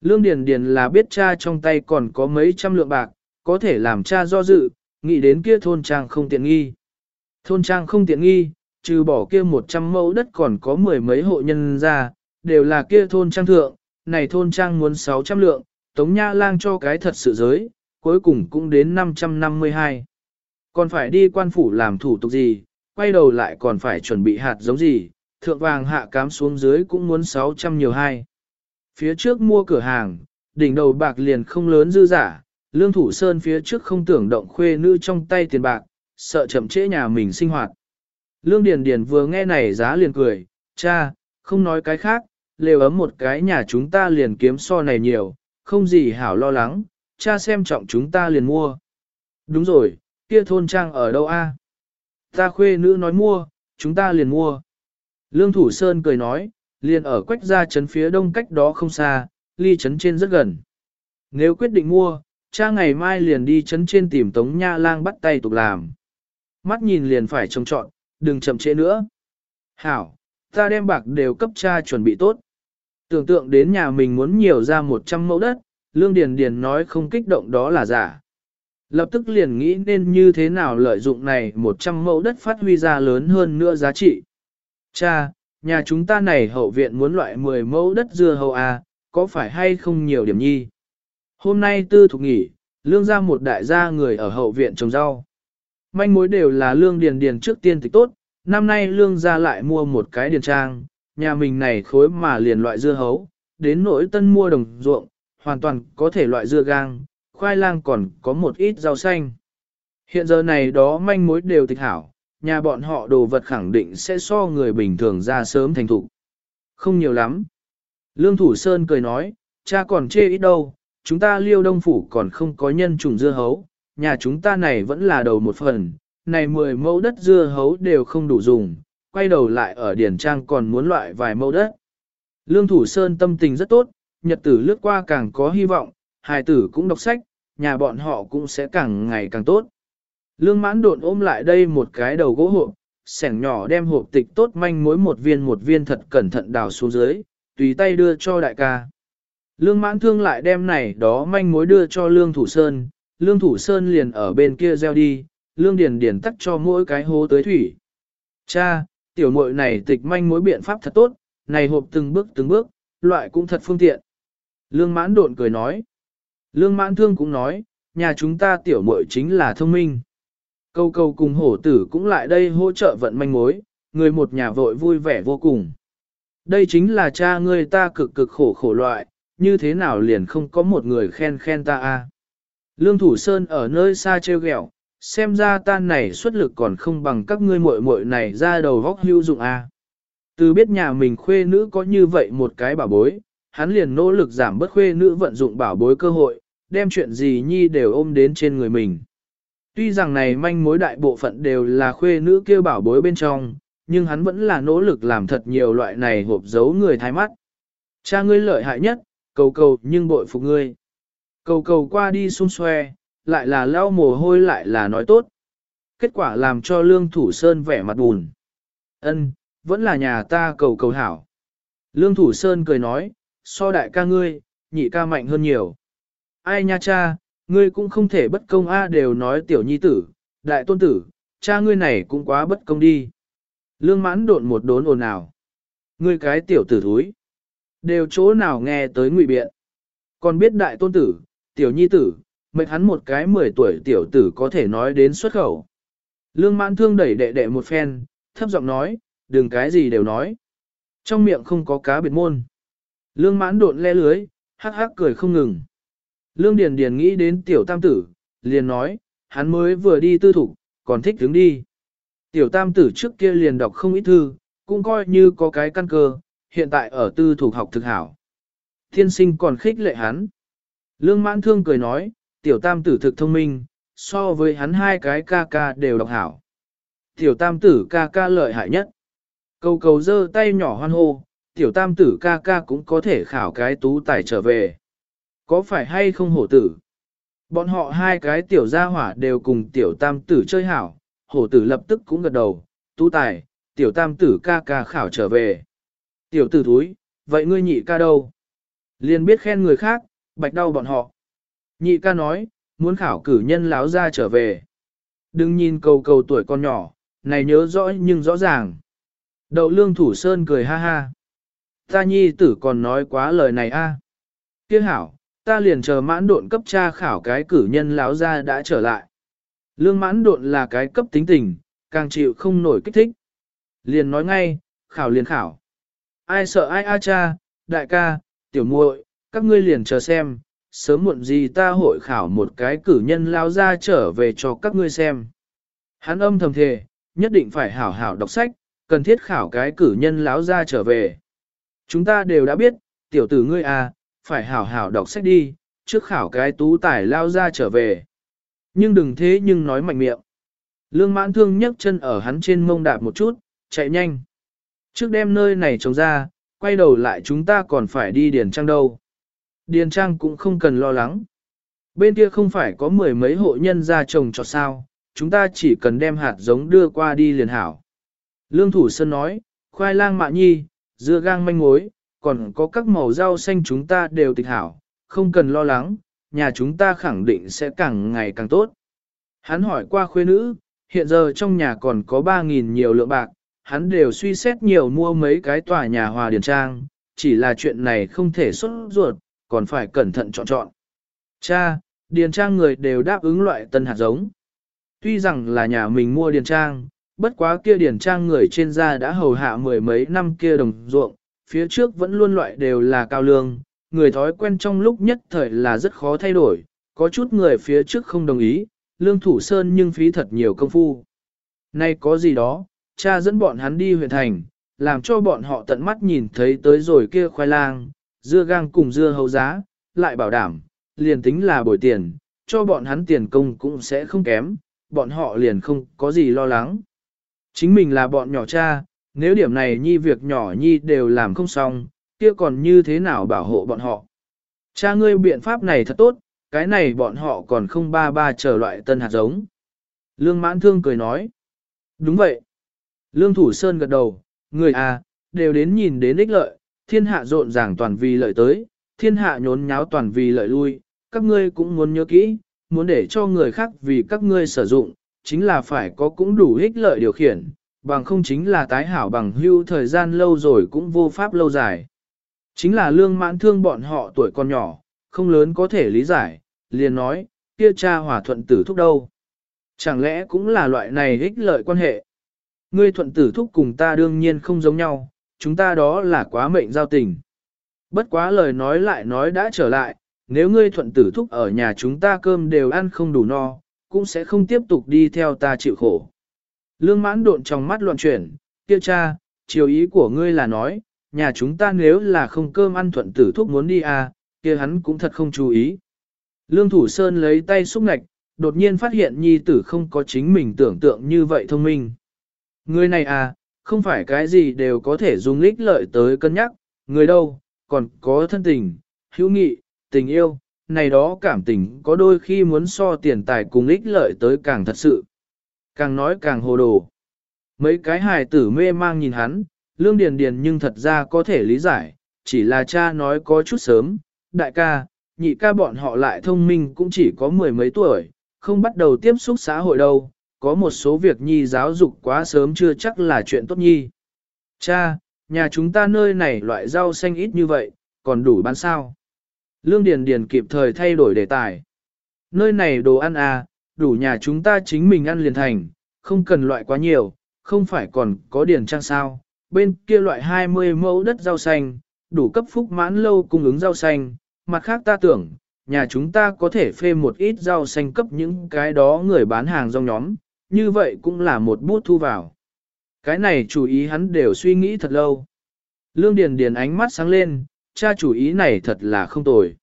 Lương Điền Điền là biết cha trong tay còn có mấy trăm lượng bạc, có thể làm cha do dự, nghĩ đến kia thôn trang không tiện nghi. Thôn trang không tiện nghi, trừ bỏ kia một trăm mẫu đất còn có mười mấy hộ nhân ra, đều là kia thôn trang thượng, này thôn trang muốn sáu trăm lượng, Tống Nha Lang cho cái thật sự giới, cuối cùng cũng đến 552. Còn phải đi quan phủ làm thủ tục gì, quay đầu lại còn phải chuẩn bị hạt giống gì, thượng vàng hạ cám xuống dưới cũng muốn 600 nhiều hai. Phía trước mua cửa hàng, đỉnh đầu bạc liền không lớn dư giả, lương thủ sơn phía trước không tưởng động khuê nữ trong tay tiền bạc, sợ chậm trễ nhà mình sinh hoạt. Lương Điền Điền vừa nghe này giá liền cười, cha, không nói cái khác, lều ấm một cái nhà chúng ta liền kiếm so này nhiều, không gì hảo lo lắng, cha xem trọng chúng ta liền mua. Đúng rồi, kia thôn trang ở đâu a? Ta khuê nữ nói mua, chúng ta liền mua. Lương Thủ Sơn cười nói, liền ở quách gia trấn phía đông cách đó không xa, ly trấn trên rất gần. Nếu quyết định mua, cha ngày mai liền đi trấn trên tìm Tống Nha Lang bắt tay tục làm. Mắt nhìn liền phải trông trọn, đừng chậm trễ nữa. Hảo, ta đem bạc đều cấp cha chuẩn bị tốt. Tưởng tượng đến nhà mình muốn nhiều ra 100 mẫu đất, Lương Điền Điền nói không kích động đó là giả. Lập tức liền nghĩ nên như thế nào lợi dụng này 100 mẫu đất phát huy ra lớn hơn nữa giá trị. Cha, nhà chúng ta này hậu viện muốn loại 10 mẫu đất dưa hầu à, có phải hay không nhiều điểm nhi? Hôm nay tư thuộc nghỉ, lương ra một đại gia người ở hậu viện trồng rau. Manh mối đều là lương điền điền trước tiên tịch tốt, năm nay lương ra lại mua một cái điền trang, nhà mình này khối mà liền loại dưa hấu, đến nỗi tân mua đồng ruộng, hoàn toàn có thể loại dưa gang, khoai lang còn có một ít rau xanh. Hiện giờ này đó manh mối đều tịch hảo, nhà bọn họ đồ vật khẳng định sẽ so người bình thường ra sớm thành thục. Không nhiều lắm. Lương Thủ Sơn cười nói, cha còn chê ít đâu, chúng ta liêu đông phủ còn không có nhân trùng dưa hấu, nhà chúng ta này vẫn là đầu một phần, này 10 mẫu đất dưa hấu đều không đủ dùng, quay đầu lại ở Điển Trang còn muốn loại vài mẫu đất. Lương Thủ Sơn tâm tình rất tốt, nhật tử lướt qua càng có hy vọng, hài tử cũng đọc sách, nhà bọn họ cũng sẽ càng ngày càng tốt. Lương mãn độn ôm lại đây một cái đầu gỗ hộp, sẻng nhỏ đem hộp tịch tốt manh mối một viên một viên thật cẩn thận đào xuống dưới, tùy tay đưa cho đại ca. Lương mãn thương lại đem này đó manh mối đưa cho Lương Thủ Sơn, Lương Thủ Sơn liền ở bên kia gieo đi, Lương Điền Điền tắt cho mỗi cái hố tới thủy. Cha, tiểu muội này tịch manh mối biện pháp thật tốt, này hộp từng bước từng bước, loại cũng thật phương tiện. Lương mãn độn cười nói. Lương mãn thương cũng nói, nhà chúng ta tiểu muội chính là thông minh. Câu câu cùng hổ tử cũng lại đây hỗ trợ vận manh mối, người một nhà vội vui vẻ vô cùng. Đây chính là cha ngươi ta cực cực khổ khổ loại, như thế nào liền không có một người khen khen ta a. Lương Thủ Sơn ở nơi xa treo ghẹo, xem ra ta này xuất lực còn không bằng các ngươi muội muội này ra đầu vóc hữu dụng a. Từ biết nhà mình khuê nữ có như vậy một cái bảo bối, hắn liền nỗ lực giảm bớt khuê nữ vận dụng bảo bối cơ hội, đem chuyện gì nhi đều ôm đến trên người mình. Tuy rằng này manh mối đại bộ phận đều là khuê nữ kêu bảo bối bên trong, nhưng hắn vẫn là nỗ lực làm thật nhiều loại này hộp giấu người thái mắt. Cha ngươi lợi hại nhất, cầu cầu nhưng bội phục ngươi. Cầu cầu qua đi xung xoe, lại là leo mồ hôi lại là nói tốt. Kết quả làm cho lương thủ sơn vẻ mặt buồn. Ân, vẫn là nhà ta cầu cầu hảo. Lương thủ sơn cười nói, so đại ca ngươi, nhị ca mạnh hơn nhiều. Ai nha cha, ngươi cũng không thể bất công a đều nói tiểu nhi tử, đại tôn tử, cha ngươi này cũng quá bất công đi. Lương mãn độn một đốn ồn ào. Ngươi cái tiểu tử thúi. Đều chỗ nào nghe tới ngụy biện. Còn biết đại tôn tử, tiểu nhi tử, mệnh hắn một cái 10 tuổi tiểu tử có thể nói đến xuất khẩu. Lương mãn thương đẩy đệ đệ một phen, thấp giọng nói, đừng cái gì đều nói. Trong miệng không có cá biệt môn. Lương mãn độn le lưới, hắc hắc cười không ngừng. Lương Điền Điền nghĩ đến tiểu tam tử, liền nói, hắn mới vừa đi tư thục, còn thích đứng đi. Tiểu tam tử trước kia liền đọc không ít thư, cũng coi như có cái căn cơ, hiện tại ở tư thục học thực hảo. Thiên sinh còn khích lệ hắn. Lương mãn thương cười nói, tiểu tam tử thực thông minh, so với hắn hai cái ca ca đều đọc hảo. Tiểu tam tử ca ca lợi hại nhất. Cầu cầu giơ tay nhỏ hoan hô, tiểu tam tử ca ca cũng có thể khảo cái tú tài trở về. Có phải hay không hổ tử? Bọn họ hai cái tiểu gia hỏa đều cùng tiểu tam tử chơi hảo, hổ tử lập tức cũng gật đầu, tú tài, tiểu tam tử ca ca khảo trở về. Tiểu tử thúi, vậy ngươi nhị ca đâu? Liền biết khen người khác, bạch đau bọn họ. Nhị ca nói, muốn khảo cử nhân láo ra trở về. Đừng nhìn cầu cầu tuổi con nhỏ, này nhớ rõ nhưng rõ ràng. Đậu lương thủ sơn cười ha ha. Ta nhi tử còn nói quá lời này a. À. Hảo, ta liền chờ mãn độn cấp tra khảo cái cử nhân lão ra đã trở lại. Lương mãn độn là cái cấp tính tình, càng chịu không nổi kích thích. Liền nói ngay, khảo liền khảo. Ai sợ ai a cha, đại ca, tiểu muội, các ngươi liền chờ xem, sớm muộn gì ta hội khảo một cái cử nhân lao ra trở về cho các ngươi xem. Hắn âm thầm thề, nhất định phải hảo hảo đọc sách, cần thiết khảo cái cử nhân lão ra trở về. Chúng ta đều đã biết, tiểu tử ngươi à, phải hảo hảo đọc sách đi, trước khảo cái tú tài lao ra trở về. Nhưng đừng thế nhưng nói mạnh miệng. Lương mãn thương nhấc chân ở hắn trên mông đạp một chút, chạy nhanh. Trước đem nơi này trồng ra, quay đầu lại chúng ta còn phải đi điền trang đâu. Điền trang cũng không cần lo lắng. Bên kia không phải có mười mấy hộ nhân ra trồng cho sao, chúng ta chỉ cần đem hạt giống đưa qua đi liền hảo. Lương Thủ Sơn nói, khoai lang mạ nhi, dưa gang manh mối, còn có các màu rau xanh chúng ta đều tịch hảo, không cần lo lắng, nhà chúng ta khẳng định sẽ càng ngày càng tốt. Hắn hỏi qua khuê nữ, hiện giờ trong nhà còn có 3.000 nhiều lượng bạc, hắn đều suy xét nhiều mua mấy cái tòa nhà hòa điển trang, chỉ là chuyện này không thể xuất ruột, còn phải cẩn thận chọn chọn. Cha, điền trang người đều đáp ứng loại tân hạt giống. Tuy rằng là nhà mình mua điền trang, bất quá kia điền trang người trên da đã hầu hạ mười mấy năm kia đồng ruộng, phía trước vẫn luôn loại đều là cao lương, người thói quen trong lúc nhất thời là rất khó thay đổi, có chút người phía trước không đồng ý, lương thủ sơn nhưng phí thật nhiều công phu. Nay có gì đó, cha dẫn bọn hắn đi huyện thành, làm cho bọn họ tận mắt nhìn thấy tới rồi kia khoai lang, dưa gang cùng dưa hấu giá, lại bảo đảm, liền tính là bồi tiền, cho bọn hắn tiền công cũng sẽ không kém, bọn họ liền không có gì lo lắng. Chính mình là bọn nhỏ cha, nếu điểm này nhi việc nhỏ nhi đều làm không xong, kia còn như thế nào bảo hộ bọn họ. Cha ngươi biện pháp này thật tốt, cái này bọn họ còn không ba ba chờ loại tân hạt giống. Lương mãn thương cười nói. Đúng vậy. Lương thủ sơn gật đầu, người à, đều đến nhìn đến ích lợi, thiên hạ rộn ràng toàn vì lợi tới, thiên hạ nhốn nháo toàn vì lợi lui, các ngươi cũng muốn nhớ kỹ, muốn để cho người khác vì các ngươi sử dụng, chính là phải có cũng đủ ích lợi điều khiển, bằng không chính là tái hảo bằng hưu thời gian lâu rồi cũng vô pháp lâu dài. Chính là lương mãn thương bọn họ tuổi còn nhỏ, không lớn có thể lý giải, liền nói, kia cha hòa thuận tử thúc đâu. Chẳng lẽ cũng là loại này ích lợi quan hệ. Ngươi thuận tử thúc cùng ta đương nhiên không giống nhau, chúng ta đó là quá mệnh giao tình. Bất quá lời nói lại nói đã trở lại, nếu ngươi thuận tử thúc ở nhà chúng ta cơm đều ăn không đủ no, cũng sẽ không tiếp tục đi theo ta chịu khổ. Lương mãn độn trong mắt loạn chuyển, kia cha, chiều ý của ngươi là nói, nhà chúng ta nếu là không cơm ăn thuận tử thuốc muốn đi à, kia hắn cũng thật không chú ý. Lương thủ sơn lấy tay xúc ngạch, đột nhiên phát hiện nhi tử không có chính mình tưởng tượng như vậy thông minh. Người này à, không phải cái gì đều có thể dùng lích lợi tới cân nhắc, người đâu, còn có thân tình, hữu nghị, tình yêu, này đó cảm tình có đôi khi muốn so tiền tài cùng ích lợi tới càng thật sự. Càng nói càng hồ đồ. Mấy cái hài tử mê mang nhìn hắn, lương điền điền nhưng thật ra có thể lý giải, chỉ là cha nói có chút sớm, đại ca, nhị ca bọn họ lại thông minh cũng chỉ có mười mấy tuổi, không bắt đầu tiếp xúc xã hội đâu, có một số việc nhi giáo dục quá sớm chưa chắc là chuyện tốt nhi. Cha, nhà chúng ta nơi này loại rau xanh ít như vậy, còn đủ bán sao? Lương Điền Điền kịp thời thay đổi đề tài. Nơi này đồ ăn à, đủ nhà chúng ta chính mình ăn liền thành, không cần loại quá nhiều, không phải còn có điền trang sao. Bên kia loại 20 mẫu đất rau xanh, đủ cấp phúc mãn lâu cung ứng rau xanh. Mặt khác ta tưởng, nhà chúng ta có thể phê một ít rau xanh cấp những cái đó người bán hàng rong nhóm, như vậy cũng là một bút thu vào. Cái này chủ ý hắn đều suy nghĩ thật lâu. Lương Điền Điền ánh mắt sáng lên, cha chủ ý này thật là không tồi.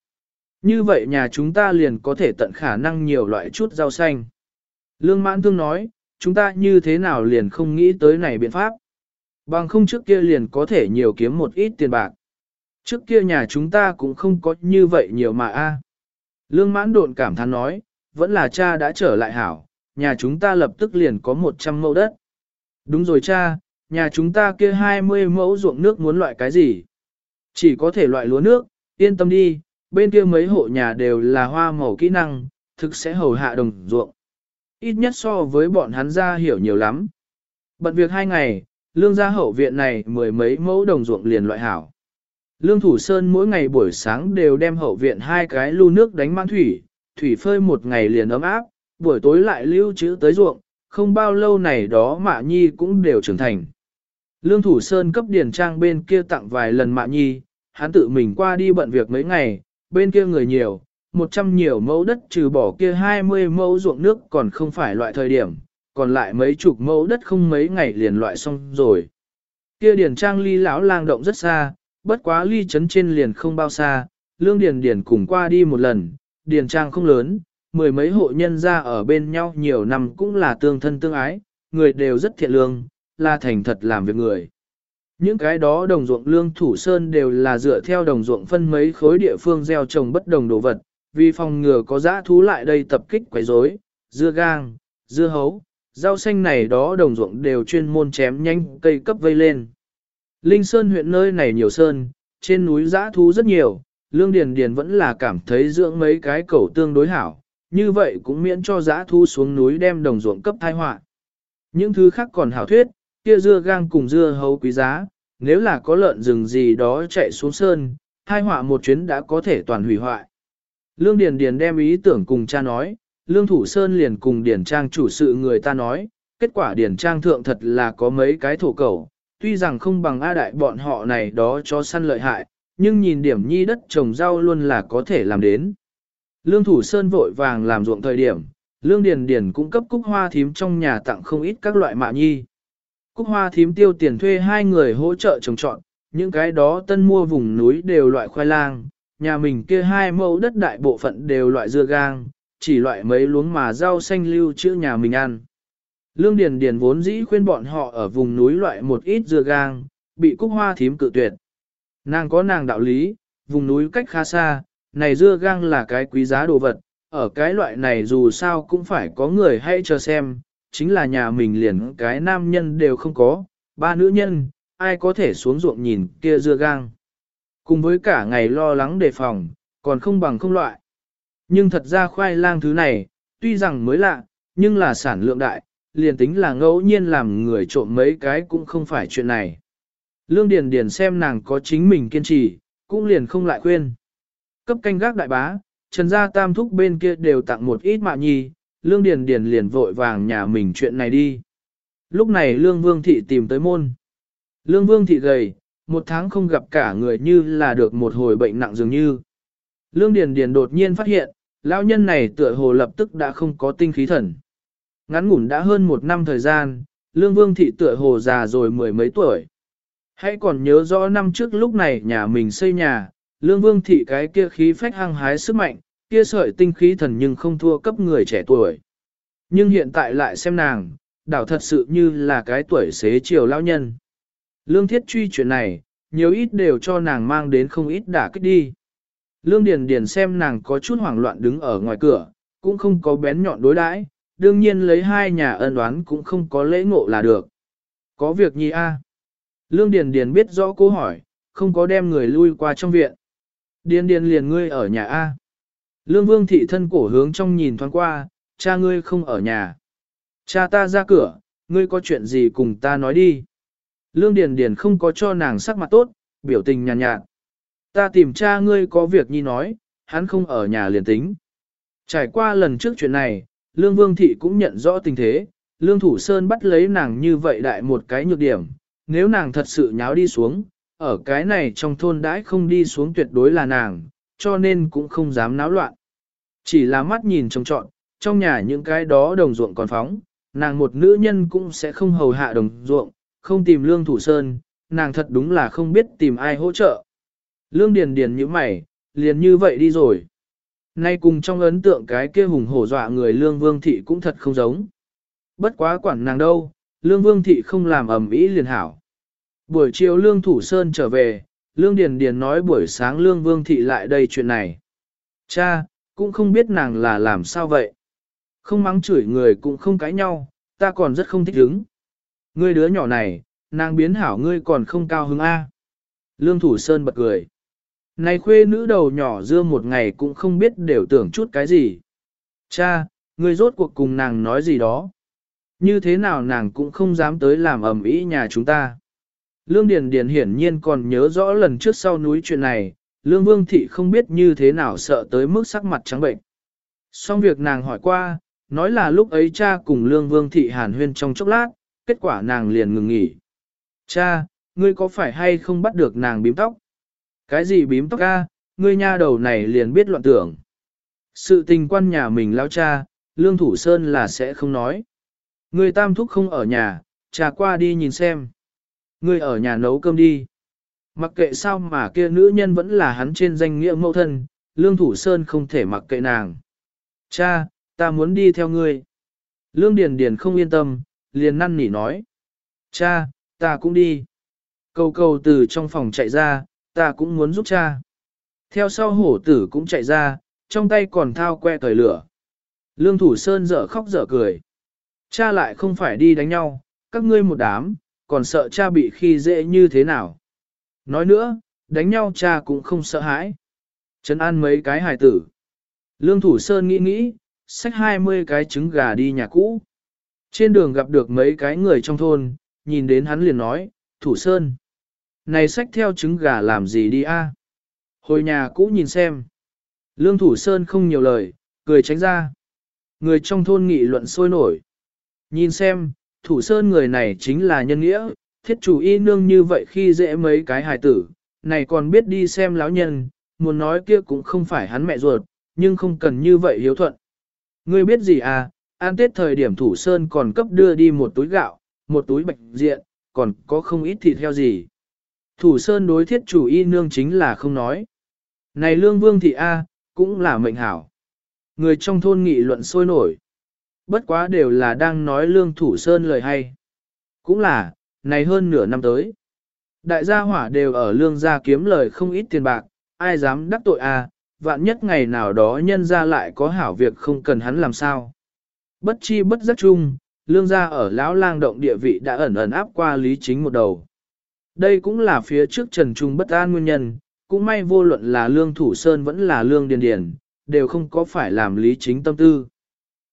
Như vậy nhà chúng ta liền có thể tận khả năng nhiều loại chút rau xanh. Lương mãn thương nói, chúng ta như thế nào liền không nghĩ tới này biện pháp. Bằng không trước kia liền có thể nhiều kiếm một ít tiền bạc. Trước kia nhà chúng ta cũng không có như vậy nhiều mà a. Lương mãn độn cảm thán nói, vẫn là cha đã trở lại hảo, nhà chúng ta lập tức liền có 100 mẫu đất. Đúng rồi cha, nhà chúng ta kia 20 mẫu ruộng nước muốn loại cái gì? Chỉ có thể loại lúa nước, yên tâm đi, bên kia mấy hộ nhà đều là hoa màu kỹ năng, thực sẽ hầu hạ đồng ruộng. Ít nhất so với bọn hắn ra hiểu nhiều lắm. Bận việc hai ngày, lương gia hậu viện này mười mấy mẫu đồng ruộng liền loại hảo. Lương Thủ Sơn mỗi ngày buổi sáng đều đem hậu viện hai cái lưu nước đánh mang thủy, thủy phơi một ngày liền ấm áp, buổi tối lại lưu trữ tới ruộng, không bao lâu này đó mạ nhi cũng đều trưởng thành. Lương Thủ Sơn cấp điển trang bên kia tặng vài lần mạ nhi, hắn tự mình qua đi bận việc mấy ngày, bên kia người nhiều, một trăm nhiều mẫu đất trừ bỏ kia hai mươi mẫu ruộng nước còn không phải loại thời điểm, còn lại mấy chục mẫu đất không mấy ngày liền loại xong rồi. Kia điển trang ly lão lang động rất xa, bất quá ly chấn trên liền không bao xa, lương điền điền cùng qua đi một lần, điền trang không lớn, mười mấy hộ nhân ra ở bên nhau nhiều năm cũng là tương thân tương ái, người đều rất thiện lương, là thành thật làm việc người. Những cái đó đồng ruộng lương thủ sơn đều là dựa theo đồng ruộng phân mấy khối địa phương gieo trồng bất đồng đồ vật, vì phòng ngừa có dã thú lại đây tập kích quấy rối, dưa gang, dưa hấu, rau xanh này đó đồng ruộng đều chuyên môn chém nhanh cây cấp vây lên. Linh Sơn huyện nơi này nhiều sơn, trên núi dã thú rất nhiều, Lương Điền Điền vẫn là cảm thấy dưỡng mấy cái cẩu tương đối hảo, như vậy cũng miễn cho dã thú xuống núi đem đồng ruộng cấp tai họa. Những thứ khác còn hảo thuyết, kia dưa gang cùng dưa hấu quý giá, nếu là có lợn rừng gì đó chạy xuống sơn, hai họa một chuyến đã có thể toàn hủy hoại. Lương Điền Điền đem ý tưởng cùng cha nói, Lương Thủ Sơn liền cùng Điền Trang chủ sự người ta nói, kết quả Điền Trang thượng thật là có mấy cái thổ cầu, tuy rằng không bằng A đại bọn họ này đó cho săn lợi hại, nhưng nhìn điểm nhi đất trồng rau luôn là có thể làm đến. Lương Thủ Sơn vội vàng làm ruộng thời điểm, Lương Điền Điền cung cấp cúc hoa thím trong nhà tặng không ít các loại mạ nhi. Cúc hoa thím tiêu tiền thuê hai người hỗ trợ trồng trọt, những cái đó tân mua vùng núi đều loại khoai lang, nhà mình kia hai mẫu đất đại bộ phận đều loại dưa gang, chỉ loại mấy luống mà rau xanh lưu chữ nhà mình ăn. Lương Điền Điền vốn dĩ khuyên bọn họ ở vùng núi loại một ít dưa gang, bị cúc hoa thím cự tuyệt. Nàng có nàng đạo lý, vùng núi cách khá xa, này dưa gang là cái quý giá đồ vật, ở cái loại này dù sao cũng phải có người hay chờ xem, chính là nhà mình liền cái nam nhân đều không có, ba nữ nhân, ai có thể xuống ruộng nhìn kia dưa gang. Cùng với cả ngày lo lắng đề phòng, còn không bằng không loại. Nhưng thật ra khoai lang thứ này, tuy rằng mới lạ, nhưng là sản lượng đại, liền tính là ngẫu nhiên làm người trộm mấy cái cũng không phải chuyện này. Lương Điền Điền xem nàng có chính mình kiên trì, cũng liền không lại khuyên. Cấp canh gác đại bá, Trần gia tam thúc bên kia đều tặng một ít mạ nhi, Lương Điền Điền liền vội vàng nhà mình chuyện này đi. Lúc này Lương Vương Thị tìm tới môn. Lương Vương Thị gầy, một tháng không gặp cả người như là được một hồi bệnh nặng dường như. Lương Điền Điền đột nhiên phát hiện, lão nhân này tựa hồ lập tức đã không có tinh khí thần. Ngắn ngủn đã hơn một năm thời gian, Lương Vương Thị tựa hồ già rồi mười mấy tuổi. Hãy còn nhớ rõ năm trước lúc này nhà mình xây nhà, Lương Vương Thị cái kia khí phách hăng hái sức mạnh, kia sợi tinh khí thần nhưng không thua cấp người trẻ tuổi. Nhưng hiện tại lại xem nàng, đảo thật sự như là cái tuổi xế chiều lão nhân. Lương thiết truy chuyện này, nhiều ít đều cho nàng mang đến không ít đả kích đi. Lương Điền Điền xem nàng có chút hoảng loạn đứng ở ngoài cửa, cũng không có bén nhọn đối đãi, đương nhiên lấy hai nhà ân đoán cũng không có lễ ngộ là được. Có việc nhi a? Lương Điền Điền biết rõ câu hỏi, không có đem người lui qua trong viện. Điền Điền liền ngươi ở nhà a. Lương Vương thị thân cổ hướng trong nhìn thoáng qua, cha ngươi không ở nhà. Cha ta ra cửa, ngươi có chuyện gì cùng ta nói đi. Lương Điền Điền không có cho nàng sắc mặt tốt, biểu tình nhàn nhạt, nhạt. Ta tìm cha ngươi có việc nhi nói, hắn không ở nhà liền tính. Trải qua lần trước chuyện này, Lương Vương Thị cũng nhận rõ tình thế, Lương Thủ Sơn bắt lấy nàng như vậy đại một cái nhược điểm, nếu nàng thật sự nháo đi xuống, ở cái này trong thôn đãi không đi xuống tuyệt đối là nàng, cho nên cũng không dám náo loạn. Chỉ là mắt nhìn trông trọn, trong nhà những cái đó đồng ruộng còn phóng, nàng một nữ nhân cũng sẽ không hầu hạ đồng ruộng, không tìm Lương Thủ Sơn, nàng thật đúng là không biết tìm ai hỗ trợ. Lương Điền Điền như mày, liền như vậy đi rồi. Nay cùng trong ấn tượng cái kia hùng hổ dọa người Lương Vương Thị cũng thật không giống. Bất quá quản nàng đâu, Lương Vương Thị không làm ầm ĩ liền hảo. Buổi chiều Lương Thủ Sơn trở về, Lương Điền Điền nói buổi sáng Lương Vương Thị lại đây chuyện này. Cha, cũng không biết nàng là làm sao vậy. Không mắng chửi người cũng không cãi nhau, ta còn rất không thích hứng. Ngươi đứa nhỏ này, nàng biến hảo ngươi còn không cao hứng A. Lương Thủ Sơn bật cười. Này khuê nữ đầu nhỏ dưa một ngày cũng không biết đều tưởng chút cái gì. Cha, ngươi rốt cuộc cùng nàng nói gì đó. Như thế nào nàng cũng không dám tới làm ầm ĩ nhà chúng ta. Lương Điền Điền hiển nhiên còn nhớ rõ lần trước sau núi chuyện này, Lương Vương Thị không biết như thế nào sợ tới mức sắc mặt trắng bệnh. Xong việc nàng hỏi qua, nói là lúc ấy cha cùng Lương Vương Thị hàn huyên trong chốc lát, kết quả nàng liền ngừng nghỉ. Cha, ngươi có phải hay không bắt được nàng bím tóc? Cái gì bím tóc ca, ngươi nha đầu này liền biết loạn tưởng. Sự tình quan nhà mình lao cha, Lương Thủ Sơn là sẽ không nói. Ngươi tam thúc không ở nhà, cha qua đi nhìn xem. Ngươi ở nhà nấu cơm đi. Mặc kệ sao mà kia nữ nhân vẫn là hắn trên danh nghĩa mẫu thân, Lương Thủ Sơn không thể mặc kệ nàng. Cha, ta muốn đi theo ngươi. Lương Điền Điền không yên tâm, liền năn nỉ nói. Cha, ta cũng đi. Cầu cầu từ trong phòng chạy ra, ta cũng muốn giúp cha. Theo sau hổ tử cũng chạy ra, trong tay còn thao que cởi lửa. Lương Thủ Sơn dở khóc dở cười. Cha lại không phải đi đánh nhau, các ngươi một đám, còn sợ cha bị khi dễ như thế nào. Nói nữa, đánh nhau cha cũng không sợ hãi. Trấn an mấy cái hài tử. Lương Thủ Sơn nghĩ nghĩ, xách 20 cái trứng gà đi nhà cũ. Trên đường gặp được mấy cái người trong thôn, nhìn đến hắn liền nói, Thủ Sơn. Này xách theo trứng gà làm gì đi a? Hồi nhà cũ nhìn xem. Lương Thủ Sơn không nhiều lời, cười tránh ra. Người trong thôn nghị luận sôi nổi. Nhìn xem, Thủ Sơn người này chính là nhân nghĩa, thiết chủ y nương như vậy khi dễ mấy cái hài tử, này còn biết đi xem lão nhân, muốn nói kia cũng không phải hắn mẹ ruột, nhưng không cần như vậy hiếu thuận. Ngươi biết gì à, an tết thời điểm Thủ Sơn còn cấp đưa đi một túi gạo, một túi bạch diện, còn có không ít thịt heo gì. Thủ Sơn đối thiết chủ y nương chính là không nói. Này lương vương thị A, cũng là mệnh hảo. Người trong thôn nghị luận sôi nổi. Bất quá đều là đang nói lương thủ Sơn lời hay. Cũng là, này hơn nửa năm tới. Đại gia hỏa đều ở lương gia kiếm lời không ít tiền bạc, ai dám đắc tội à vạn nhất ngày nào đó nhân ra lại có hảo việc không cần hắn làm sao. Bất chi bất giác chung, lương gia ở lão lang động địa vị đã ẩn ẩn áp qua lý chính một đầu. Đây cũng là phía trước Trần Trung bất an nguyên nhân, cũng may vô luận là Lương Thủ Sơn vẫn là Lương Điền Điền, đều không có phải làm lý chính tâm tư.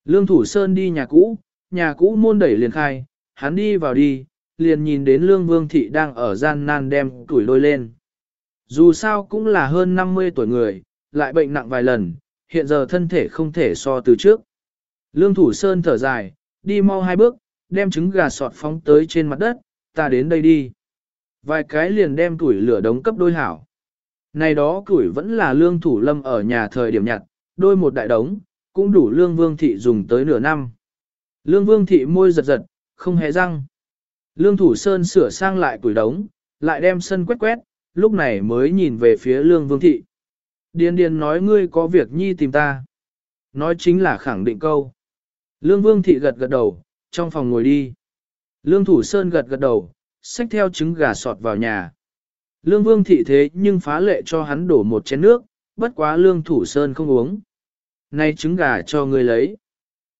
Lương Thủ Sơn đi nhà cũ, nhà cũ môn đẩy liền khai, hắn đi vào đi, liền nhìn đến Lương Vương Thị đang ở gian nan đem tuổi lôi lên. Dù sao cũng là hơn 50 tuổi người, lại bệnh nặng vài lần, hiện giờ thân thể không thể so từ trước. Lương Thủ Sơn thở dài, đi mau hai bước, đem trứng gà sọt phóng tới trên mặt đất, ta đến đây đi. Vài cái liền đem tuổi lửa đống cấp đôi hảo. Này đó tuổi vẫn là lương thủ lâm ở nhà thời điểm nhặt, đôi một đại đống, cũng đủ lương vương thị dùng tới nửa năm. Lương vương thị môi giật giật, không hề răng. Lương thủ sơn sửa sang lại củi đống, lại đem sân quét quét, lúc này mới nhìn về phía lương vương thị. Điền điền nói ngươi có việc nhi tìm ta. Nói chính là khẳng định câu. Lương Vương Thị gật gật đầu, trong phòng ngồi đi. Lương Thủ Sơn gật gật đầu, xách theo trứng gà sọt vào nhà. Lương Vương Thị thế nhưng phá lệ cho hắn đổ một chén nước, bất quá Lương Thủ Sơn không uống. Nay trứng gà cho ngươi lấy.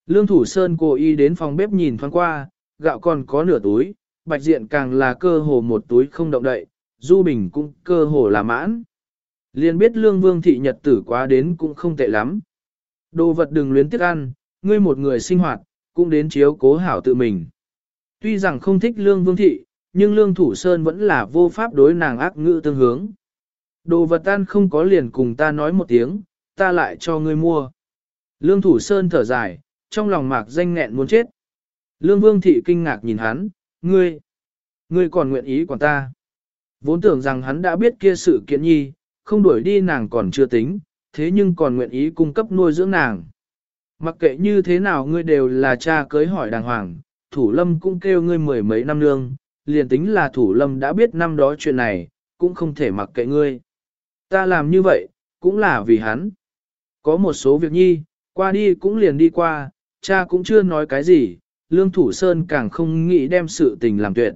Lương Thủ Sơn cố ý đến phòng bếp nhìn thoáng qua, gạo còn có nửa túi, bạch diện càng là cơ hồ một túi không động đậy, Du Bình cũng cơ hồ là mãn. Liên biết Lương Vương Thị nhật tử quá đến cũng không tệ lắm. Đồ vật đừng luyến tiếc ăn, ngươi một người sinh hoạt, cũng đến chiếu cố hảo tự mình. Tuy rằng không thích Lương Vương Thị, nhưng Lương Thủ Sơn vẫn là vô pháp đối nàng ác ngữ tương hướng. Đồ vật tan không có liền cùng ta nói một tiếng, ta lại cho ngươi mua. Lương Thủ Sơn thở dài, trong lòng mạc danh nghẹn muốn chết. Lương Vương Thị kinh ngạc nhìn hắn, ngươi, ngươi còn nguyện ý quản ta. Vốn tưởng rằng hắn đã biết kia sự kiện nhi, không đuổi đi nàng còn chưa tính, thế nhưng còn nguyện ý cung cấp nuôi dưỡng nàng. Mặc kệ như thế nào ngươi đều là cha cưới hỏi đàng hoàng, thủ lâm cũng kêu ngươi mười mấy năm nương, liền tính là thủ lâm đã biết năm đó chuyện này, cũng không thể mặc kệ ngươi. Ta làm như vậy, cũng là vì hắn. Có một số việc nhi, qua đi cũng liền đi qua, cha cũng chưa nói cái gì, lương thủ sơn càng không nghĩ đem sự tình làm tuyệt.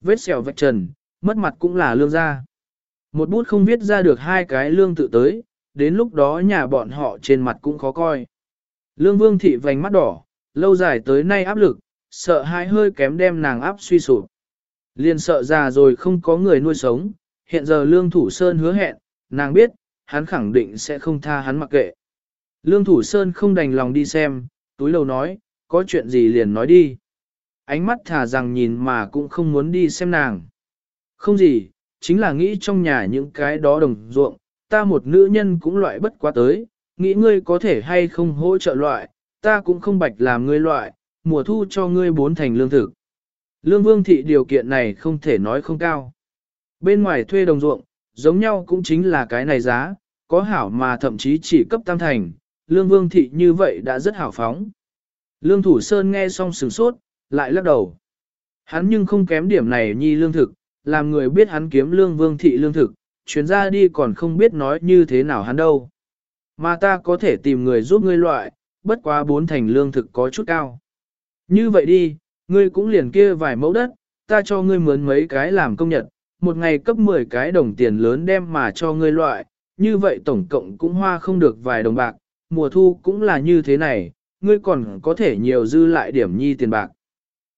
Vết sẹo vạch trần, mất mặt cũng là lương gia. Một bút không viết ra được hai cái lương tự tới, đến lúc đó nhà bọn họ trên mặt cũng khó coi. Lương vương thị vành mắt đỏ, lâu dài tới nay áp lực, sợ hai hơi kém đem nàng áp suy sụp. Liên sợ già rồi không có người nuôi sống, hiện giờ lương thủ sơn hứa hẹn, nàng biết, hắn khẳng định sẽ không tha hắn mặc kệ. Lương thủ sơn không đành lòng đi xem, túi lầu nói, có chuyện gì liền nói đi. Ánh mắt thả rằng nhìn mà cũng không muốn đi xem nàng. Không gì, chính là nghĩ trong nhà những cái đó đồng ruộng, ta một nữ nhân cũng loại bất quá tới, nghĩ ngươi có thể hay không hỗ trợ loại, ta cũng không bạch làm ngươi loại, mùa thu cho ngươi bốn thành lương thực. Lương vương thị điều kiện này không thể nói không cao. Bên ngoài thuê đồng ruộng, giống nhau cũng chính là cái này giá, có hảo mà thậm chí chỉ cấp tam thành, lương vương thị như vậy đã rất hảo phóng. Lương thủ sơn nghe xong sửng sốt, lại lắc đầu. Hắn nhưng không kém điểm này nhi lương thực, làm người biết hắn kiếm lương vương thị lương thực, chuyến ra đi còn không biết nói như thế nào hắn đâu. Mà ta có thể tìm người giúp ngươi loại, bất quá bốn thành lương thực có chút cao. Như vậy đi, ngươi cũng liền kia vài mẫu đất, ta cho ngươi mướn mấy cái làm công nhật, một ngày cấp 10 cái đồng tiền lớn đem mà cho ngươi loại, như vậy tổng cộng cũng hoa không được vài đồng bạc, mùa thu cũng là như thế này, ngươi còn có thể nhiều dư lại điểm nhi tiền bạc.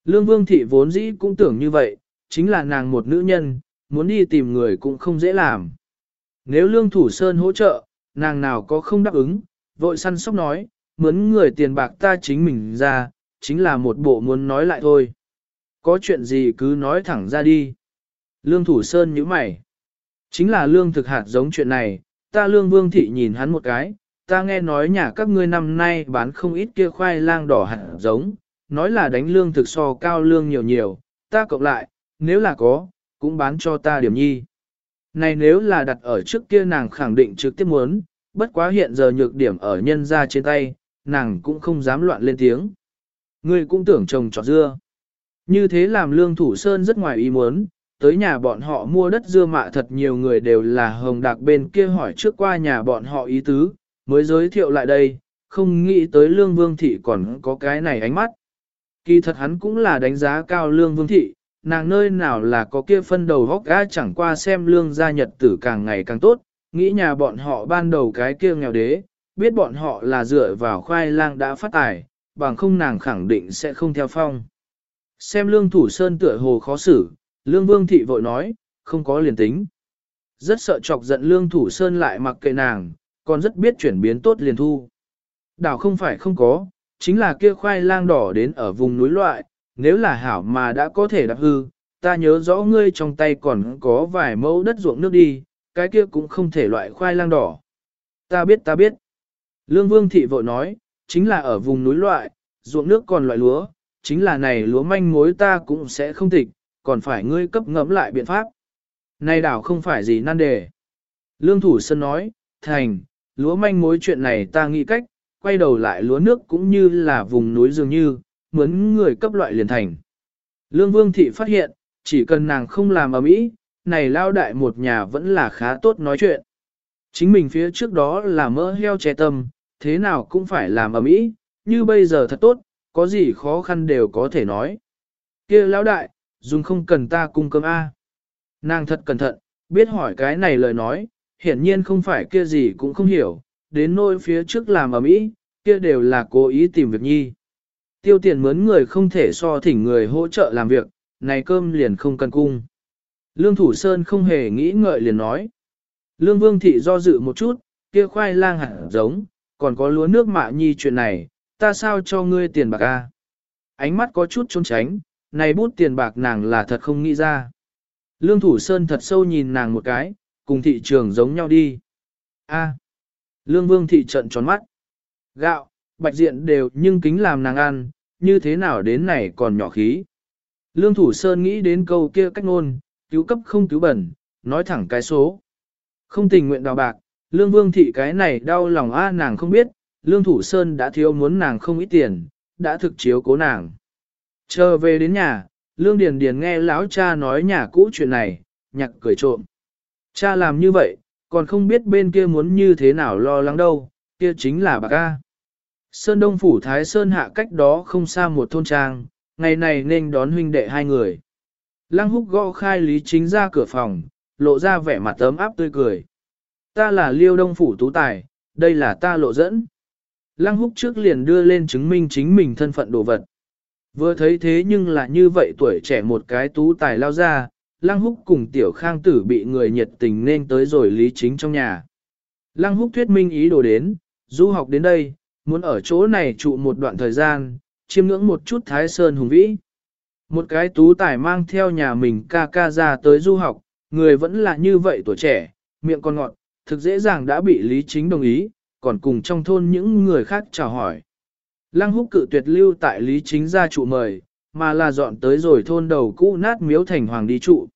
Lương Vương Thị vốn dĩ cũng tưởng như vậy, chính là nàng một nữ nhân, muốn đi tìm người cũng không dễ làm. Nếu Lương Thủ Sơn hỗ trợ, nàng nào có không đáp ứng, vội săn sóc nói, mướn người tiền bạc ta chính mình ra, chính là một bộ muốn nói lại thôi. Có chuyện gì cứ nói thẳng ra đi. Lương Thủ Sơn nhíu mày. Chính là lương thực hạt giống chuyện này, ta lương vương thị nhìn hắn một cái, ta nghe nói nhà các ngươi năm nay bán không ít kia khoai lang đỏ hạt giống, nói là đánh lương thực so cao lương nhiều nhiều, ta cộng lại, nếu là có, cũng bán cho ta điểm nhi. Này nếu là đặt ở trước kia nàng khẳng định trực tiếp muốn, bất quá hiện giờ nhược điểm ở nhân ra trên tay, nàng cũng không dám loạn lên tiếng. Ngươi cũng tưởng trồng trọt dưa. Như thế làm lương thủ sơn rất ngoài ý muốn, tới nhà bọn họ mua đất dưa mạ thật nhiều người đều là hồng đạc bên kia hỏi trước qua nhà bọn họ ý tứ, mới giới thiệu lại đây, không nghĩ tới lương vương thị còn có cái này ánh mắt. Kỳ thật hắn cũng là đánh giá cao lương vương thị, nàng nơi nào là có kia phân đầu góc gã chẳng qua xem lương gia nhật tử càng ngày càng tốt, nghĩ nhà bọn họ ban đầu cái kia nghèo đế, biết bọn họ là dựa vào khoai lang đã phát tài, bằng không nàng khẳng định sẽ không theo phong. Xem lương thủ sơn tựa hồ khó xử, lương vương thị vội nói, không có liền tính. Rất sợ chọc giận lương thủ sơn lại mặc kệ nàng, còn rất biết chuyển biến tốt liền thu. Đảo không phải không có, chính là kia khoai lang đỏ đến ở vùng núi loại, nếu là hảo mà đã có thể đạp hư, ta nhớ rõ ngươi trong tay còn có vài mẫu đất ruộng nước đi, cái kia cũng không thể loại khoai lang đỏ. Ta biết ta biết. Lương Vương Thị vội nói, chính là ở vùng núi loại, ruộng nước còn loại lúa, chính là này lúa manh mối ta cũng sẽ không tịch, còn phải ngươi cấp ngẫm lại biện pháp. Này đảo không phải gì nan đề. Lương Thủ Sơn nói, thành, lúa manh mối chuyện này ta nghĩ cách, quay đầu lại lúa nước cũng như là vùng núi dường như, mướn người cấp loại liền thành. Lương Vương Thị phát hiện, chỉ cần nàng không làm ở mỹ, này lao đại một nhà vẫn là khá tốt nói chuyện. Chính mình phía trước đó là mỡ heo che tâm, thế nào cũng phải làm ở mỹ, như bây giờ thật tốt, có gì khó khăn đều có thể nói. kia lão đại, dùng không cần ta cung cơm A. Nàng thật cẩn thận, biết hỏi cái này lời nói, hiển nhiên không phải kia gì cũng không hiểu, đến nôi phía trước làm ở mỹ, kia đều là cố ý tìm việc nhi. Tiêu tiền mướn người không thể so thỉnh người hỗ trợ làm việc, này cơm liền không cần cung. Lương Thủ Sơn không hề nghĩ ngợi liền nói. Lương Vương Thị do dự một chút, kia khoai lang hẳn giống, còn có lúa nước mạ nhi chuyện này, ta sao cho ngươi tiền bạc a? Ánh mắt có chút trốn tránh, này bút tiền bạc nàng là thật không nghĩ ra. Lương Thủ Sơn thật sâu nhìn nàng một cái, cùng thị trường giống nhau đi. A. Lương Vương Thị trận tròn mắt. Gạo, bạch diện đều nhưng kính làm nàng ăn, như thế nào đến này còn nhỏ khí. Lương Thủ Sơn nghĩ đến câu kia cách ngôn, cứu cấp không cứu bẩn, nói thẳng cái số. Không tình nguyện đào bạc, Lương Vương Thị cái này đau lòng a nàng không biết, Lương Thủ Sơn đã thiếu muốn nàng không ít tiền, đã thực chiếu cố nàng. Chờ về đến nhà, Lương Điền Điền nghe lão cha nói nhà cũ chuyện này, nhạc cười trộm. Cha làm như vậy, còn không biết bên kia muốn như thế nào lo lắng đâu, kia chính là bà ca. Sơn Đông Phủ Thái Sơn hạ cách đó không xa một thôn trang, ngày này nên đón huynh đệ hai người. Lăng húc gõ khai lý chính ra cửa phòng, lộ ra vẻ mặt ấm áp tươi cười. Ta là liêu đông phủ tú tài, đây là ta lộ dẫn. Lăng húc trước liền đưa lên chứng minh chính mình thân phận đồ vật. Vừa thấy thế nhưng là như vậy tuổi trẻ một cái tú tài lao ra, Lăng Húc cùng Tiểu Khang Tử bị người nhiệt tình nên tới rồi lý chính trong nhà. Lăng Húc thuyết minh ý đồ đến, du học đến đây, muốn ở chỗ này trụ một đoạn thời gian, chiêm ngưỡng một chút Thái Sơn hùng vĩ. Một cái tú tài mang theo nhà mình ca ca ra tới du học, người vẫn là như vậy tuổi trẻ, miệng còn ngọt, thực dễ dàng đã bị Lý Chính đồng ý, còn cùng trong thôn những người khác chào hỏi. Lăng húc cự tuyệt lưu tại Lý Chính gia trụ mời, mà là dọn tới rồi thôn đầu cũ nát miếu thành hoàng đi trụ.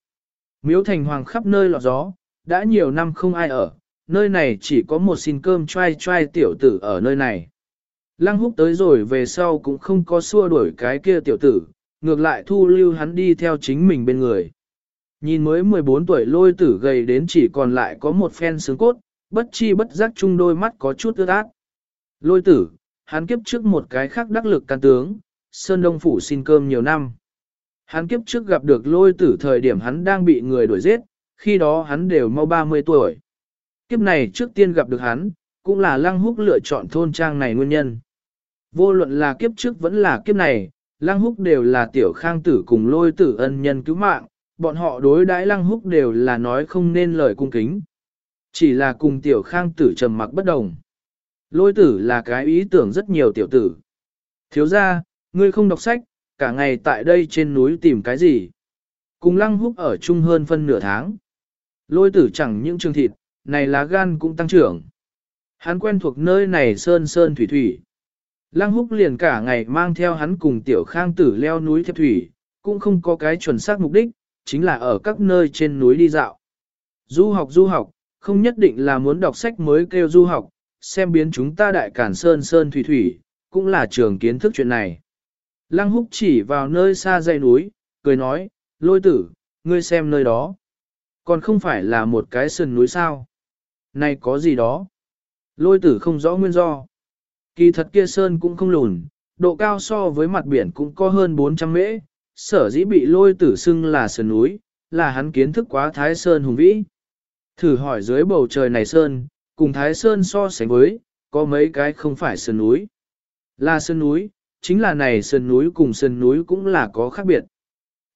Miếu thành hoàng khắp nơi lọt gió, đã nhiều năm không ai ở, nơi này chỉ có một xin cơm trai trai tiểu tử ở nơi này. Lăng húc tới rồi về sau cũng không có xua đuổi cái kia tiểu tử, ngược lại thu lưu hắn đi theo chính mình bên người. Nhìn mới 14 tuổi lôi tử gầy đến chỉ còn lại có một phen xương cốt, bất chi bất giác chung đôi mắt có chút ướt át. Lôi tử, hắn kiếp trước một cái khác đắc lực can tướng, Sơn Đông Phủ xin cơm nhiều năm. Hắn kiếp trước gặp được lôi tử thời điểm hắn đang bị người đuổi giết, khi đó hắn đều mau 30 tuổi. Kiếp này trước tiên gặp được hắn, cũng là lăng húc lựa chọn thôn trang này nguyên nhân. Vô luận là kiếp trước vẫn là kiếp này, lăng húc đều là tiểu khang tử cùng lôi tử ân nhân cứu mạng, bọn họ đối đãi lăng húc đều là nói không nên lời cung kính. Chỉ là cùng tiểu khang tử trầm mặc bất đồng. Lôi tử là cái ý tưởng rất nhiều tiểu tử. Thiếu gia ngươi không đọc sách, cả ngày tại đây trên núi tìm cái gì. Cùng lăng húc ở chung hơn phân nửa tháng. Lôi tử chẳng những trường thịt, này lá gan cũng tăng trưởng. Hắn quen thuộc nơi này sơn sơn thủy thủy. Lăng húc liền cả ngày mang theo hắn cùng tiểu khang tử leo núi thiệp thủy, cũng không có cái chuẩn xác mục đích, chính là ở các nơi trên núi đi dạo. Du học du học, không nhất định là muốn đọc sách mới kêu du học, xem biến chúng ta đại cản sơn sơn thủy thủy, cũng là trường kiến thức chuyện này. Lăng húc chỉ vào nơi xa dãy núi, cười nói, lôi tử, ngươi xem nơi đó. Còn không phải là một cái sườn núi sao? Này có gì đó? Lôi tử không rõ nguyên do. Kỳ thật kia sơn cũng không lùn, độ cao so với mặt biển cũng có hơn 400 mễ, sở dĩ bị lôi tử xưng là sườn núi, là hắn kiến thức quá Thái Sơn hùng vĩ. Thử hỏi dưới bầu trời này sơn, cùng Thái Sơn so sánh với, có mấy cái không phải sơn núi. Là sơn núi, chính là này sơn núi cùng sơn núi cũng là có khác biệt.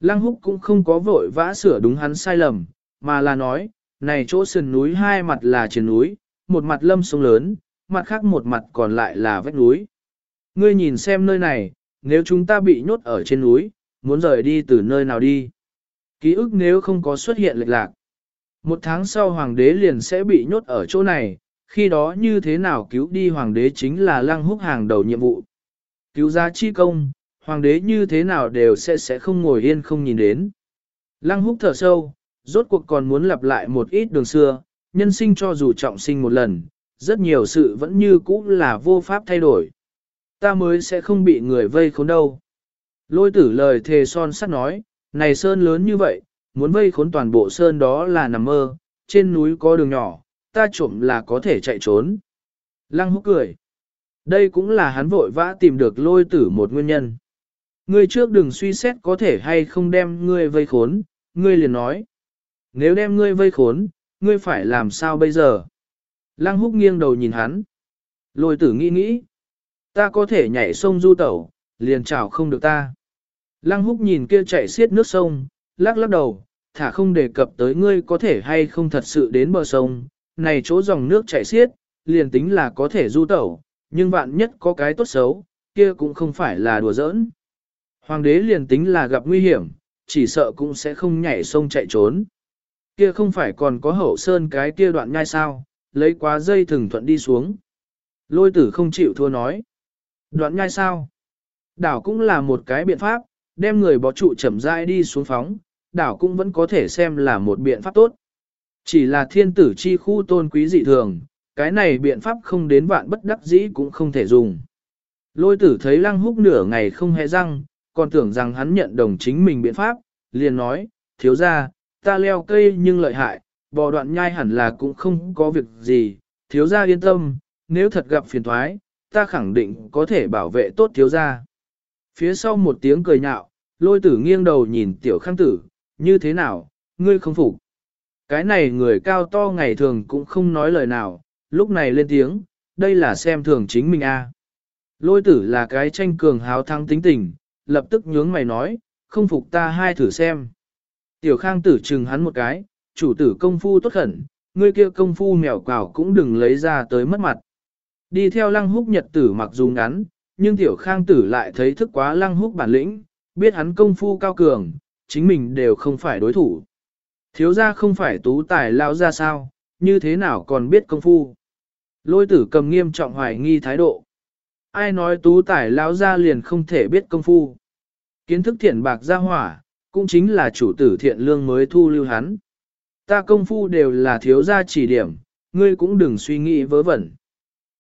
Lăng húc cũng không có vội vã sửa đúng hắn sai lầm, mà là nói, này chỗ sơn núi hai mặt là trên núi, một mặt lâm sông lớn, mặt khác một mặt còn lại là vách núi. Ngươi nhìn xem nơi này, nếu chúng ta bị nhốt ở trên núi, muốn rời đi từ nơi nào đi. Ký ức nếu không có xuất hiện lệch lạc. Một tháng sau hoàng đế liền sẽ bị nhốt ở chỗ này, khi đó như thế nào cứu đi hoàng đế chính là lăng húc hàng đầu nhiệm vụ. Cứu giá chi công, hoàng đế như thế nào đều sẽ sẽ không ngồi yên không nhìn đến. Lăng húc thở sâu, rốt cuộc còn muốn lặp lại một ít đường xưa, nhân sinh cho dù trọng sinh một lần, rất nhiều sự vẫn như cũ là vô pháp thay đổi. Ta mới sẽ không bị người vây khốn đâu. Lôi tử lời thề son sắt nói, này sơn lớn như vậy, muốn vây khốn toàn bộ sơn đó là nằm mơ, trên núi có đường nhỏ, ta trộm là có thể chạy trốn. Lăng húc cười. Đây cũng là hắn vội vã tìm được lôi tử một nguyên nhân. Ngươi trước đừng suy xét có thể hay không đem ngươi vây khốn, ngươi liền nói. Nếu đem ngươi vây khốn, ngươi phải làm sao bây giờ? Lăng húc nghiêng đầu nhìn hắn. Lôi tử nghĩ nghĩ. Ta có thể nhảy sông du tẩu, liền chào không được ta. Lăng húc nhìn kia chạy xiết nước sông, lắc lắc đầu, thả không đề cập tới ngươi có thể hay không thật sự đến bờ sông, này chỗ dòng nước chảy xiết, liền tính là có thể du tẩu, nhưng vạn nhất có cái tốt xấu, kia cũng không phải là đùa giỡn. Hoàng đế liền tính là gặp nguy hiểm, chỉ sợ cũng sẽ không nhảy sông chạy trốn. Kia không phải còn có hậu sơn cái kia đoạn nhai sao, lấy quá dây thừng thuận đi xuống. Lôi tử không chịu thua nói. Đoạn nhai sao? Đảo cũng là một cái biện pháp, đem người bỏ trụ chậm rãi đi xuống phóng, đảo cũng vẫn có thể xem là một biện pháp tốt. Chỉ là thiên tử chi khu tôn quý dị thường, cái này biện pháp không đến vạn bất đắc dĩ cũng không thể dùng. Lôi tử thấy lăng húc nửa ngày không hề răng, còn tưởng rằng hắn nhận đồng chính mình biện pháp, liền nói, thiếu gia ta leo cây nhưng lợi hại, bò đoạn nhai hẳn là cũng không có việc gì, thiếu gia yên tâm, nếu thật gặp phiền toái ta khẳng định có thể bảo vệ tốt thiếu gia Phía sau một tiếng cười nhạo, lôi tử nghiêng đầu nhìn tiểu khang tử, như thế nào, ngươi không phục. Cái này người cao to ngày thường cũng không nói lời nào, lúc này lên tiếng, đây là xem thường chính mình a. Lôi tử là cái tranh cường háo thắng tính tình, lập tức nhướng mày nói, không phục ta hai thử xem. Tiểu khang tử chừng hắn một cái, chủ tử công phu tốt khẩn, ngươi kia công phu mèo quào cũng đừng lấy ra tới mất mặt. Đi theo lăng húc nhật tử mặc dù ngắn, nhưng tiểu khang tử lại thấy thức quá lăng húc bản lĩnh, biết hắn công phu cao cường, chính mình đều không phải đối thủ. Thiếu gia không phải tú tài lao ra sao, như thế nào còn biết công phu. Lôi tử cầm nghiêm trọng hoài nghi thái độ. Ai nói tú tài lão ra liền không thể biết công phu. Kiến thức thiện bạc ra hỏa, cũng chính là chủ tử thiện lương mới thu lưu hắn. Ta công phu đều là thiếu gia chỉ điểm, ngươi cũng đừng suy nghĩ vớ vẩn.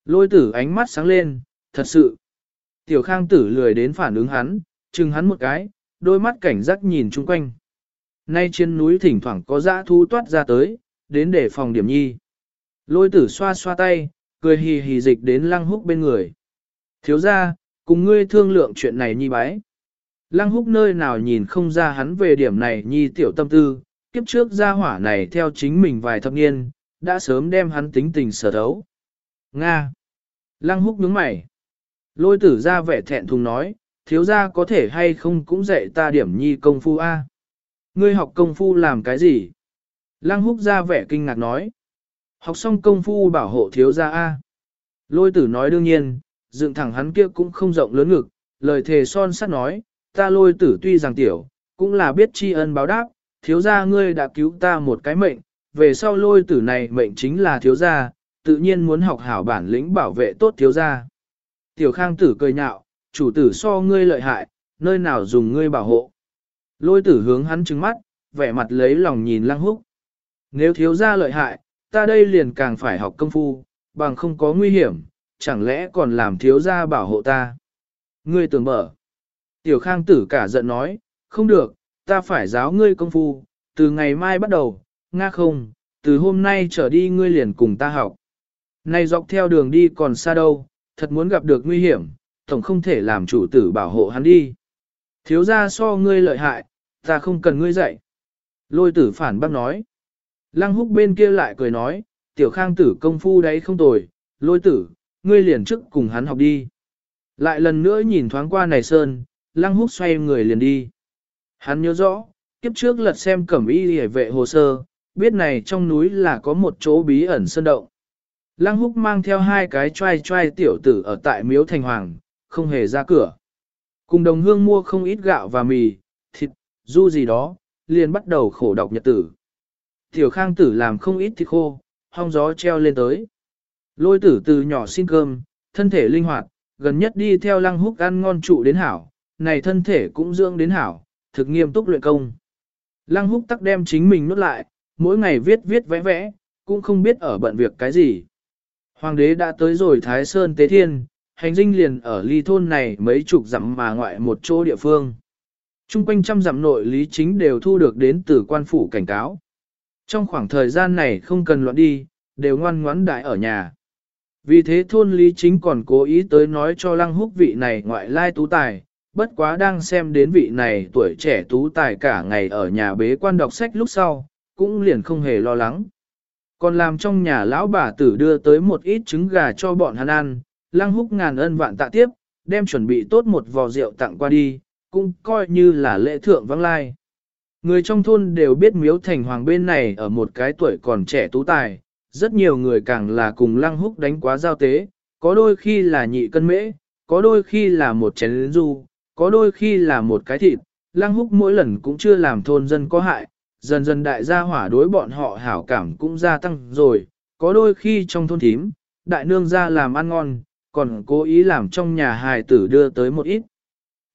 Lôi tử ánh mắt sáng lên, thật sự. Tiểu khang tử lười đến phản ứng hắn, chừng hắn một cái, đôi mắt cảnh giác nhìn chung quanh. Nay trên núi thỉnh thoảng có dã thu toát ra tới, đến để phòng điểm nhi. Lôi tử xoa xoa tay, cười hì hì dịch đến lăng húc bên người. Thiếu gia, cùng ngươi thương lượng chuyện này nhi bái. Lăng húc nơi nào nhìn không ra hắn về điểm này nhi tiểu tâm tư, kiếp trước gia hỏa này theo chính mình vài thập niên, đã sớm đem hắn tính tình sở thấu. Nga. Lăng húc nhướng mày. Lôi tử ra vẻ thẹn thùng nói, thiếu gia có thể hay không cũng dạy ta điểm nhi công phu A. Ngươi học công phu làm cái gì? Lăng húc ra vẻ kinh ngạc nói. Học xong công phu bảo hộ thiếu gia A. Lôi tử nói đương nhiên, dựng thẳng hắn kia cũng không rộng lớn ngực, lời thề son sắt nói, ta lôi tử tuy rằng tiểu, cũng là biết tri ân báo đáp, thiếu gia ngươi đã cứu ta một cái mệnh, về sau lôi tử này mệnh chính là thiếu gia, tự nhiên muốn học hảo bản lĩnh bảo vệ tốt thiếu gia. Tiểu khang tử cười nhạo, chủ tử so ngươi lợi hại, nơi nào dùng ngươi bảo hộ. Lôi tử hướng hắn trừng mắt, vẻ mặt lấy lòng nhìn lăng húc. Nếu thiếu gia lợi hại, ta đây liền càng phải học công phu, bằng không có nguy hiểm, chẳng lẽ còn làm thiếu gia bảo hộ ta. Ngươi tưởng mở. Tiểu khang tử cả giận nói, không được, ta phải giáo ngươi công phu, từ ngày mai bắt đầu, nga không, từ hôm nay trở đi ngươi liền cùng ta học. nay dọc theo đường đi còn xa đâu, thật muốn gặp được nguy hiểm, tổng không thể làm chủ tử bảo hộ hắn đi. Thiếu gia so ngươi lợi hại, ta không cần ngươi dạy. Lôi tử phản bác nói. Lăng húc bên kia lại cười nói, tiểu khang tử công phu đấy không tồi, lôi tử, ngươi liền trước cùng hắn học đi. Lại lần nữa nhìn thoáng qua này sơn, lăng húc xoay người liền đi. Hắn nhớ rõ, kiếp trước lật xem cẩm y hề vệ hồ sơ, biết này trong núi là có một chỗ bí ẩn sơn động. Lăng húc mang theo hai cái trai trai tiểu tử ở tại miếu thành hoàng, không hề ra cửa. Cùng đồng hương mua không ít gạo và mì, thịt, du gì đó, liền bắt đầu khổ đọc nhật tử. Tiểu khang tử làm không ít thịt khô, hong gió treo lên tới. Lôi tử từ nhỏ xin cơm, thân thể linh hoạt, gần nhất đi theo lăng húc ăn ngon trụ đến hảo, này thân thể cũng dưỡng đến hảo, thực nghiêm túc luyện công. Lăng húc tắc đem chính mình nốt lại, mỗi ngày viết viết vẽ vẽ, cũng không biết ở bận việc cái gì. Hoàng đế đã tới rồi Thái Sơn Tế Thiên, hành dinh liền ở ly thôn này mấy chục dặm mà ngoại một chỗ địa phương. Trung quanh trăm dặm nội lý chính đều thu được đến từ quan phủ cảnh cáo. Trong khoảng thời gian này không cần loạn đi, đều ngoan ngoãn đại ở nhà. Vì thế thôn lý chính còn cố ý tới nói cho lăng húc vị này ngoại lai tú tài, bất quá đang xem đến vị này tuổi trẻ tú tài cả ngày ở nhà bế quan đọc sách lúc sau, cũng liền không hề lo lắng. Còn làm trong nhà lão bà tử đưa tới một ít trứng gà cho bọn hắn ăn, lăng húc ngàn ân vạn tạ tiếp, đem chuẩn bị tốt một vò rượu tặng qua đi, cũng coi như là lễ thượng vắng lai. Người trong thôn đều biết miếu thành hoàng bên này ở một cái tuổi còn trẻ tú tài, rất nhiều người càng là cùng lăng húc đánh quá giao tế, có đôi khi là nhị cân mễ, có đôi khi là một chén du, có đôi khi là một cái thịt, lăng húc mỗi lần cũng chưa làm thôn dân có hại, dần dần đại gia hỏa đối bọn họ hảo cảm cũng gia tăng rồi, có đôi khi trong thôn thím, đại nương ra làm ăn ngon, còn cố ý làm trong nhà hài tử đưa tới một ít.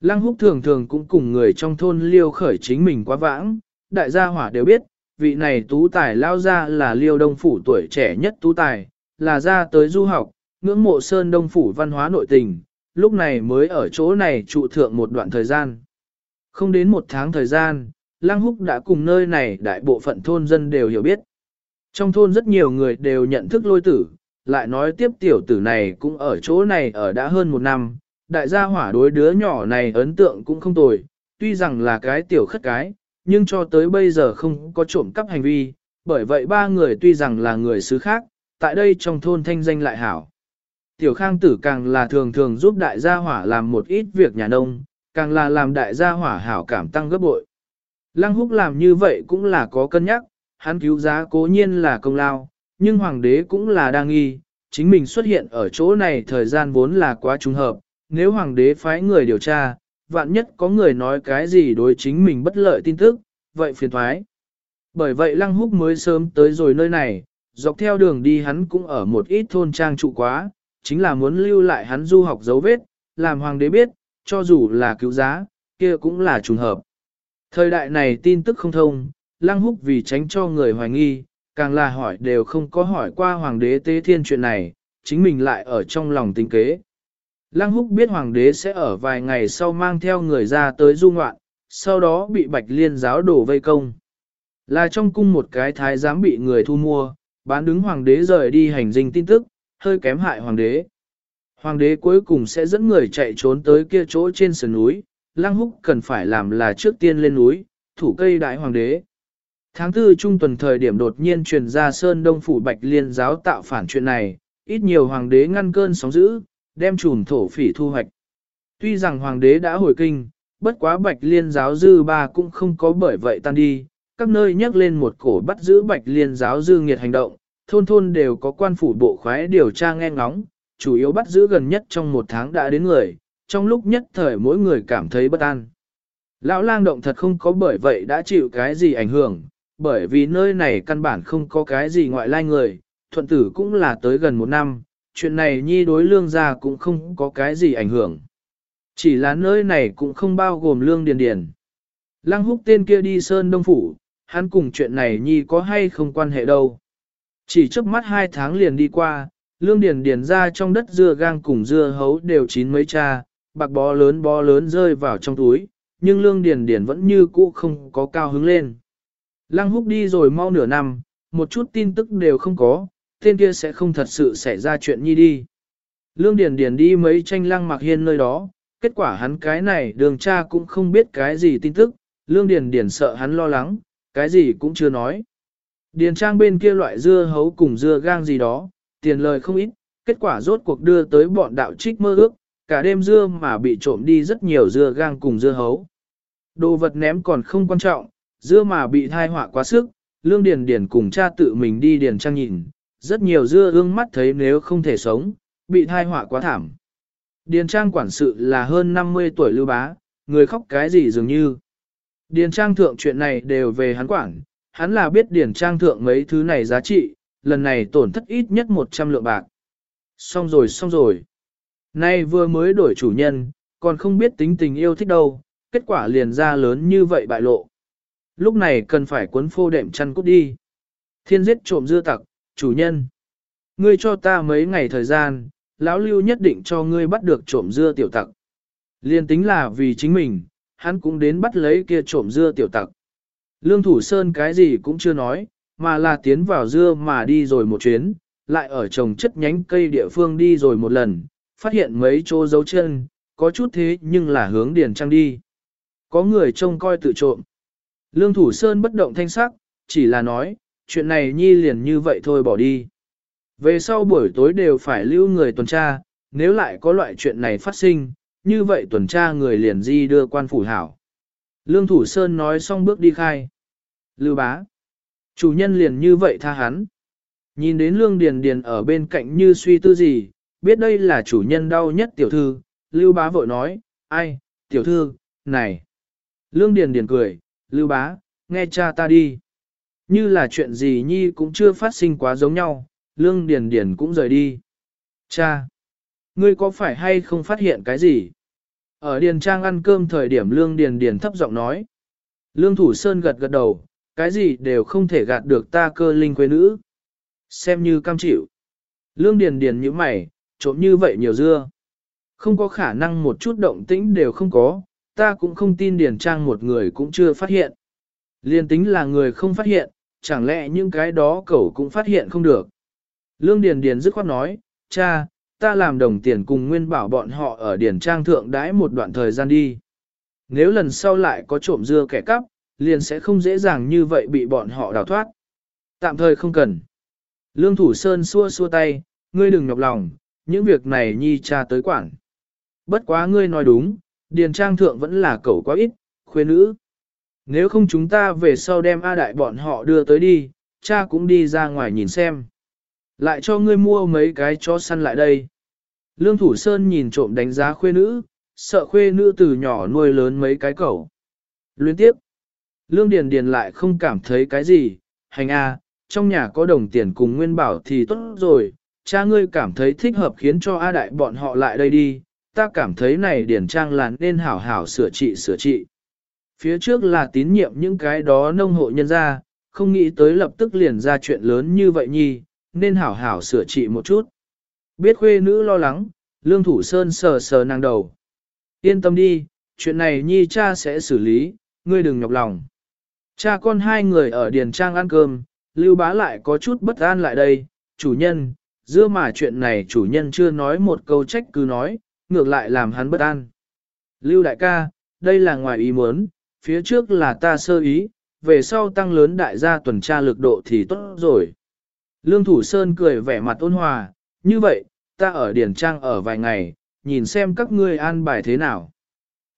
Lăng húc thường thường cũng cùng người trong thôn liêu khởi chính mình quá vãng, đại gia hỏa đều biết, vị này tú tài lao ra là liêu đông phủ tuổi trẻ nhất tú tài, là ra tới du học, ngưỡng mộ sơn đông phủ văn hóa nội tình, lúc này mới ở chỗ này trụ thượng một đoạn thời gian. Không đến một tháng thời gian, Lăng Húc đã cùng nơi này đại bộ phận thôn dân đều hiểu biết. Trong thôn rất nhiều người đều nhận thức lôi tử, lại nói tiếp tiểu tử này cũng ở chỗ này ở đã hơn một năm, đại gia hỏa đối đứa nhỏ này ấn tượng cũng không tồi, tuy rằng là cái tiểu khất cái, nhưng cho tới bây giờ không có trộm cắp hành vi, bởi vậy ba người tuy rằng là người xứ khác, tại đây trong thôn thanh danh lại hảo. Tiểu khang tử càng là thường thường giúp đại gia hỏa làm một ít việc nhà nông, càng là làm đại gia hỏa hảo cảm tăng gấp bội. Lăng húc làm như vậy cũng là có cân nhắc, hắn cứu giá cố nhiên là công lao, nhưng hoàng đế cũng là đa nghi, chính mình xuất hiện ở chỗ này thời gian vốn là quá trùng hợp, nếu hoàng đế phái người điều tra, vạn nhất có người nói cái gì đối chính mình bất lợi tin tức, vậy phiền thoái. Bởi vậy Lăng Húc mới sớm tới rồi nơi này, dọc theo đường đi hắn cũng ở một ít thôn trang trụ quá, chính là muốn lưu lại hắn du học dấu vết, làm hoàng đế biết, cho dù là cứu giá, kia cũng là trùng hợp. Thời đại này tin tức không thông, Lăng Húc vì tránh cho người hoài nghi, càng là hỏi đều không có hỏi qua hoàng đế tế thiên chuyện này, chính mình lại ở trong lòng tính kế. Lăng húc biết hoàng đế sẽ ở vài ngày sau mang theo người ra tới du ngoạn, sau đó bị bạch liên giáo đổ vây công. Là trong cung một cái thái giám bị người thu mua, bán đứng hoàng đế rời đi hành dinh tin tức, hơi kém hại hoàng đế. Hoàng đế cuối cùng sẽ dẫn người chạy trốn tới kia chỗ trên sườn núi, Lăng Húc cần phải làm là trước tiên lên núi, thủ cây đại hoàng đế. Tháng tư trung tuần thời điểm đột nhiên truyền ra Sơn Đông Phủ Bạch Liên giáo tạo phản chuyện này, ít nhiều hoàng đế ngăn cơn sóng dữ, đem chùm thổ phỉ thu hoạch. Tuy rằng hoàng đế đã hồi kinh, bất quá Bạch Liên giáo dư ba cũng không có bởi vậy tan đi, các nơi nhắc lên một cổ bắt giữ Bạch Liên giáo dư nghiệt hành động, thôn thôn đều có quan phủ bộ khoái điều tra nghe ngóng, chủ yếu bắt giữ gần nhất trong một tháng đã đến người, trong lúc nhất thời mỗi người cảm thấy bất an. Lão lang động thật không có bởi vậy đã chịu cái gì ảnh hưởng, bởi vì nơi này căn bản không có cái gì ngoại lai người, thuận tử cũng là tới gần một năm, chuyện này nhi đối lương gia cũng không có cái gì ảnh hưởng. Chỉ là nơi này cũng không bao gồm lương điền điền. Lăng húc tên kia đi sơn đông phủ, hắn cùng chuyện này nhi có hay không quan hệ đâu. Chỉ trước mắt hai tháng liền đi qua, lương điền điền ra trong đất dưa gang cùng dưa hấu đều chín mấy cha, bạc bó lớn bó lớn rơi vào trong túi, nhưng lương điền điền vẫn như cũ không có cao hứng lên. Lăng húc đi rồi mau nửa năm, một chút tin tức đều không có, tên kia sẽ không thật sự xảy ra chuyện nhi đi. Lương Điền Điền đi mấy tranh lăng mặc hiên nơi đó, kết quả hắn cái này đường cha cũng không biết cái gì tin tức, Lương Điền Điền sợ hắn lo lắng, cái gì cũng chưa nói. Điền trang bên kia loại dưa hấu cùng dưa gang gì đó, tiền lời không ít, kết quả rốt cuộc đưa tới bọn đạo trích mơ ước, cả đêm dưa mà bị trộm đi rất nhiều dưa gang cùng dưa hấu. Đồ vật ném còn không quan trọng, dưa mà bị thai họa quá sức, Lương Điền Điền cùng cha tự mình đi điền trang nhìn, rất nhiều dưa ương mắt thấy nếu không thể sống, bị thai họa quá thảm. Điền trang quản sự là hơn 50 tuổi lưu bá, người khóc cái gì dường như. Điền trang thượng chuyện này đều về hắn quản, hắn là biết điền trang thượng mấy thứ này giá trị, lần này tổn thất ít nhất 100 lượng bạc. Xong rồi xong rồi. Nay vừa mới đổi chủ nhân, còn không biết tính tình yêu thích đâu, kết quả liền ra lớn như vậy bại lộ. Lúc này cần phải cuốn phô đệm chăn cút đi. Thiên giết trộm dưa tặc, chủ nhân. Ngươi cho ta mấy ngày thời gian, lão lưu nhất định cho ngươi bắt được trộm dưa tiểu tặc. Liên tính là vì chính mình, hắn cũng đến bắt lấy kia trộm dưa tiểu tặc. Lương Thủ Sơn cái gì cũng chưa nói, mà là tiến vào dưa mà đi rồi một chuyến, lại ở trồng chất nhánh cây địa phương đi rồi một lần, phát hiện mấy chỗ dấu chân, có chút thế nhưng là hướng điền trang đi. Có người trông coi tự trộm. Lương Thủ Sơn bất động thanh sắc, chỉ là nói, chuyện này nhi liền như vậy thôi bỏ đi. Về sau buổi tối đều phải lưu người tuần tra, nếu lại có loại chuyện này phát sinh, như vậy tuần tra người liền di đưa quan phủ hảo. Lương Thủ Sơn nói xong bước đi khai. Lưu bá. Chủ nhân liền như vậy tha hắn. Nhìn đến Lương Điền Điền ở bên cạnh như suy tư gì, biết đây là chủ nhân đau nhất tiểu thư, Lưu bá vội nói, ai, tiểu thư, này. Lương Điền Điền cười, Lưu bá, nghe cha ta đi. Như là chuyện gì nhi cũng chưa phát sinh quá giống nhau, Lương Điền Điền cũng rời đi. Cha, ngươi có phải hay không phát hiện cái gì? Ở Điền Trang ăn cơm thời điểm Lương Điền Điền thấp giọng nói. Lương Thủ Sơn gật gật đầu, cái gì đều không thể gạt được ta cơ linh quê nữ. Xem như cam chịu. Lương Điền Điền như mày, trộm như vậy nhiều dưa. Không có khả năng một chút động tĩnh đều không có, ta cũng không tin Điền Trang một người cũng chưa phát hiện. Liên tính là người không phát hiện, chẳng lẽ những cái đó cậu cũng phát hiện không được. Lương Điền Điền dứt khoát nói, cha, ta làm đồng tiền cùng nguyên bảo bọn họ ở Điền Trang thượng đãi một đoạn thời gian đi. Nếu lần sau lại có trộm dưa kẻ cắp, liền sẽ không dễ dàng như vậy bị bọn họ đào thoát. Tạm thời không cần. Lương Thủ Sơn xua xua tay, ngươi đừng nhọc lòng, những việc này nhi cha tới quản. Bất quá ngươi nói đúng, Điền Trang thượng vẫn là cậu quá ít, khuê nữ. Nếu không chúng ta về sau đem A Đại bọn họ đưa tới đi, cha cũng đi ra ngoài nhìn xem. Lại cho ngươi mua mấy cái chó săn lại đây. Lương Thủ Sơn nhìn trộm đánh giá khuê nữ, sợ khuê nữ từ nhỏ nuôi lớn mấy cái cẩu. Luyến tiếp. Lương Điền Điền lại không cảm thấy cái gì, hành a, trong nhà có đồng tiền cùng nguyên bảo thì tốt rồi, cha ngươi cảm thấy thích hợp khiến cho A Đại bọn họ lại đây đi, ta cảm thấy này Điền Trang là nên hảo hảo sửa trị sửa trị. Phía trước là tín nhiệm những cái đó nông hộ nhân ra, không nghĩ tới lập tức liền ra chuyện lớn như vậy nhi, nên hảo hảo sửa trị một chút. Biết khuê nữ lo lắng, Lương Thủ Sơn sờ sờ nàng đầu. Yên tâm đi, chuyện này nhi cha sẽ xử lý, ngươi đừng nhọc lòng. Cha con hai người ở Điền Trang ăn cơm, Lưu Bá lại có chút bất an lại đây, chủ nhân, dưa mà chuyện này chủ nhân chưa nói một câu trách cứ nói, ngược lại làm hắn bất an. Lưu đại ca, đây là ngoài ý muốn, phía trước là ta sơ ý, về sau tăng lớn đại gia tuần tra lực độ thì tốt rồi. Lương Thủ Sơn cười vẻ mặt ôn hòa, như vậy, ta ở Điển Trang ở vài ngày, nhìn xem các ngươi an bài thế nào.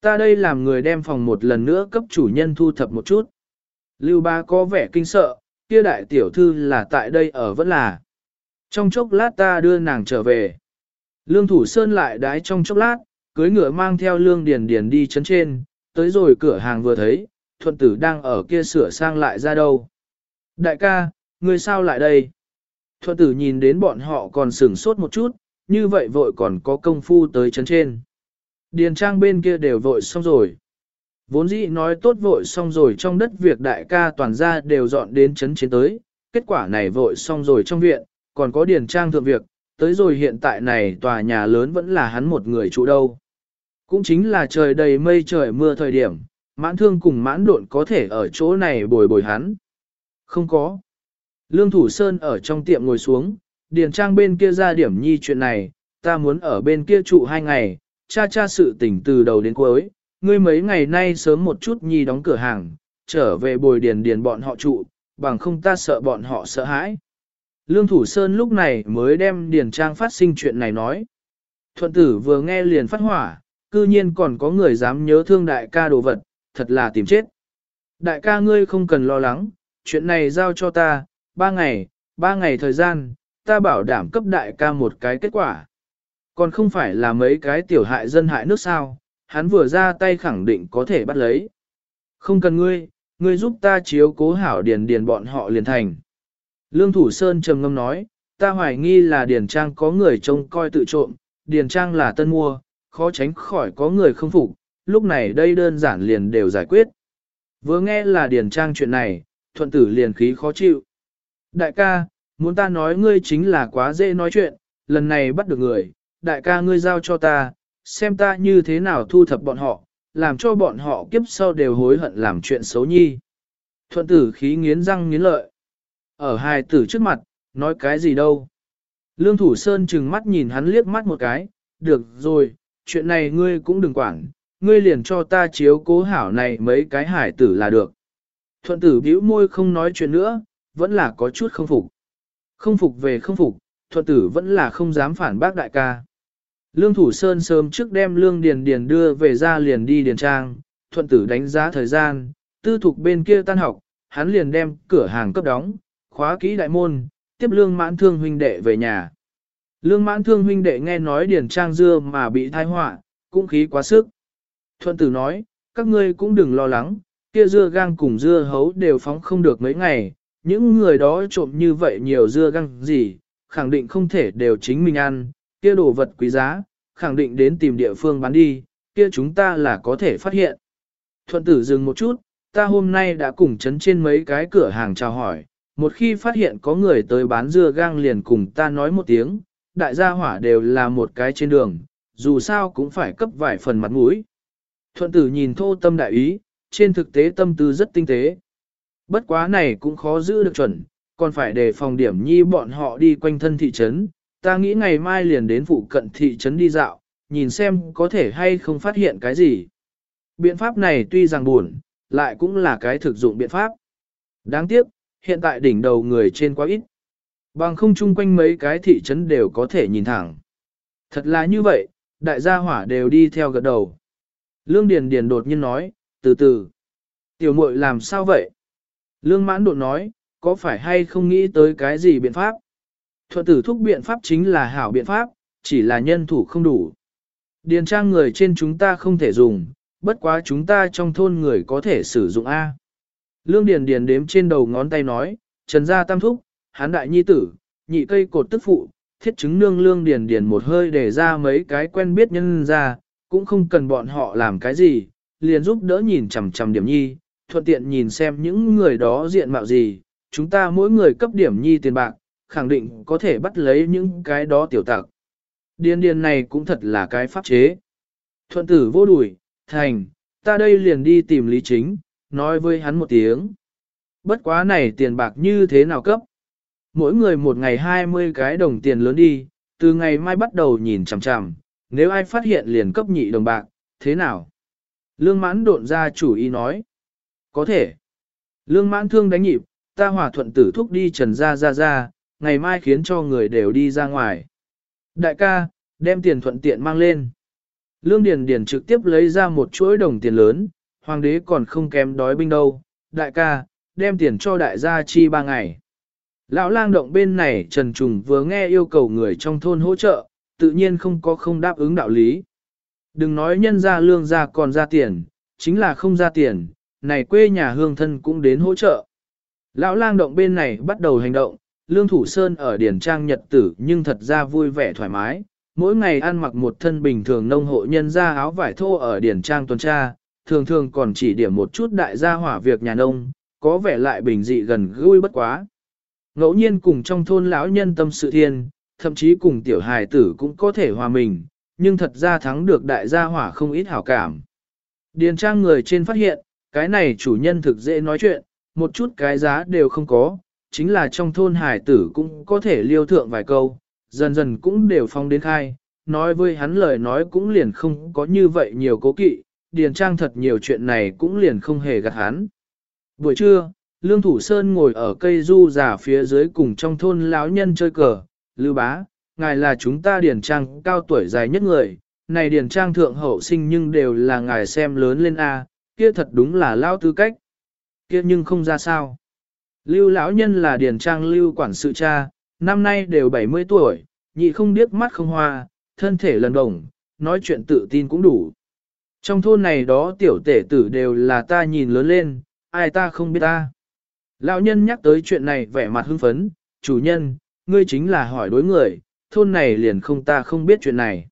Ta đây làm người đem phòng một lần nữa cấp chủ nhân thu thập một chút. Lưu Ba có vẻ kinh sợ, kia đại tiểu thư là tại đây ở vẫn là. Trong chốc lát ta đưa nàng trở về. Lương Thủ Sơn lại đái trong chốc lát, cưới ngựa mang theo Lương Điền Điền đi chấn trên, tới rồi cửa hàng vừa thấy, thuận tử đang ở kia sửa sang lại ra đâu. Đại ca, người sao lại đây? Thuận tử nhìn đến bọn họ còn sửng sốt một chút, như vậy vội còn có công phu tới chấn trên. Điền trang bên kia đều vội xong rồi. Vốn dĩ nói tốt vội xong rồi trong đất việc đại ca toàn gia đều dọn đến chấn trên tới, kết quả này vội xong rồi trong viện, còn có điền trang thượng việc, tới rồi hiện tại này tòa nhà lớn vẫn là hắn một người trụ đâu. Cũng chính là trời đầy mây trời mưa thời điểm, mãn thương cùng mãn độn có thể ở chỗ này bồi bồi hắn. Không có. Lương Thủ Sơn ở trong tiệm ngồi xuống, điền trang bên kia ra điểm nhi chuyện này, ta muốn ở bên kia trụ hai ngày, cha cha sự tỉnh từ đầu đến cuối, ngươi mấy ngày nay sớm một chút nhi đóng cửa hàng, trở về bồi điền điền bọn họ trụ, bằng không ta sợ bọn họ sợ hãi. Lương Thủ Sơn lúc này mới đem điền trang phát sinh chuyện này nói. Thuận tử vừa nghe liền phát hỏa, cư nhiên còn có người dám nhớ thương đại ca đồ vật, thật là tìm chết. Đại ca ngươi không cần lo lắng, chuyện này giao cho ta, ba ngày, ba ngày thời gian, ta bảo đảm cấp đại ca một cái kết quả. Còn không phải là mấy cái tiểu hại dân hại nước sao, hắn vừa ra tay khẳng định có thể bắt lấy. Không cần ngươi, ngươi giúp ta chiếu cố hảo điền điền bọn họ liền thành. Lương Thủ Sơn trầm ngâm nói, ta hoài nghi là điền trang có người trông coi tự trộm, điền trang là tân mua, khó tránh khỏi có người không phục, lúc này đây đơn giản liền đều giải quyết. Vừa nghe là điền trang chuyện này, thuận tử liền khí khó chịu. Đại ca, muốn ta nói ngươi chính là quá dễ nói chuyện, lần này bắt được người, đại ca ngươi giao cho ta, xem ta như thế nào thu thập bọn họ, làm cho bọn họ kiếp sau đều hối hận làm chuyện xấu nhi. Thuận tử khí nghiến răng nghiến lợi. Ở hai tử trước mặt, nói cái gì đâu. Lương Thủ Sơn chừng mắt nhìn hắn liếc mắt một cái, được rồi, chuyện này ngươi cũng đừng quản, ngươi liền cho ta chiếu cố hảo này mấy cái hải tử là được. Thuận tử bĩu môi không nói chuyện nữa, vẫn là có chút không phục. Không phục về không phục, thuận tử vẫn là không dám phản bác đại ca. Lương Thủ Sơn sớm trước đem Lương Điền Điền đưa về ra liền đi điền trang, thuận tử đánh giá thời gian, tư thục bên kia tan học, hắn liền đem cửa hàng cấp đóng, khóa kỹ đại môn, tiếp Lương Mãn Thương huynh đệ về nhà. Lương Mãn Thương huynh đệ nghe nói điển trang dưa mà bị thai họa, cũng khí quá sức. Thuận tử nói, các ngươi cũng đừng lo lắng, kia dưa gang cùng dưa hấu đều phóng không được mấy ngày, những người đó trộm như vậy nhiều dưa gang gì, khẳng định không thể đều chính mình ăn, kia đồ vật quý giá, khẳng định đến tìm địa phương bán đi, kia chúng ta là có thể phát hiện. Thuận tử dừng một chút, ta hôm nay đã cùng chấn trên mấy cái cửa hàng chào hỏi, một khi phát hiện có người tới bán dưa gang liền cùng ta nói một tiếng, đại gia hỏa đều là một cái trên đường, dù sao cũng phải cấp vài phần mặt mũi. Thuận tử nhìn thô tâm đại ý, trên thực tế tâm tư rất tinh tế. Bất quá này cũng khó giữ được chuẩn, còn phải đề phòng điểm nhi bọn họ đi quanh thân thị trấn, ta nghĩ ngày mai liền đến phụ cận thị trấn đi dạo, nhìn xem có thể hay không phát hiện cái gì. Biện pháp này tuy rằng buồn, lại cũng là cái thực dụng biện pháp. Đáng tiếc, hiện tại đỉnh đầu người trên quá ít. Bằng không chung quanh mấy cái thị trấn đều có thể nhìn thẳng. Thật là như vậy, đại gia hỏa đều đi theo gật đầu. Lương Điền Điền đột nhiên nói, từ từ. Tiểu muội làm sao vậy? Lương mãn đột nói, có phải hay không nghĩ tới cái gì biện pháp? Thuận tử thúc biện pháp chính là hảo biện pháp, chỉ là nhân thủ không đủ. Điền trang người trên chúng ta không thể dùng, bất quá chúng ta trong thôn người có thể sử dụng A. Lương Điền Điền đếm trên đầu ngón tay nói, Trần gia tam thúc, hán đại nhi tử, nhị cây cột tức phụ, thiết chứng nương Lương Điền Điền một hơi để ra mấy cái quen biết nhân ra, cũng không cần bọn họ làm cái gì, liền giúp đỡ nhìn chằm chằm điểm nhi, thuận tiện nhìn xem những người đó diện mạo gì, chúng ta mỗi người cấp điểm nhi tiền bạc, khẳng định có thể bắt lấy những cái đó tiểu tặc. Điền điền này cũng thật là cái pháp chế. Thuận tử vô đuổi, thành, ta đây liền đi tìm Lý Chính, nói với hắn một tiếng. Bất quá này tiền bạc như thế nào cấp? Mỗi người một ngày 20 cái đồng tiền lớn đi, từ ngày mai bắt đầu nhìn chằm chằm, nếu ai phát hiện liền cấp nhị đồng bạc, thế nào? Lương mãn độn ra chủ ý nói. Có thể. Lương mãn thương đánh nhịp, ta hòa thuận tử thúc đi trần ra ra ra, ngày mai khiến cho người đều đi ra ngoài. Đại ca, đem tiền thuận tiện mang lên. Lương Điền Điền trực tiếp lấy ra một chuỗi đồng tiền lớn, hoàng đế còn không kém đói binh đâu. Đại ca, đem tiền cho đại gia chi ba ngày. Lão lang động bên này Trần Trùng vừa nghe yêu cầu người trong thôn hỗ trợ, tự nhiên không có không đáp ứng đạo lý. Đừng nói nhân ra lương ra còn ra tiền, chính là không ra tiền, này quê nhà hương thân cũng đến hỗ trợ. Lão lang động bên này bắt đầu hành động, lương thủ sơn ở điển trang nhật tử nhưng thật ra vui vẻ thoải mái, mỗi ngày ăn mặc một thân bình thường nông hộ nhân ra áo vải thô ở điển trang tuần tra, thường thường còn chỉ điểm một chút đại gia hỏa việc nhà nông, có vẻ lại bình dị gần gũi bất quá. Ngẫu nhiên cùng trong thôn lão nhân tâm sự thiên, thậm chí cùng tiểu hài tử cũng có thể hòa mình, nhưng thật ra thắng được đại gia hỏa không ít hảo cảm. Điền trang người trên phát hiện, cái này chủ nhân thực dễ nói chuyện, một chút cái giá đều không có, chính là trong thôn hải tử cũng có thể liêu thượng vài câu, dần dần cũng đều phong đến khai, nói với hắn lời nói cũng liền không có như vậy nhiều cố kỵ, điền trang thật nhiều chuyện này cũng liền không hề gạt hắn. Buổi trưa, Lương Thủ Sơn ngồi ở cây du giả phía dưới cùng trong thôn lão nhân chơi cờ, lưu bá, ngài là chúng ta điền trang cao tuổi dài nhất người, này điền trang thượng hậu sinh nhưng đều là ngài xem lớn lên A, kia thật đúng là lao tư cách. Kia nhưng không ra sao. Lưu lão nhân là điền trang lưu quản sự cha, năm nay đều 70 tuổi, nhị không điếc mắt không hoa, thân thể lần đồng, nói chuyện tự tin cũng đủ. Trong thôn này đó tiểu tể tử đều là ta nhìn lớn lên, ai ta không biết ta. Lão nhân nhắc tới chuyện này vẻ mặt hưng phấn, chủ nhân, ngươi chính là hỏi đối người, thôn này liền không ta không biết chuyện này.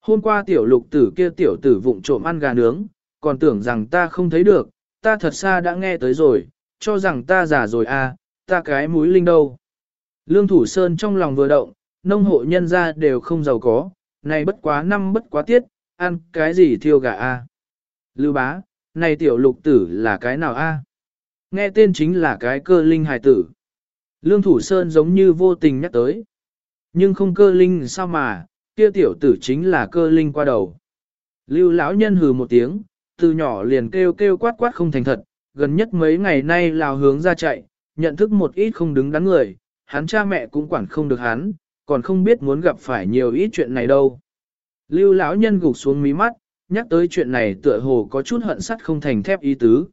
Hôm qua tiểu lục tử kia tiểu tử vụng trộm ăn gà nướng, còn tưởng rằng ta không thấy được, ta thật xa đã nghe tới rồi, cho rằng ta già rồi à, ta cái mũi linh đâu. Lương Thủ Sơn trong lòng vừa động, nông hộ nhân gia đều không giàu có, này bất quá năm bất quá tiết, ăn cái gì thiêu gà a à? Lưu bá, này tiểu lục tử là cái nào a Nghe tên chính là cái cơ linh hài tử. Lương Thủ Sơn giống như vô tình nhắc tới. Nhưng không cơ linh sao mà, kia tiểu tử chính là cơ linh qua đầu. Lưu lão nhân hừ một tiếng, từ nhỏ liền kêu kêu quát quát không thành thật, gần nhất mấy ngày nay lào hướng ra chạy, nhận thức một ít không đứng đắn người, hắn cha mẹ cũng quản không được hắn, còn không biết muốn gặp phải nhiều ít chuyện này đâu. Lưu lão nhân gục xuống mí mắt, nhắc tới chuyện này tựa hồ có chút hận sắt không thành thép ý tứ.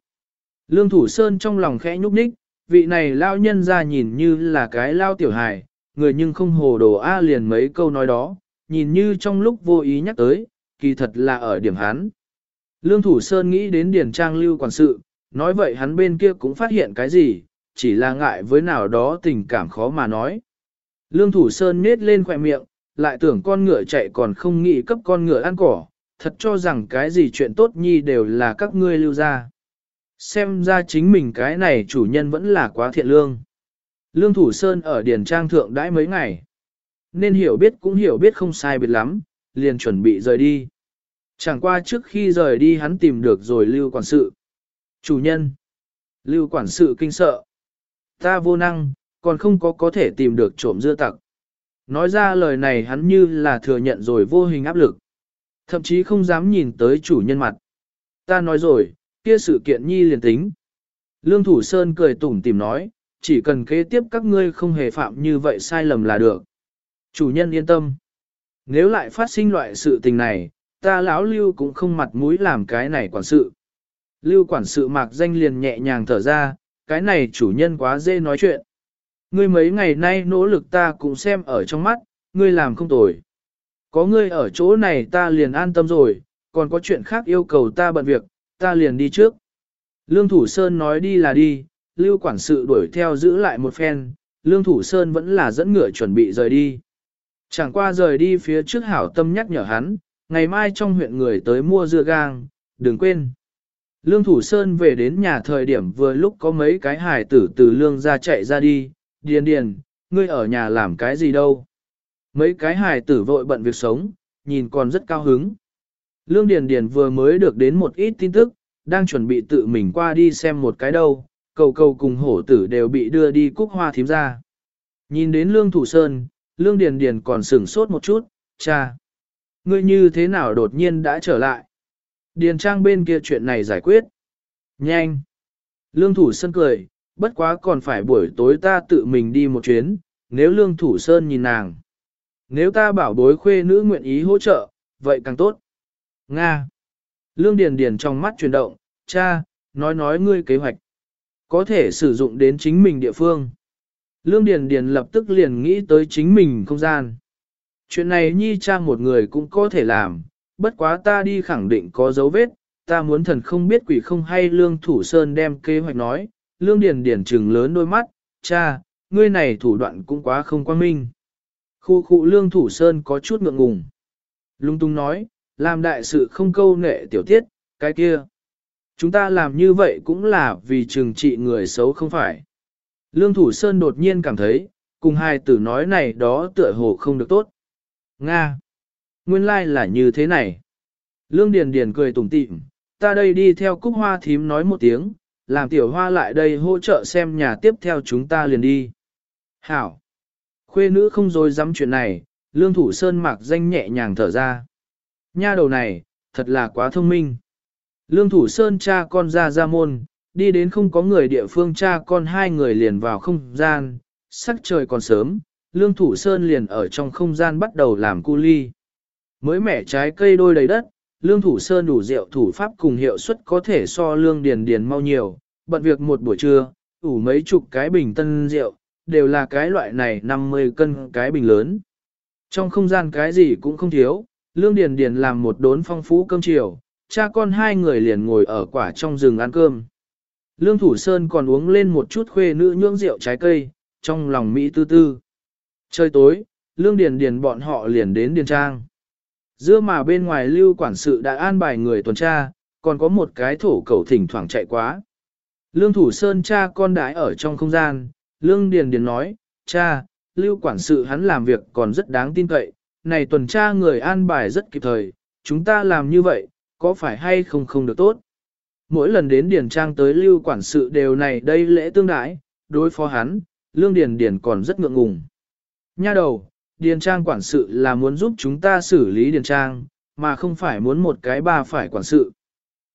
Lương Thủ Sơn trong lòng khẽ nhúc nhích, vị này lao nhân ra nhìn như là cái lao tiểu hài, người nhưng không hồ đồ A liền mấy câu nói đó, nhìn như trong lúc vô ý nhắc tới, kỳ thật là ở điểm hắn. Lương Thủ Sơn nghĩ đến Điền Trang lưu quản sự, nói vậy hắn bên kia cũng phát hiện cái gì, chỉ là ngại với nào đó tình cảm khó mà nói. Lương Thủ Sơn nết lên khỏe miệng, lại tưởng con ngựa chạy còn không nghĩ cấp con ngựa ăn cỏ, thật cho rằng cái gì chuyện tốt nhi đều là các ngươi lưu ra. Xem ra chính mình cái này chủ nhân vẫn là quá thiện lương. Lương Thủ Sơn ở Điền Trang Thượng đãi mấy ngày. Nên hiểu biết cũng hiểu biết không sai biệt lắm, liền chuẩn bị rời đi. Chẳng qua trước khi rời đi hắn tìm được rồi Lưu Quản sự. Chủ nhân. Lưu Quản sự kinh sợ. Ta vô năng, còn không có có thể tìm được trộm dưa tặc. Nói ra lời này hắn như là thừa nhận rồi vô hình áp lực. Thậm chí không dám nhìn tới chủ nhân mặt. Ta nói rồi, kia sự kiện nhi liền tính. Lương Thủ Sơn cười tủm tìm nói, chỉ cần kế tiếp các ngươi không hề phạm như vậy sai lầm là được. Chủ nhân yên tâm. Nếu lại phát sinh loại sự tình này, ta lão lưu cũng không mặt mũi làm cái này quản sự. Lưu quản sự mạc danh liền nhẹ nhàng thở ra, cái này chủ nhân quá dễ nói chuyện. Ngươi mấy ngày nay nỗ lực ta cũng xem ở trong mắt, ngươi làm không tồi. Có ngươi ở chỗ này ta liền an tâm rồi, còn có chuyện khác yêu cầu ta bận việc, ta liền đi trước. Lương Thủ Sơn nói đi là đi, Lưu quản sự đuổi theo giữ lại một phen, Lương Thủ Sơn vẫn là dẫn ngựa chuẩn bị rời đi. Chẳng qua rời đi phía trước hảo tâm nhắc nhở hắn, ngày mai trong huyện người tới mua dưa gang, đừng quên. Lương Thủ Sơn về đến nhà thời điểm vừa lúc có mấy cái hài tử từ lương ra chạy ra đi, điền điền, ngươi ở nhà làm cái gì đâu. Mấy cái hài tử vội bận việc sống, nhìn còn rất cao hứng. Lương Điền Điền vừa mới được đến một ít tin tức, đang chuẩn bị tự mình qua đi xem một cái đâu, cầu cầu cùng hổ tử đều bị đưa đi cúc hoa thím ra. Nhìn đến Lương Thủ Sơn, Lương Điền Điền còn sửng sốt một chút, cha. Ngươi như thế nào đột nhiên đã trở lại? Điền Trang bên kia chuyện này giải quyết. Nhanh. Lương Thủ Sơn cười, bất quá còn phải buổi tối ta tự mình đi một chuyến, nếu Lương Thủ Sơn nhìn nàng. Nếu ta bảo bối khuê nữ nguyện ý hỗ trợ, vậy càng tốt. Nga. Lương Điền Điền trong mắt chuyển động, cha, nói nói ngươi kế hoạch. Có thể sử dụng đến chính mình địa phương. Lương Điền Điền lập tức liền nghĩ tới chính mình không gian. Chuyện này nhi cha một người cũng có thể làm, bất quá ta đi khẳng định có dấu vết, ta muốn thần không biết quỷ không hay Lương Thủ Sơn đem kế hoạch nói. Lương Điền Điền trừng lớn đôi mắt, cha, ngươi này thủ đoạn cũng quá không quan minh. Khu khu Lương Thủ Sơn có chút ngượng ngùng. Lung tung nói, làm đại sự không câu nệ tiểu tiết, cái kia. Chúng ta làm như vậy cũng là vì trừng trị người xấu không phải. Lương Thủ Sơn đột nhiên cảm thấy, cùng hai tử nói này đó tựa hồ không được tốt. Nga! Nguyên lai like là như thế này. Lương Điền Điền cười tủm tỉm, ta đây đi theo cúc hoa thím nói một tiếng, làm tiểu hoa lại đây hỗ trợ xem nhà tiếp theo chúng ta liền đi. Hảo! Khuê nữ không dối dám chuyện này, Lương Thủ Sơn mặc danh nhẹ nhàng thở ra. Nha đầu này, thật là quá thông minh. Lương Thủ Sơn cha con ra ra môn, đi đến không có người địa phương cha con hai người liền vào không gian, sắc trời còn sớm, Lương Thủ Sơn liền ở trong không gian bắt đầu làm cu ly. Mới mẻ trái cây đôi đầy đất, Lương Thủ Sơn đủ rượu thủ pháp cùng hiệu suất có thể so Lương Điền Điền mau nhiều, bận việc một buổi trưa, ủ mấy chục cái bình tân rượu, đều là cái loại này 50 cân cái bình lớn. Trong không gian cái gì cũng không thiếu, Lương Điền Điền làm một đốn phong phú cơm chiều, cha con hai người liền ngồi ở quả trong rừng ăn cơm. Lương Thủ Sơn còn uống lên một chút khuê nữ nhưỡng rượu trái cây, trong lòng Mỹ tư tư. Trời tối, Lương Điền Điền bọn họ liền đến Điền Trang. Dưa mà bên ngoài lưu quản sự đã an bài người tuần tra, còn có một cái thổ cầu thỉnh thoảng chạy quá. Lương Thủ Sơn cha con đái ở trong không gian, Lương Điền Điền nói, cha, lưu quản sự hắn làm việc còn rất đáng tin cậy, này tuần tra người an bài rất kịp thời, chúng ta làm như vậy, có phải hay không không được tốt. Mỗi lần đến Điền trang tới lưu quản sự đều này đây lễ tương đãi, đối phó hắn, Lương Điền Điền còn rất ngượng ngùng. Nha đầu, Điền Trang quản sự là muốn giúp chúng ta xử lý Điền Trang, mà không phải muốn một cái ba phải quản sự.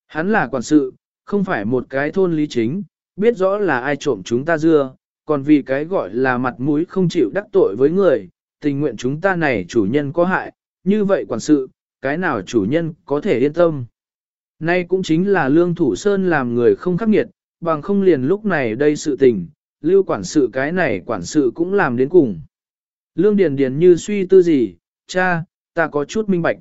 Hắn là quản sự, không phải một cái thôn lý chính, biết rõ là ai trộm chúng ta dưa, còn vì cái gọi là mặt mũi không chịu đắc tội với người, tình nguyện chúng ta này chủ nhân có hại, như vậy quản sự, cái nào chủ nhân có thể yên tâm. Nay cũng chính là lương thủ sơn làm người không khắc nghiệt, bằng không liền lúc này đây sự tình, lưu quản sự cái này quản sự cũng làm đến cùng. Lương Điền Điền như suy tư gì, cha, ta có chút minh bạch.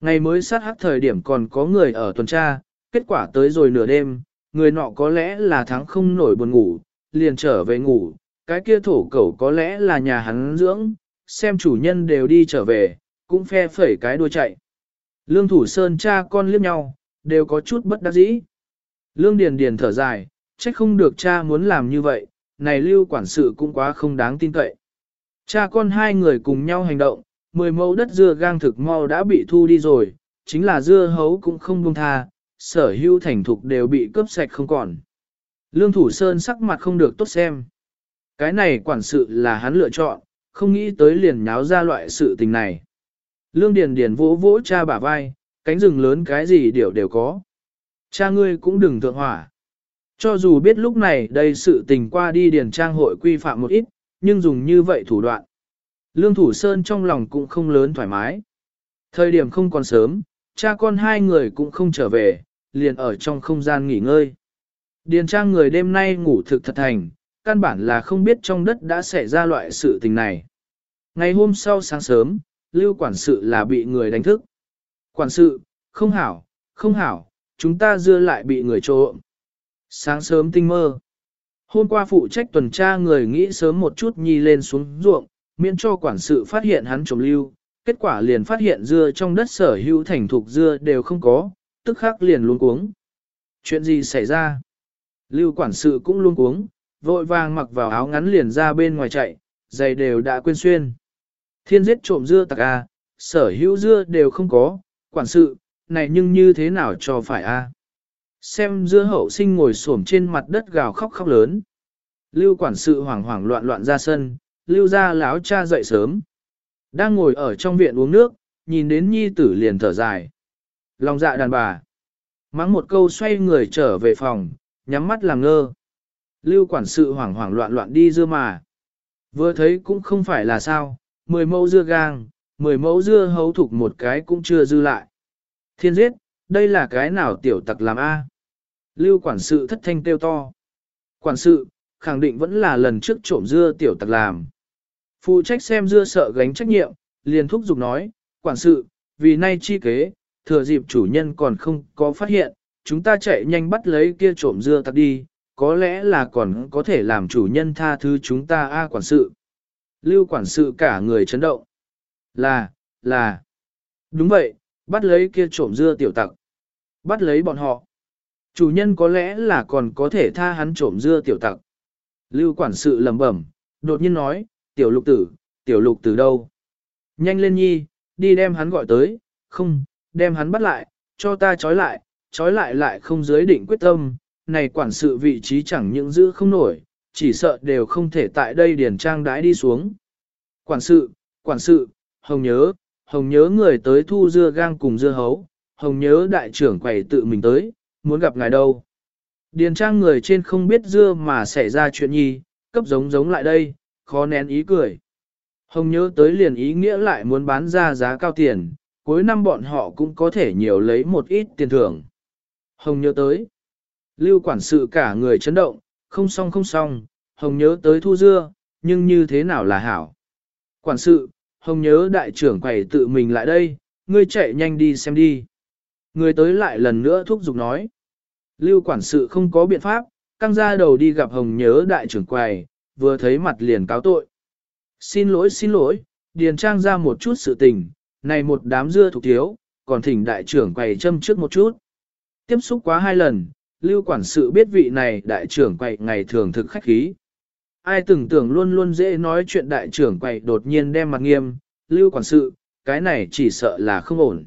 Ngày mới sát hắc thời điểm còn có người ở tuần tra, kết quả tới rồi nửa đêm, người nọ có lẽ là tháng không nổi buồn ngủ, liền trở về ngủ, cái kia thổ cẩu có lẽ là nhà hắn dưỡng, xem chủ nhân đều đi trở về, cũng phe phẩy cái đuôi chạy. Lương Thủ Sơn cha con liếc nhau, đều có chút bất đắc dĩ. Lương Điền Điền thở dài, trách không được cha muốn làm như vậy, này lưu quản sự cũng quá không đáng tin cậy. Cha con hai người cùng nhau hành động, mười mẫu đất dưa gang thực mau đã bị thu đi rồi, chính là dưa hấu cũng không buông tha, sở hữu thành thục đều bị cướp sạch không còn. Lương Thủ Sơn sắc mặt không được tốt xem. Cái này quản sự là hắn lựa chọn, không nghĩ tới liền nháo ra loại sự tình này. Lương Điền Điền vỗ vỗ cha bả vai, cánh rừng lớn cái gì đều đều có. Cha ngươi cũng đừng thượng hỏa. Cho dù biết lúc này đây sự tình qua đi điền trang hội quy phạm một ít, nhưng dùng như vậy thủ đoạn. Lương Thủ Sơn trong lòng cũng không lớn thoải mái. Thời điểm không còn sớm, cha con hai người cũng không trở về, liền ở trong không gian nghỉ ngơi. Điền trang người đêm nay ngủ thực thật thành, căn bản là không biết trong đất đã xảy ra loại sự tình này. Ngày hôm sau sáng sớm, lưu quản sự là bị người đánh thức. Quản sự, không hảo, không hảo, chúng ta dưa lại bị người trộm. Sáng sớm tinh mơ. Hôm qua phụ trách tuần tra người nghĩ sớm một chút nhi lên xuống ruộng, miễn cho quản sự phát hiện hắn trộm lưu. Kết quả liền phát hiện dưa trong đất sở hữu thành thục dưa đều không có, tức khắc liền luôn cuống. Chuyện gì xảy ra? Lưu quản sự cũng luôn cuống, vội vàng mặc vào áo ngắn liền ra bên ngoài chạy, giày đều đã quên xuyên. Thiên giết trộm dưa tặc a, sở hữu dưa đều không có, quản sự, này nhưng như thế nào cho phải a? Xem dưa hậu sinh ngồi xổm trên mặt đất gào khóc khóc lớn. Lưu quản sự hoảng hoảng loạn loạn ra sân, lưu ra láo cha dậy sớm. Đang ngồi ở trong viện uống nước, nhìn đến nhi tử liền thở dài. Lòng dạ đàn bà. Mắng một câu xoay người trở về phòng, nhắm mắt làm ngơ. Lưu quản sự hoảng hoảng loạn loạn đi dưa mà. Vừa thấy cũng không phải là sao, mười mẫu dưa gang, mười mẫu dưa hấu thục một cái cũng chưa dư lại. Thiên giết, đây là cái nào tiểu tặc làm A. Lưu quản sự thất thanh kêu to. Quản sự, khẳng định vẫn là lần trước trộm dưa tiểu tặc làm. Phụ trách xem dưa sợ gánh trách nhiệm, liền thúc giục nói, quản sự, vì nay chi kế, thừa dịp chủ nhân còn không có phát hiện, chúng ta chạy nhanh bắt lấy kia trộm dưa tặc đi, có lẽ là còn có thể làm chủ nhân tha thứ chúng ta a quản sự. Lưu quản sự cả người chấn động. Là, là. Đúng vậy, bắt lấy kia trộm dưa tiểu tặc. Bắt lấy bọn họ. Chủ nhân có lẽ là còn có thể tha hắn trộm dưa tiểu tặc. Lưu quản sự lẩm bẩm, đột nhiên nói, tiểu lục tử, tiểu lục tử đâu? Nhanh lên nhi, đi đem hắn gọi tới, không, đem hắn bắt lại, cho ta trói lại, trói lại lại không giới định quyết tâm, này quản sự vị trí chẳng những giữ không nổi, chỉ sợ đều không thể tại đây điển trang đãi đi xuống. Quản sự, quản sự, hồng nhớ, hồng nhớ người tới thu dưa gang cùng dưa hấu, hồng nhớ đại trưởng quầy tự mình tới, muốn gặp ngài đâu. Điền trang người trên không biết dưa mà xảy ra chuyện nhi, cấp giống giống lại đây, khó nén ý cười. Hồng nhớ tới liền ý nghĩa lại muốn bán ra giá cao tiền, cuối năm bọn họ cũng có thể nhiều lấy một ít tiền thưởng. Hồng nhớ tới. Lưu quản sự cả người chấn động, không xong không xong, Hồng nhớ tới thu dưa, nhưng như thế nào là hảo. Quản sự, Hồng nhớ đại trưởng quầy tự mình lại đây, ngươi chạy nhanh đi xem đi. Người tới lại lần nữa thúc giục nói. Lưu quản sự không có biện pháp, căng ra đầu đi gặp Hồng nhớ đại trưởng quầy, vừa thấy mặt liền cáo tội. Xin lỗi xin lỗi, điền trang ra một chút sự tình, này một đám dưa thuộc thiếu, còn thỉnh đại trưởng quầy châm trước một chút. Tiếp xúc quá hai lần, lưu quản sự biết vị này đại trưởng quầy ngày thường thực khách khí. Ai từng tưởng luôn luôn dễ nói chuyện đại trưởng quầy đột nhiên đem mặt nghiêm, lưu quản sự, cái này chỉ sợ là không ổn.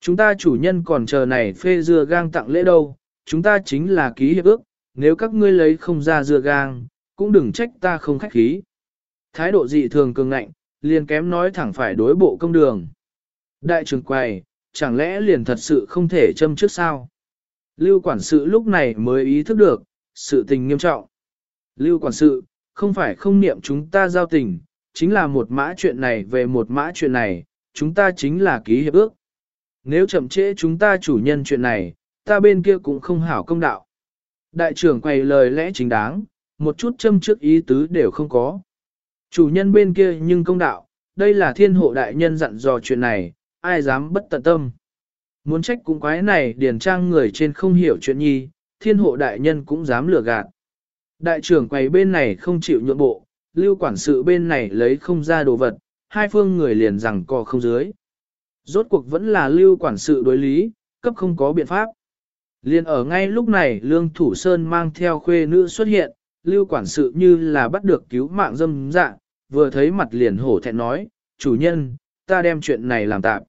Chúng ta chủ nhân còn chờ này phê dưa gang tặng lễ đâu, chúng ta chính là ký hiệp ước, nếu các ngươi lấy không ra dưa gang, cũng đừng trách ta không khách khí. Thái độ dị thường cường ngạnh, liền kém nói thẳng phải đối bộ công đường. Đại trưởng quầy, chẳng lẽ liền thật sự không thể châm trước sao? Lưu quản sự lúc này mới ý thức được, sự tình nghiêm trọng. Lưu quản sự, không phải không niệm chúng ta giao tình, chính là một mã chuyện này về một mã chuyện này, chúng ta chính là ký hiệp ước. Nếu chậm trễ chúng ta chủ nhân chuyện này, ta bên kia cũng không hảo công đạo. Đại trưởng quay lời lẽ chính đáng, một chút châm trước ý tứ đều không có. Chủ nhân bên kia nhưng công đạo, đây là thiên hộ đại nhân dặn dò chuyện này, ai dám bất tận tâm. Muốn trách cũng quái này điền trang người trên không hiểu chuyện nhi, thiên hộ đại nhân cũng dám lừa gạt. Đại trưởng quầy bên này không chịu nhượng bộ, lưu quản sự bên này lấy không ra đồ vật, hai phương người liền rằng co không dưới. Rốt cuộc vẫn là lưu quản sự đối lý, cấp không có biện pháp. Liền ở ngay lúc này Lương Thủ Sơn mang theo khuê nữ xuất hiện, lưu quản sự như là bắt được cứu mạng dâm dạ, vừa thấy mặt liền hổ thẹn nói, chủ nhân, ta đem chuyện này làm tạm.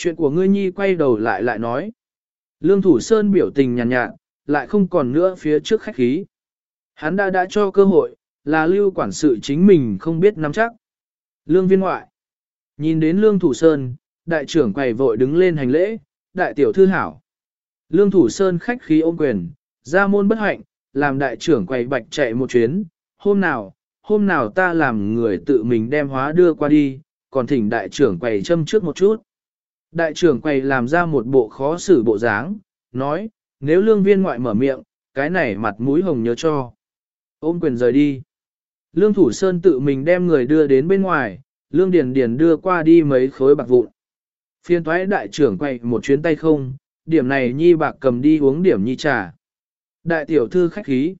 Chuyện của ngươi nhi quay đầu lại lại nói. Lương Thủ Sơn biểu tình nhàn nhạt, nhạt, lại không còn nữa phía trước khách khí. Hắn đã đã cho cơ hội, là lưu quản sự chính mình không biết nắm chắc. Lương viên ngoại. Nhìn đến Lương Thủ Sơn, đại trưởng quầy vội đứng lên hành lễ, đại tiểu thư hảo. Lương Thủ Sơn khách khí ôm quyền, ra môn bất hạnh, làm đại trưởng quầy bạch chạy một chuyến, hôm nào, hôm nào ta làm người tự mình đem hóa đưa qua đi, còn thỉnh đại trưởng quầy châm trước một chút. Đại trưởng quầy làm ra một bộ khó xử bộ dáng, nói, nếu lương viên ngoại mở miệng, cái này mặt mũi hồng nhớ cho. Ôm quyền rời đi. Lương Thủ Sơn tự mình đem người đưa đến bên ngoài, Lương Điền Điền đưa qua đi mấy khối bạc vụn. Phiên thoái đại trưởng quay một chuyến tay không, điểm này nhi bạc cầm đi uống điểm nhi trà. Đại tiểu thư khách khí.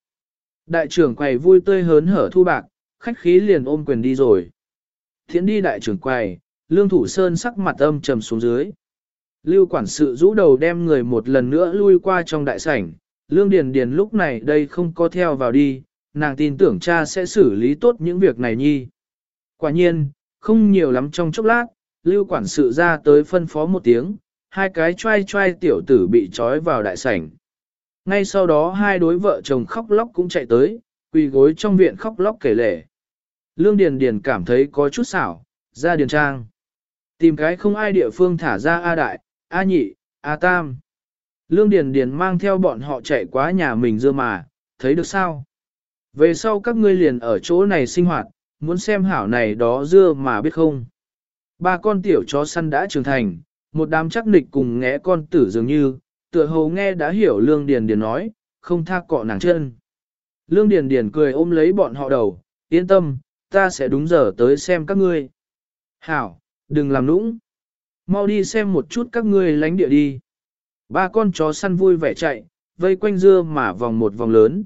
Đại trưởng quầy vui tươi hớn hở thu bạc, khách khí liền ôm quyền đi rồi. Thiện đi đại trưởng quầy, Lương Thủ Sơn sắc mặt âm trầm xuống dưới. Lưu quản sự rũ đầu đem người một lần nữa lui qua trong đại sảnh, Lương Điền Điền lúc này đây không có theo vào đi, nàng tin tưởng cha sẽ xử lý tốt những việc này nhi. Quả nhiên, không nhiều lắm trong chốc lát, lưu quản sự ra tới phân phó một tiếng, hai cái trai trai tiểu tử bị trói vào đại sảnh. Ngay sau đó hai đối vợ chồng khóc lóc cũng chạy tới, quỳ gối trong viện khóc lóc kể lể. Lương Điền Điền cảm thấy có chút xảo, ra điền trang. Tìm cái không ai địa phương thả ra A Đại, A Nhị, A Tam. Lương Điền Điền mang theo bọn họ chạy qua nhà mình dưa mà, thấy được sao? Về sau các ngươi liền ở chỗ này sinh hoạt, muốn xem hảo này đó dưa mà biết không. Ba con tiểu chó săn đã trưởng thành, một đám chắc nịch cùng ngẽ con tử dường như, tựa hồ nghe đã hiểu Lương Điền Điền nói, không tha cọ nàng chân. Lương Điền Điền cười ôm lấy bọn họ đầu, yên tâm, ta sẽ đúng giờ tới xem các ngươi. Hảo, đừng làm nũng. Mau đi xem một chút các ngươi lánh địa đi. Ba con chó săn vui vẻ chạy, vây quanh dưa mà vòng một vòng lớn.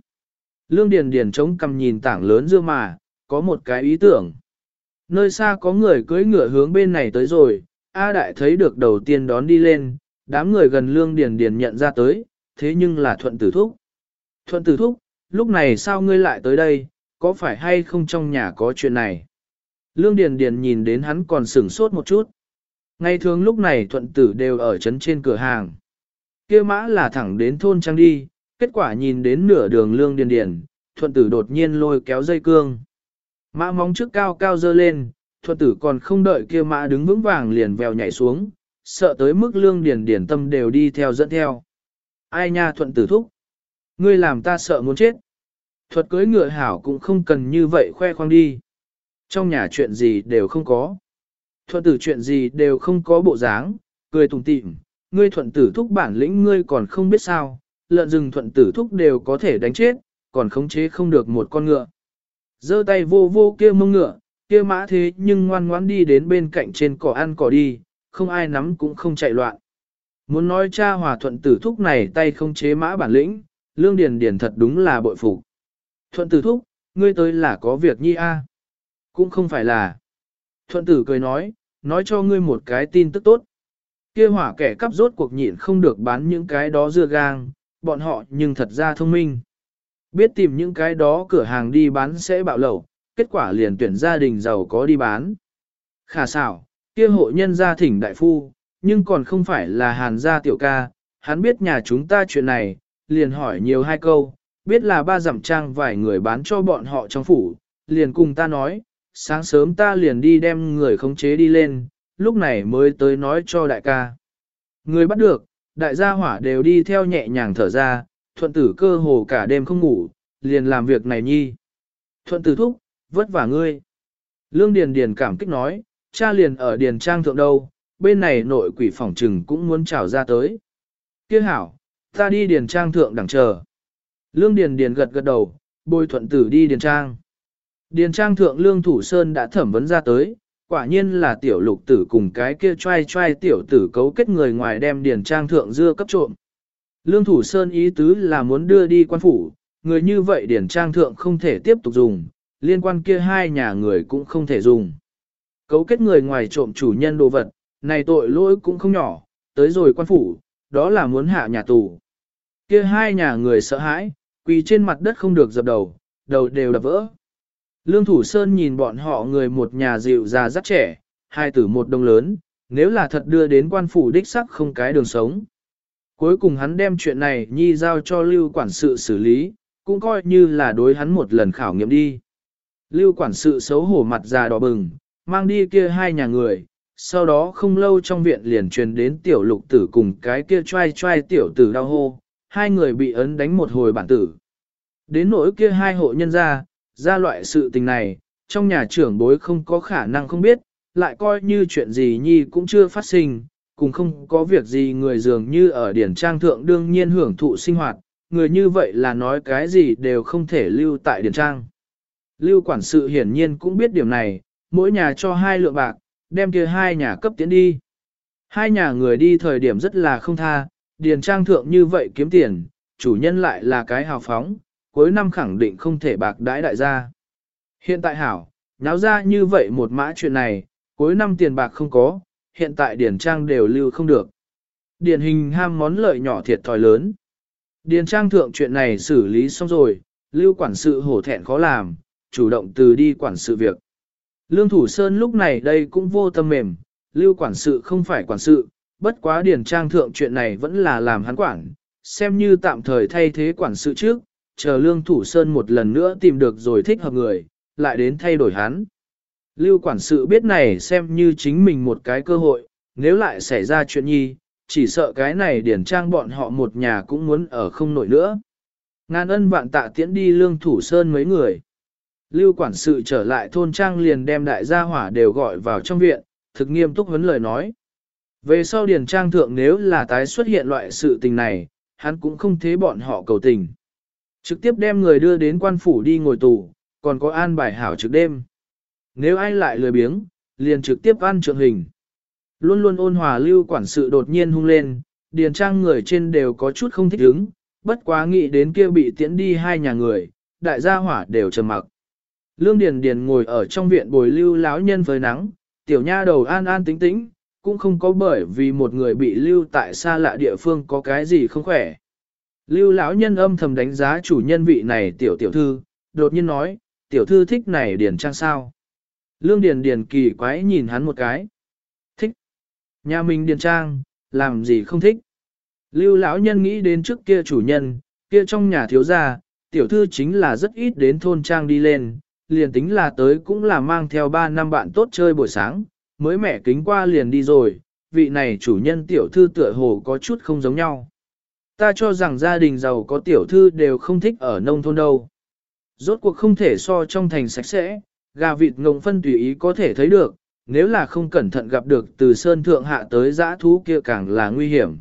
Lương Điền Điền chống cằm nhìn tảng lớn dưa mà, có một cái ý tưởng. Nơi xa có người cưỡi ngựa hướng bên này tới rồi, A Đại thấy được đầu tiên đón đi lên, đám người gần Lương Điền Điền nhận ra tới, thế nhưng là Thuận Tử Thúc. Thuận Tử Thúc, lúc này sao ngươi lại tới đây, có phải hay không trong nhà có chuyện này? Lương Điền Điền nhìn đến hắn còn sửng sốt một chút. Ngày thường lúc này Thuận Tử đều ở chấn trên cửa hàng. kia mã là thẳng đến thôn trang đi, kết quả nhìn đến nửa đường lương điền điền, thuận tử đột nhiên lôi kéo dây cương. Mã móng trước cao cao dơ lên, thuận tử còn không đợi kia mã đứng vững vàng liền vèo nhảy xuống, sợ tới mức lương điền điền tâm đều đi theo dẫn theo. Ai nha thuận tử thúc? Ngươi làm ta sợ muốn chết. Thuật cưới ngựa hảo cũng không cần như vậy khoe khoang đi. Trong nhà chuyện gì đều không có. Thuận tử chuyện gì đều không có bộ dáng, cười tùng tịm. Ngươi thuận tử thúc bản lĩnh ngươi còn không biết sao, lợn rừng thuận tử thúc đều có thể đánh chết, còn khống chế không được một con ngựa. giơ tay vô vô kia mông ngựa, kia mã thế nhưng ngoan ngoãn đi đến bên cạnh trên cỏ ăn cỏ đi, không ai nắm cũng không chạy loạn. Muốn nói cha hòa thuận tử thúc này tay không chế mã bản lĩnh, lương điền điền thật đúng là bội phục. Thuận tử thúc, ngươi tới là có việc nhi a? Cũng không phải là. Thuận tử cười nói, nói cho ngươi một cái tin tức tốt. Kia hỏa kẻ cắp rốt cuộc nhịn không được bán những cái đó dưa gang, bọn họ nhưng thật ra thông minh. Biết tìm những cái đó cửa hàng đi bán sẽ bạo lẩu, kết quả liền tuyển gia đình giàu có đi bán. Khả xảo, kia hộ nhân gia thỉnh đại phu, nhưng còn không phải là hàn gia tiểu ca, hắn biết nhà chúng ta chuyện này, liền hỏi nhiều hai câu, biết là ba dặm trang vài người bán cho bọn họ trong phủ, liền cùng ta nói, sáng sớm ta liền đi đem người khống chế đi lên, lúc này mới tới nói cho đại ca. Người bắt được, đại gia hỏa đều đi theo nhẹ nhàng thở ra, thuận tử cơ hồ cả đêm không ngủ, liền làm việc này nhi. Thuận tử thúc, vất vả ngươi. Lương Điền Điền cảm kích nói, cha liền ở Điền Trang thượng đâu, bên này nội quỷ phỏng trừng cũng muốn trào ra tới. Kia hảo, ta đi Điền Trang thượng đẳng chờ. Lương Điền Điền gật gật đầu, bôi thuận tử đi Điền Trang. Điền Trang thượng Lương Thủ Sơn đã thẩm vấn ra tới, quả nhiên là tiểu lục tử cùng cái kia trai trai tiểu tử cấu kết người ngoài đem Điền Trang thượng dưa cấp trộm. Lương Thủ Sơn ý tứ là muốn đưa đi quan phủ, người như vậy Điền Trang thượng không thể tiếp tục dùng, liên quan kia hai nhà người cũng không thể dùng. Cấu kết người ngoài trộm chủ nhân đồ vật, này tội lỗi cũng không nhỏ, tới rồi quan phủ, đó là muốn hạ nhà tù. Kia hai nhà người sợ hãi, quỳ trên mặt đất không được dập đầu, đầu đều đập vỡ. Lương Thủ Sơn nhìn bọn họ người một nhà dịu già rất trẻ, hai tử một đông lớn, nếu là thật đưa đến quan phủ đích sắc không cái đường sống. Cuối cùng hắn đem chuyện này nhi giao cho lưu quản sự xử lý, cũng coi như là đối hắn một lần khảo nghiệm đi. Lưu quản sự xấu hổ mặt già đỏ bừng, mang đi kia hai nhà người, sau đó không lâu trong viện liền truyền đến tiểu lục tử cùng cái kia trai trai tiểu tử đau hô, hai người bị ấn đánh một hồi bản tử. Đến nỗi kia hai hộ nhân ra, ra loại sự tình này, trong nhà trưởng bối không có khả năng không biết, lại coi như chuyện gì nhi cũng chưa phát sinh, cùng không có việc gì người dường như ở điển trang thượng đương nhiên hưởng thụ sinh hoạt, người như vậy là nói cái gì đều không thể lưu tại điển trang. Lưu quản sự hiển nhiên cũng biết điểm này, mỗi nhà cho hai lượng bạc, đem kia hai nhà cấp tiến đi. Hai nhà người đi thời điểm rất là không tha, điền trang thượng như vậy kiếm tiền, chủ nhân lại là cái hào phóng, cuối năm khẳng định không thể bạc đãi đại gia. Hiện tại hảo, nháo ra như vậy một mã chuyện này, cuối năm tiền bạc không có, hiện tại điển trang đều lưu không được. Điển hình ham món lợi nhỏ thiệt thòi lớn. Điền trang thượng chuyện này xử lý xong rồi, lưu quản sự hổ thẹn khó làm, chủ động từ đi quản sự việc. Lương Thủ Sơn lúc này đây cũng vô tâm mềm, lưu quản sự không phải quản sự, bất quá điển trang thượng chuyện này vẫn là làm hắn quản, xem như tạm thời thay thế quản sự trước, chờ Lương Thủ Sơn một lần nữa tìm được rồi thích hợp người, lại đến thay đổi hắn. Lưu quản sự biết này xem như chính mình một cái cơ hội, nếu lại xảy ra chuyện nhi, chỉ sợ cái này điển trang bọn họ một nhà cũng muốn ở không nổi nữa. Ngàn ân vạn tạ tiễn đi Lương Thủ Sơn mấy người. Lưu quản sự trở lại thôn trang liền đem đại gia hỏa đều gọi vào trong viện, thực nghiêm túc vấn lời nói. Về sau điển trang thượng nếu là tái xuất hiện loại sự tình này, hắn cũng không thế bọn họ cầu tình. Trực tiếp đem người đưa đến quan phủ đi ngồi tù, còn có an bài hảo trực đêm. Nếu ai lại lười biếng, liền trực tiếp ăn trượng hình. Luôn luôn ôn hòa lưu quản sự đột nhiên hung lên, điền trang người trên đều có chút không thích ứng, bất quá nghĩ đến kia bị tiễn đi hai nhà người, đại gia hỏa đều trầm mặc. Lương Điền Điền ngồi ở trong viện bồi lưu lão nhân với nắng, tiểu nha đầu an an tĩnh tĩnh, cũng không có bởi vì một người bị lưu tại xa lạ địa phương có cái gì không khỏe. Lưu lão nhân âm thầm đánh giá chủ nhân vị này tiểu tiểu thư, đột nhiên nói, tiểu thư thích này điền trang sao. Lương Điền Điền kỳ quái nhìn hắn một cái. Thích. Nhà mình điền trang, làm gì không thích. Lưu lão nhân nghĩ đến trước kia chủ nhân, kia trong nhà thiếu gia, tiểu thư chính là rất ít đến thôn trang đi lên, liền tính là tới cũng là mang theo 3 năm bạn tốt chơi buổi sáng, mới mẹ kính qua liền đi rồi, vị này chủ nhân tiểu thư tựa hồ có chút không giống nhau. Ta cho rằng gia đình giàu có tiểu thư đều không thích ở nông thôn đâu. Rốt cuộc không thể so trong thành sạch sẽ, gà vịt ngồng phân tùy ý có thể thấy được, nếu là không cẩn thận gặp được từ sơn thượng hạ tới giã thú kia càng là nguy hiểm.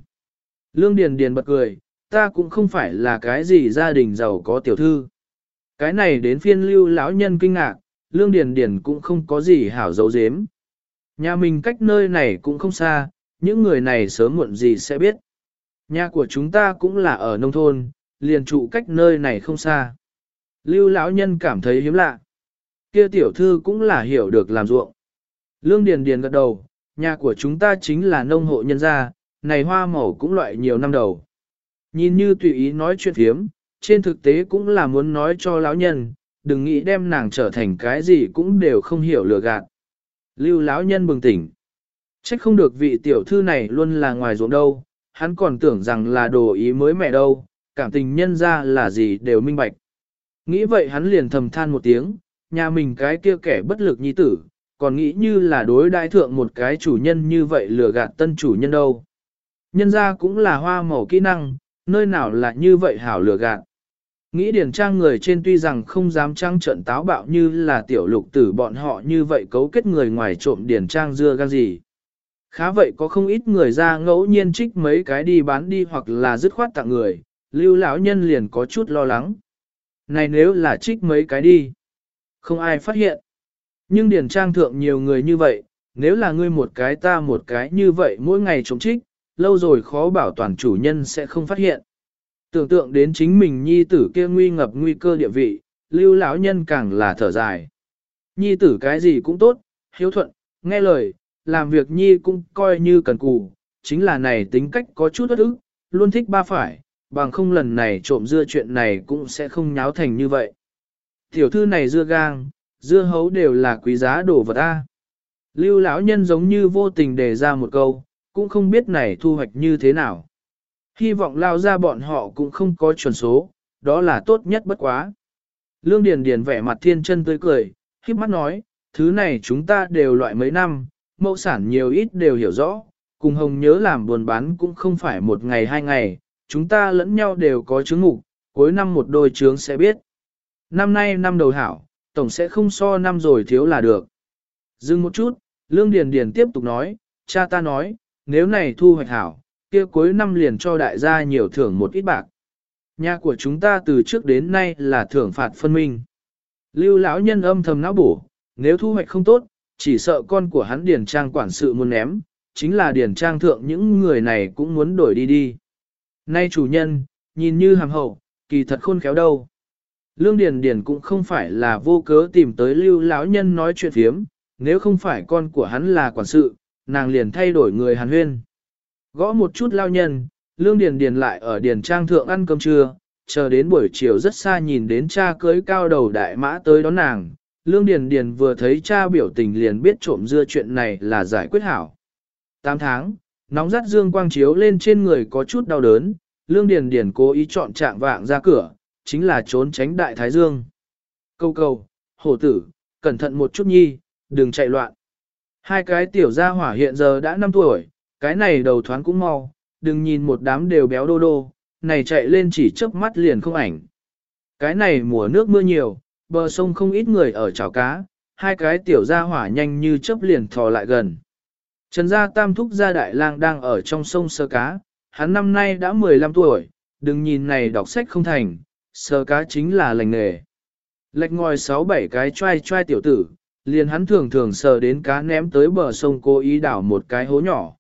Lương Điền Điền bật cười, ta cũng không phải là cái gì gia đình giàu có tiểu thư. Cái này đến phiên lưu lão nhân kinh ngạc, lương điền điền cũng không có gì hảo dấu dếm. Nhà mình cách nơi này cũng không xa, những người này sớm muộn gì sẽ biết. Nhà của chúng ta cũng là ở nông thôn, liền trụ cách nơi này không xa. Lưu lão nhân cảm thấy hiếm lạ. Kia tiểu thư cũng là hiểu được làm ruộng. Lương Điền Điền gật đầu, nhà của chúng ta chính là nông hộ nhân gia, này hoa màu cũng loại nhiều năm đầu. Nhìn như tùy ý nói chuyện hiếm, trên thực tế cũng là muốn nói cho lão nhân, đừng nghĩ đem nàng trở thành cái gì cũng đều không hiểu lừa gạt. Lưu lão nhân bừng tỉnh. Trách không được vị tiểu thư này luôn là ngoài ruộng đâu, hắn còn tưởng rằng là đồ ý mới mẹ đâu, cảm tình nhân ra là gì đều minh bạch. Nghĩ vậy hắn liền thầm than một tiếng, nhà mình cái kia kẻ bất lực nhi tử, còn nghĩ như là đối đại thượng một cái chủ nhân như vậy lừa gạt tân chủ nhân đâu. Nhân ra cũng là hoa màu kỹ năng, nơi nào là như vậy hảo lừa gạt. Nghĩ điển trang người trên tuy rằng không dám trang trận táo bạo như là tiểu lục tử bọn họ như vậy cấu kết người ngoài trộm điển trang dưa gan gì. Khá vậy có không ít người ra ngẫu nhiên trích mấy cái đi bán đi hoặc là dứt khoát tặng người, lưu lão nhân liền có chút lo lắng. Này nếu là trích mấy cái đi, không ai phát hiện. Nhưng điển trang thượng nhiều người như vậy, nếu là ngươi một cái ta một cái như vậy mỗi ngày chống trích, lâu rồi khó bảo toàn chủ nhân sẽ không phát hiện. Tưởng tượng đến chính mình nhi tử kia nguy ngập nguy cơ địa vị, lưu lão nhân càng là thở dài. Nhi tử cái gì cũng tốt, hiếu thuận, nghe lời, làm việc nhi cũng coi như cần cù, chính là này tính cách có chút ớt ức, luôn thích ba phải, bằng không lần này trộm dưa chuyện này cũng sẽ không nháo thành như vậy. Tiểu thư này dưa gang, dưa hấu đều là quý giá đồ vật A. Lưu lão nhân giống như vô tình đề ra một câu, cũng không biết này thu hoạch như thế nào. Hy vọng lao ra bọn họ cũng không có chuẩn số, đó là tốt nhất bất quá. Lương Điền Điền vẻ mặt thiên chân tươi cười, khiếp mắt nói, thứ này chúng ta đều loại mấy năm, mẫu sản nhiều ít đều hiểu rõ, cùng hồng nhớ làm buồn bán cũng không phải một ngày hai ngày, chúng ta lẫn nhau đều có chứng ngục, cuối năm một đôi trướng sẽ biết. Năm nay năm đầu hảo, tổng sẽ không so năm rồi thiếu là được. Dừng một chút, Lương Điền Điền tiếp tục nói, cha ta nói, nếu này thu hoạch hảo, kia cuối năm liền cho đại gia nhiều thưởng một ít bạc. Nhà của chúng ta từ trước đến nay là thưởng phạt phân minh. Lưu lão nhân âm thầm não bổ, nếu thu hoạch không tốt, chỉ sợ con của hắn điền trang quản sự muốn ném, chính là điền trang thượng những người này cũng muốn đổi đi đi. Nay chủ nhân, nhìn như hàm hậu, kỳ thật khôn khéo đâu. Lương Điền Điền cũng không phải là vô cớ tìm tới lưu lão nhân nói chuyện phiếm, nếu không phải con của hắn là quản sự, nàng liền thay đổi người hàn huyên. Gõ một chút lao nhân, Lương Điền Điền lại ở Điền Trang Thượng ăn cơm trưa, chờ đến buổi chiều rất xa nhìn đến cha cưới cao đầu đại mã tới đón nàng. Lương Điền Điền vừa thấy cha biểu tình liền biết trộm dưa chuyện này là giải quyết hảo. 8 tháng, nóng rát dương quang chiếu lên trên người có chút đau đớn, Lương Điền Điền cố ý chọn trạng vạng ra cửa, chính là trốn tránh đại thái dương. Câu câu, hổ tử, cẩn thận một chút nhi, đừng chạy loạn. Hai cái tiểu gia hỏa hiện giờ đã 5 tuổi, cái này đầu thoáng cũng mau, đừng nhìn một đám đều béo đô đô, này chạy lên chỉ chớp mắt liền không ảnh. Cái này mùa nước mưa nhiều, bờ sông không ít người ở chảo cá, hai cái tiểu gia hỏa nhanh như chớp liền thò lại gần. Trần gia tam thúc gia đại lang đang ở trong sông sơ cá, hắn năm nay đã 15 tuổi, đừng nhìn này đọc sách không thành, sơ cá chính là lành nghề. Lệch ngòi 6-7 cái trai trai tiểu tử, liền hắn thường thường sờ đến cá ném tới bờ sông cố ý đảo một cái hố nhỏ.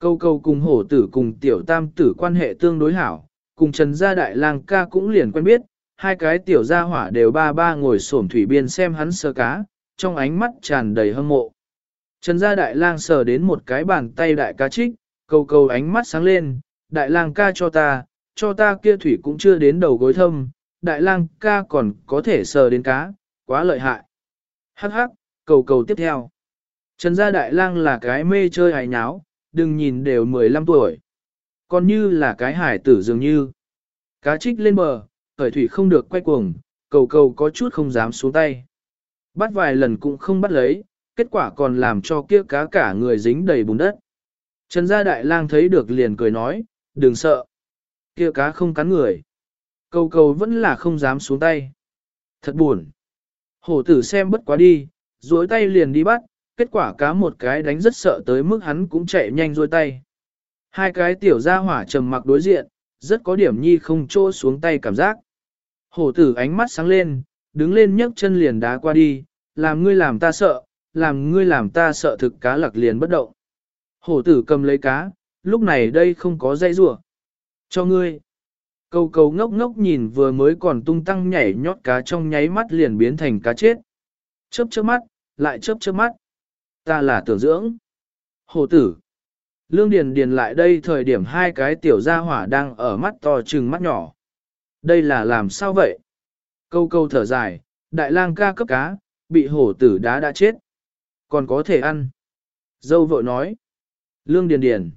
Câu câu cùng hổ tử cùng tiểu tam tử quan hệ tương đối hảo, cùng trần gia đại lang ca cũng liền quen biết, hai cái tiểu gia hỏa đều ba ba ngồi xổm thủy biên xem hắn sờ cá, trong ánh mắt tràn đầy hâm mộ. Trần gia đại lang sờ đến một cái bàn tay đại cá trích, cầu cầu ánh mắt sáng lên, đại lang ca cho ta, cho ta kia thủy cũng chưa đến đầu gối thâm, đại lang ca còn có thể sờ đến cá, quá lợi hại. Hắc hắc, cầu cầu tiếp theo. Trần gia đại lang là cái mê chơi hài nháo, đừng nhìn đều 15 tuổi. Còn như là cái hải tử dường như. Cá trích lên bờ, khởi thủy không được quay cuồng, cầu cầu có chút không dám xuống tay. Bắt vài lần cũng không bắt lấy, kết quả còn làm cho kia cá cả người dính đầy bùn đất. Trần gia đại lang thấy được liền cười nói, đừng sợ. Kia cá không cắn người. Cầu cầu vẫn là không dám xuống tay. Thật buồn. Hổ tử xem bất quá đi, duỗi tay liền đi bắt, kết quả cá một cái đánh rất sợ tới mức hắn cũng chạy nhanh duỗi tay. Hai cái tiểu gia hỏa trầm mặc đối diện, rất có điểm nhi không trô xuống tay cảm giác. Hổ tử ánh mắt sáng lên, đứng lên nhấc chân liền đá qua đi, làm ngươi làm ta sợ, làm ngươi làm ta sợ thực cá lặc liền bất động. Hổ tử cầm lấy cá, lúc này đây không có dây rủa Cho ngươi. Câu cầu ngốc ngốc nhìn vừa mới còn tung tăng nhảy nhót cá trong nháy mắt liền biến thành cá chết. Chớp chớp mắt, lại chớp chớp mắt. Ta là tưởng dưỡng. Hổ tử. Lương Điền Điền lại đây thời điểm hai cái tiểu gia hỏa đang ở mắt to trừng mắt nhỏ. Đây là làm sao vậy? Câu câu thở dài, đại lang ca cấp cá, bị hổ tử đá đã chết. Còn có thể ăn. Dâu vội nói. Lương Điền Điền.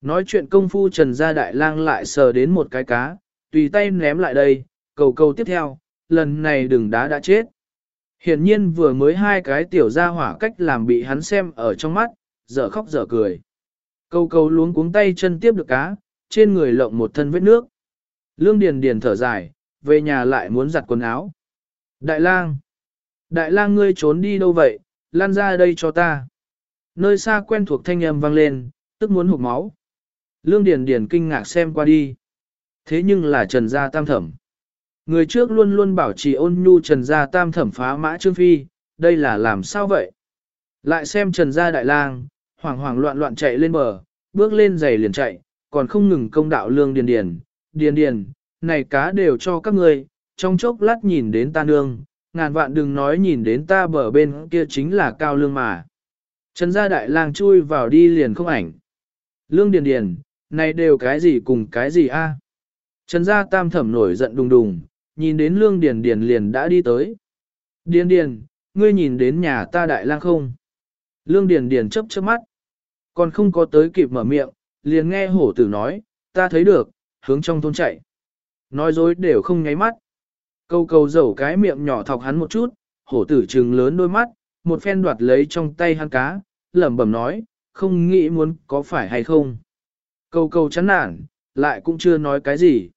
Nói chuyện công phu trần gia đại lang lại sờ đến một cái cá, tùy tay ném lại đây, cầu cầu tiếp theo, lần này đừng đá đã chết. Hiển nhiên vừa mới hai cái tiểu gia hỏa cách làm bị hắn xem ở trong mắt, dở khóc dở cười. câu câu luống cuống tay chân tiếp được cá, trên người lộng một thân vết nước. Lương Điền Điền thở dài, về nhà lại muốn giặt quần áo. Đại lang! Đại lang ngươi trốn đi đâu vậy, lan ra đây cho ta. Nơi xa quen thuộc thanh âm vang lên, tức muốn hụt máu. Lương Điền Điền kinh ngạc xem qua đi. Thế nhưng là Trần Gia Tam Thẩm. Người trước luôn luôn bảo trì ôn nhu Trần Gia Tam Thẩm phá mã Trương Phi, đây là làm sao vậy? Lại xem Trần Gia Đại Lang, hoảng hoảng loạn loạn chạy lên bờ, bước lên giày liền chạy, còn không ngừng công đạo Lương Điền Điền. Điền Điền, này cá đều cho các ngươi, trong chốc lát nhìn đến ta nương, ngàn vạn đừng nói nhìn đến ta bờ bên kia chính là cao lương mà. Trần gia đại lang chui vào đi liền không ảnh. Lương Điền Điền, này đều cái gì cùng cái gì a? Trần gia tam thẩm nổi giận đùng đùng, nhìn đến Lương Điền Điền liền đã đi tới. Điền Điền, ngươi nhìn đến nhà ta đại lang không? Lương Điền Điền chớp chớp mắt, còn không có tới kịp mở miệng, liền nghe hổ tử nói, ta thấy được, hướng trong thôn chạy. Nói dối đều không nháy mắt. Câu cầu dầu cái miệng nhỏ thọc hắn một chút, hổ tử trừng lớn đôi mắt, một phen đoạt lấy trong tay hắn cá, lẩm bẩm nói, không nghĩ muốn có phải hay không. Câu câu chán nản, lại cũng chưa nói cái gì.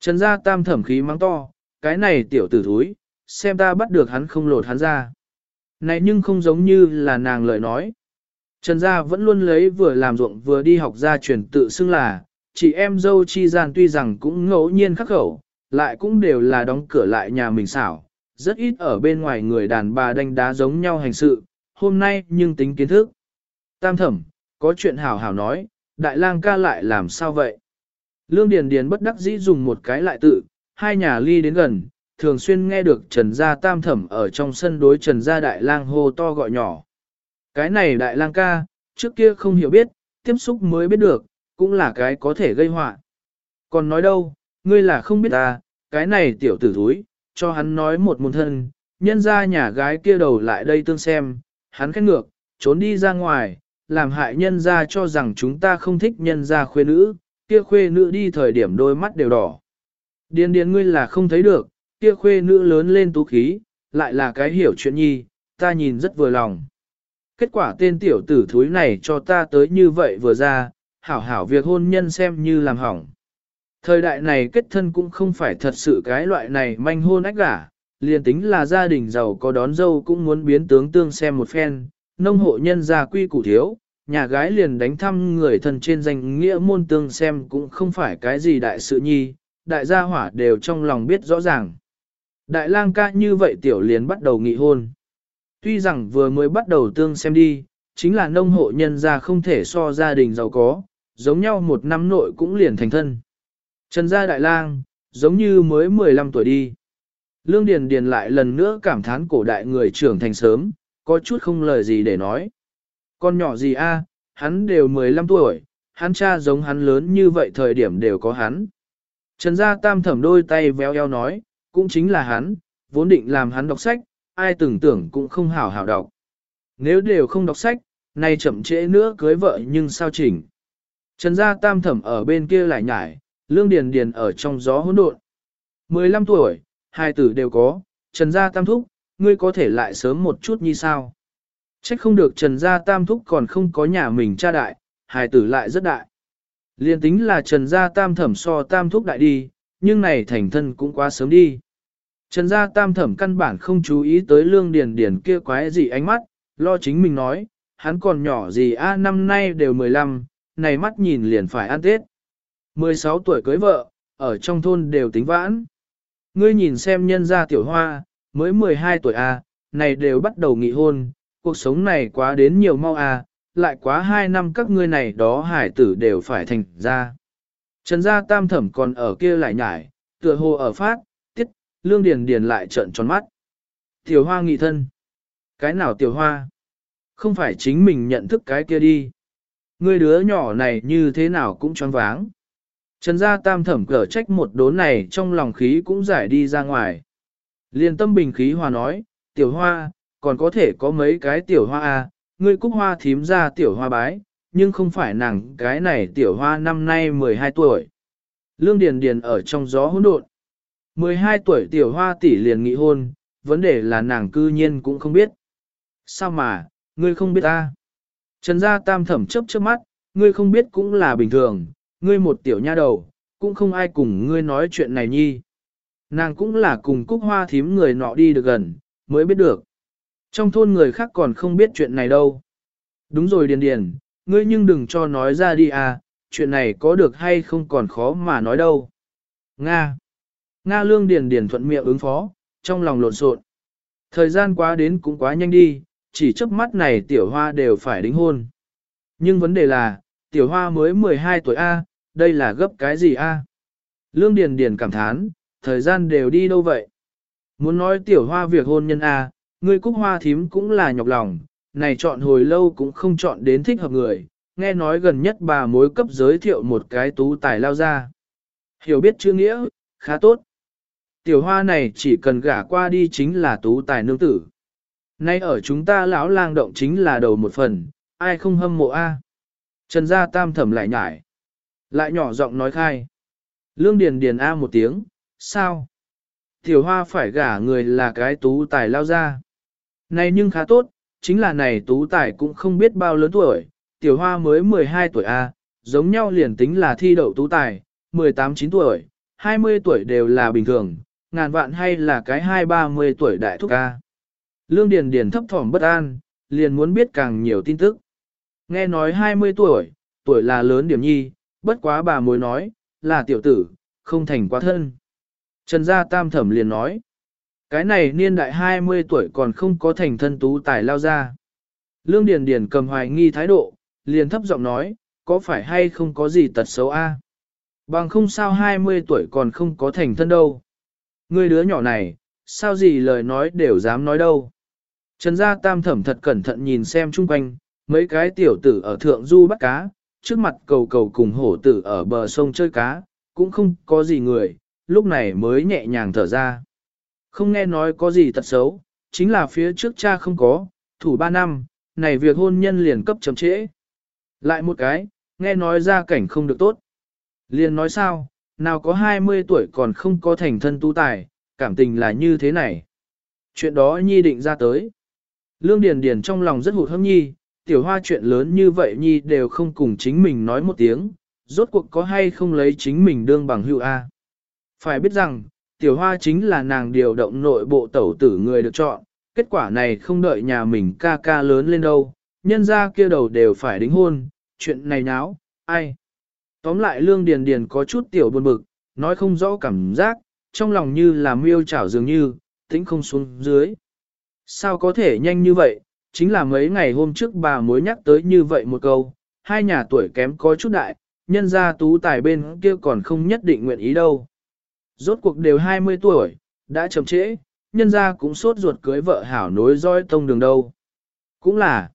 Trần gia tam thẩm khí mắng to, cái này tiểu tử thúi, xem ta bắt được hắn không lột hắn ra. Này nhưng không giống như là nàng lời nói. Trần gia vẫn luôn lấy vừa làm ruộng vừa đi học gia truyền tự xưng là, chị em dâu chi gian tuy rằng cũng ngẫu nhiên khắc khẩu, lại cũng đều là đóng cửa lại nhà mình xảo, rất ít ở bên ngoài người đàn bà đánh đá giống nhau hành sự, hôm nay nhưng tính kiến thức. Tam thẩm, có chuyện hảo hảo nói, đại lang ca lại làm sao vậy? Lương Điền Điền bất đắc dĩ dùng một cái lại tự, hai nhà ly đến gần, thường xuyên nghe được Trần Gia Tam Thẩm ở trong sân đối Trần Gia Đại Lang hô to gọi nhỏ. Cái này Đại Lang ca, trước kia không hiểu biết, tiếp xúc mới biết được, cũng là cái có thể gây họa. Còn nói đâu, ngươi là không biết ta, cái này tiểu tử thúi, cho hắn nói một môn thân, nhân ra nhà gái kia đầu lại đây tương xem, hắn khét ngược, trốn đi ra ngoài, làm hại nhân ra cho rằng chúng ta không thích nhân ra khuê nữ, kia khuê nữ đi thời điểm đôi mắt đều đỏ. Điền điền ngươi là không thấy được, kia khuê nữ lớn lên tú khí, lại là cái hiểu chuyện nhi, ta nhìn rất vừa lòng. Kết quả tên tiểu tử thúi này cho ta tới như vậy vừa ra, hảo hảo việc hôn nhân xem như làm hỏng. Thời đại này kết thân cũng không phải thật sự cái loại này manh hôn ách gả, liền tính là gia đình giàu có đón dâu cũng muốn biến tướng tương xem một phen, nông hộ nhân gia quy củ thiếu, nhà gái liền đánh thăm người thân trên danh nghĩa môn tương xem cũng không phải cái gì đại sự nhi, đại gia hỏa đều trong lòng biết rõ ràng. Đại lang ca như vậy tiểu liền bắt đầu nghị hôn. Tuy rằng vừa mới bắt đầu tương xem đi, chính là nông hộ nhân gia không thể so gia đình giàu có, giống nhau một năm nội cũng liền thành thân. Trần gia đại lang, giống như mới 15 tuổi đi. Lương Điền Điền lại lần nữa cảm thán cổ đại người trưởng thành sớm, có chút không lời gì để nói. Con nhỏ gì a, hắn đều 15 tuổi, hắn cha giống hắn lớn như vậy thời điểm đều có hắn. Trần gia tam thẩm đôi tay véo eo nói, cũng chính là hắn, vốn định làm hắn đọc sách, ai tưởng tưởng cũng không hảo hảo đọc. Nếu đều không đọc sách, nay chậm trễ nữa cưới vợ nhưng sao chỉnh. Trần gia tam thẩm ở bên kia lại nhải, lương điền điền ở trong gió hỗn độn. 15 tuổi, hai tử đều có, Trần gia tam thúc, ngươi có thể lại sớm một chút như sao. Trách không được Trần gia tam thúc còn không có nhà mình cha đại, hài tử lại rất đại. Liên tính là Trần gia tam thẩm so tam thúc đại đi, nhưng này thành thân cũng quá sớm đi. Trần gia tam thẩm căn bản không chú ý tới lương điền điền kia quái gì ánh mắt, lo chính mình nói, hắn còn nhỏ gì a năm nay đều 15, này mắt nhìn liền phải ăn Tết. 16 tuổi cưới vợ, ở trong thôn đều tính vãn. Ngươi nhìn xem nhân gia tiểu hoa, mới 12 tuổi à, này đều bắt đầu nghị hôn, cuộc sống này quá đến nhiều mau à, lại quá 2 năm các ngươi này đó hải tử đều phải thành ra. Trần gia tam thẩm còn ở kia lại nhải, tựa hồ ở phát, tiết, lương điền điền lại trợn tròn mắt. Tiểu hoa nghị thân. Cái nào tiểu hoa? Không phải chính mình nhận thức cái kia đi. Ngươi đứa nhỏ này như thế nào cũng choáng váng. Trần gia tam thẩm cở trách một đốn này trong lòng khí cũng giải đi ra ngoài. Liên tâm bình khí hòa nói, tiểu hoa, còn có thể có mấy cái tiểu hoa à, ngươi cúc hoa thím ra tiểu hoa bái, nhưng không phải nàng cái này tiểu hoa năm nay 12 tuổi. Lương Điền Điền ở trong gió hỗn độn. 12 tuổi tiểu hoa tỷ liền nghị hôn, vấn đề là nàng cư nhiên cũng không biết. Sao mà, ngươi không biết ta? Trần gia tam thẩm chấp trước mắt, ngươi không biết cũng là bình thường, ngươi một tiểu nha đầu, cũng không ai cùng ngươi nói chuyện này nhi. Nàng cũng là cùng cúc hoa thím người nọ đi được gần, mới biết được. Trong thôn người khác còn không biết chuyện này đâu. Đúng rồi Điền Điền, ngươi nhưng đừng cho nói ra đi à, chuyện này có được hay không còn khó mà nói đâu. Nga. Nga lương Điền Điền thuận miệng ứng phó, trong lòng lộn xộn. Thời gian quá đến cũng quá nhanh đi, chỉ chớp mắt này tiểu hoa đều phải đính hôn. Nhưng vấn đề là, tiểu hoa mới 12 tuổi A, đây là gấp cái gì A? Lương Điền Điền cảm thán, thời gian đều đi đâu vậy? Muốn nói tiểu hoa việc hôn nhân A, người cúc hoa thím cũng là nhọc lòng, này chọn hồi lâu cũng không chọn đến thích hợp người, nghe nói gần nhất bà mối cấp giới thiệu một cái tú tài lao ra. Hiểu biết chữ nghĩa, khá tốt. Tiểu hoa này chỉ cần gả qua đi chính là tú tài nương tử. Nay ở chúng ta lão lang động chính là đầu một phần, ai không hâm mộ a? Trần gia tam thẩm lại nhải. Lại nhỏ giọng nói khai. Lương Điền Điền A một tiếng, sao? Tiểu hoa phải gả người là cái tú tài lao ra. Này nhưng khá tốt, chính là này tú tài cũng không biết bao lớn tuổi, tiểu hoa mới 12 tuổi A, giống nhau liền tính là thi đậu tú tài, 18-9 tuổi, 20 tuổi đều là bình thường, ngàn vạn hay là cái hai ba mươi tuổi đại thúc A. Lương Điền Điền thấp thỏm bất an, liền muốn biết càng nhiều tin tức. Nghe nói 20 tuổi, tuổi là lớn điểm nhi, bất quá bà mối nói, là tiểu tử, không thành quá thân. Trần gia tam thẩm liền nói, cái này niên đại 20 tuổi còn không có thành thân tú tài lao ra. Lương Điền Điền cầm hoài nghi thái độ, liền thấp giọng nói, có phải hay không có gì tật xấu a? Bằng không sao 20 tuổi còn không có thành thân đâu. Ngươi đứa nhỏ này, sao gì lời nói đều dám nói đâu. Trần gia tam thẩm thật cẩn thận nhìn xem chung quanh, mấy cái tiểu tử ở thượng du bắt cá, trước mặt cầu cầu cùng hổ tử ở bờ sông chơi cá, cũng không có gì người, lúc này mới nhẹ nhàng thở ra. Không nghe nói có gì tật xấu, chính là phía trước cha không có, thủ ba năm, này việc hôn nhân liền cấp chậm trễ. Lại một cái, nghe nói ra cảnh không được tốt. Liền nói sao, nào có 20 tuổi còn không có thành thân tu tài, cảm tình là như thế này. Chuyện đó Nhi định ra tới. Lương Điền Điền trong lòng rất hụt hẫng Nhi, tiểu hoa chuyện lớn như vậy Nhi đều không cùng chính mình nói một tiếng, rốt cuộc có hay không lấy chính mình đương bằng hữu A. Phải biết rằng, tiểu hoa chính là nàng điều động nội bộ tẩu tử người được chọn, kết quả này không đợi nhà mình ca ca lớn lên đâu, nhân ra kia đầu đều phải đính hôn, chuyện này náo, ai. Tóm lại Lương Điền Điền có chút tiểu buồn bực, nói không rõ cảm giác, trong lòng như là miêu chảo dường như, tĩnh không xuống dưới. Sao có thể nhanh như vậy, chính là mấy ngày hôm trước bà mới nhắc tới như vậy một câu, hai nhà tuổi kém có chút đại, nhân gia tú tài bên kia còn không nhất định nguyện ý đâu. Rốt cuộc đều 20 tuổi, đã chậm trễ, nhân gia cũng sốt ruột cưới vợ hảo nối roi tông đường đâu. Cũng là,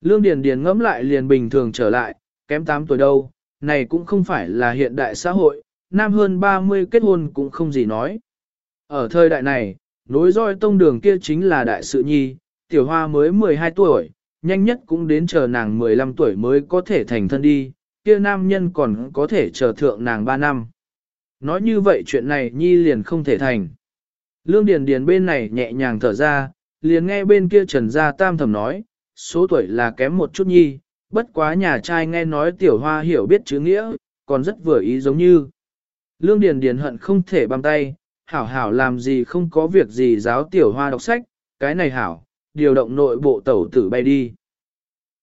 Lương Điền Điền ngẫm lại liền bình thường trở lại, kém 8 tuổi đâu, này cũng không phải là hiện đại xã hội, nam hơn 30 kết hôn cũng không gì nói. Ở thời đại này, nối roi tông đường kia chính là đại sự nhi, tiểu hoa mới 12 tuổi, nhanh nhất cũng đến chờ nàng 15 tuổi mới có thể thành thân đi, kia nam nhân còn có thể chờ thượng nàng 3 năm. Nói như vậy chuyện này nhi liền không thể thành. Lương Điền Điền bên này nhẹ nhàng thở ra, liền nghe bên kia Trần Gia Tam thầm nói, số tuổi là kém một chút nhi, bất quá nhà trai nghe nói tiểu hoa hiểu biết chữ nghĩa, còn rất vừa ý giống như. Lương Điền Điền hận không thể băm tay, hảo hảo làm gì không có việc gì giáo tiểu hoa đọc sách, cái này hảo, điều động nội bộ tẩu tử bay đi.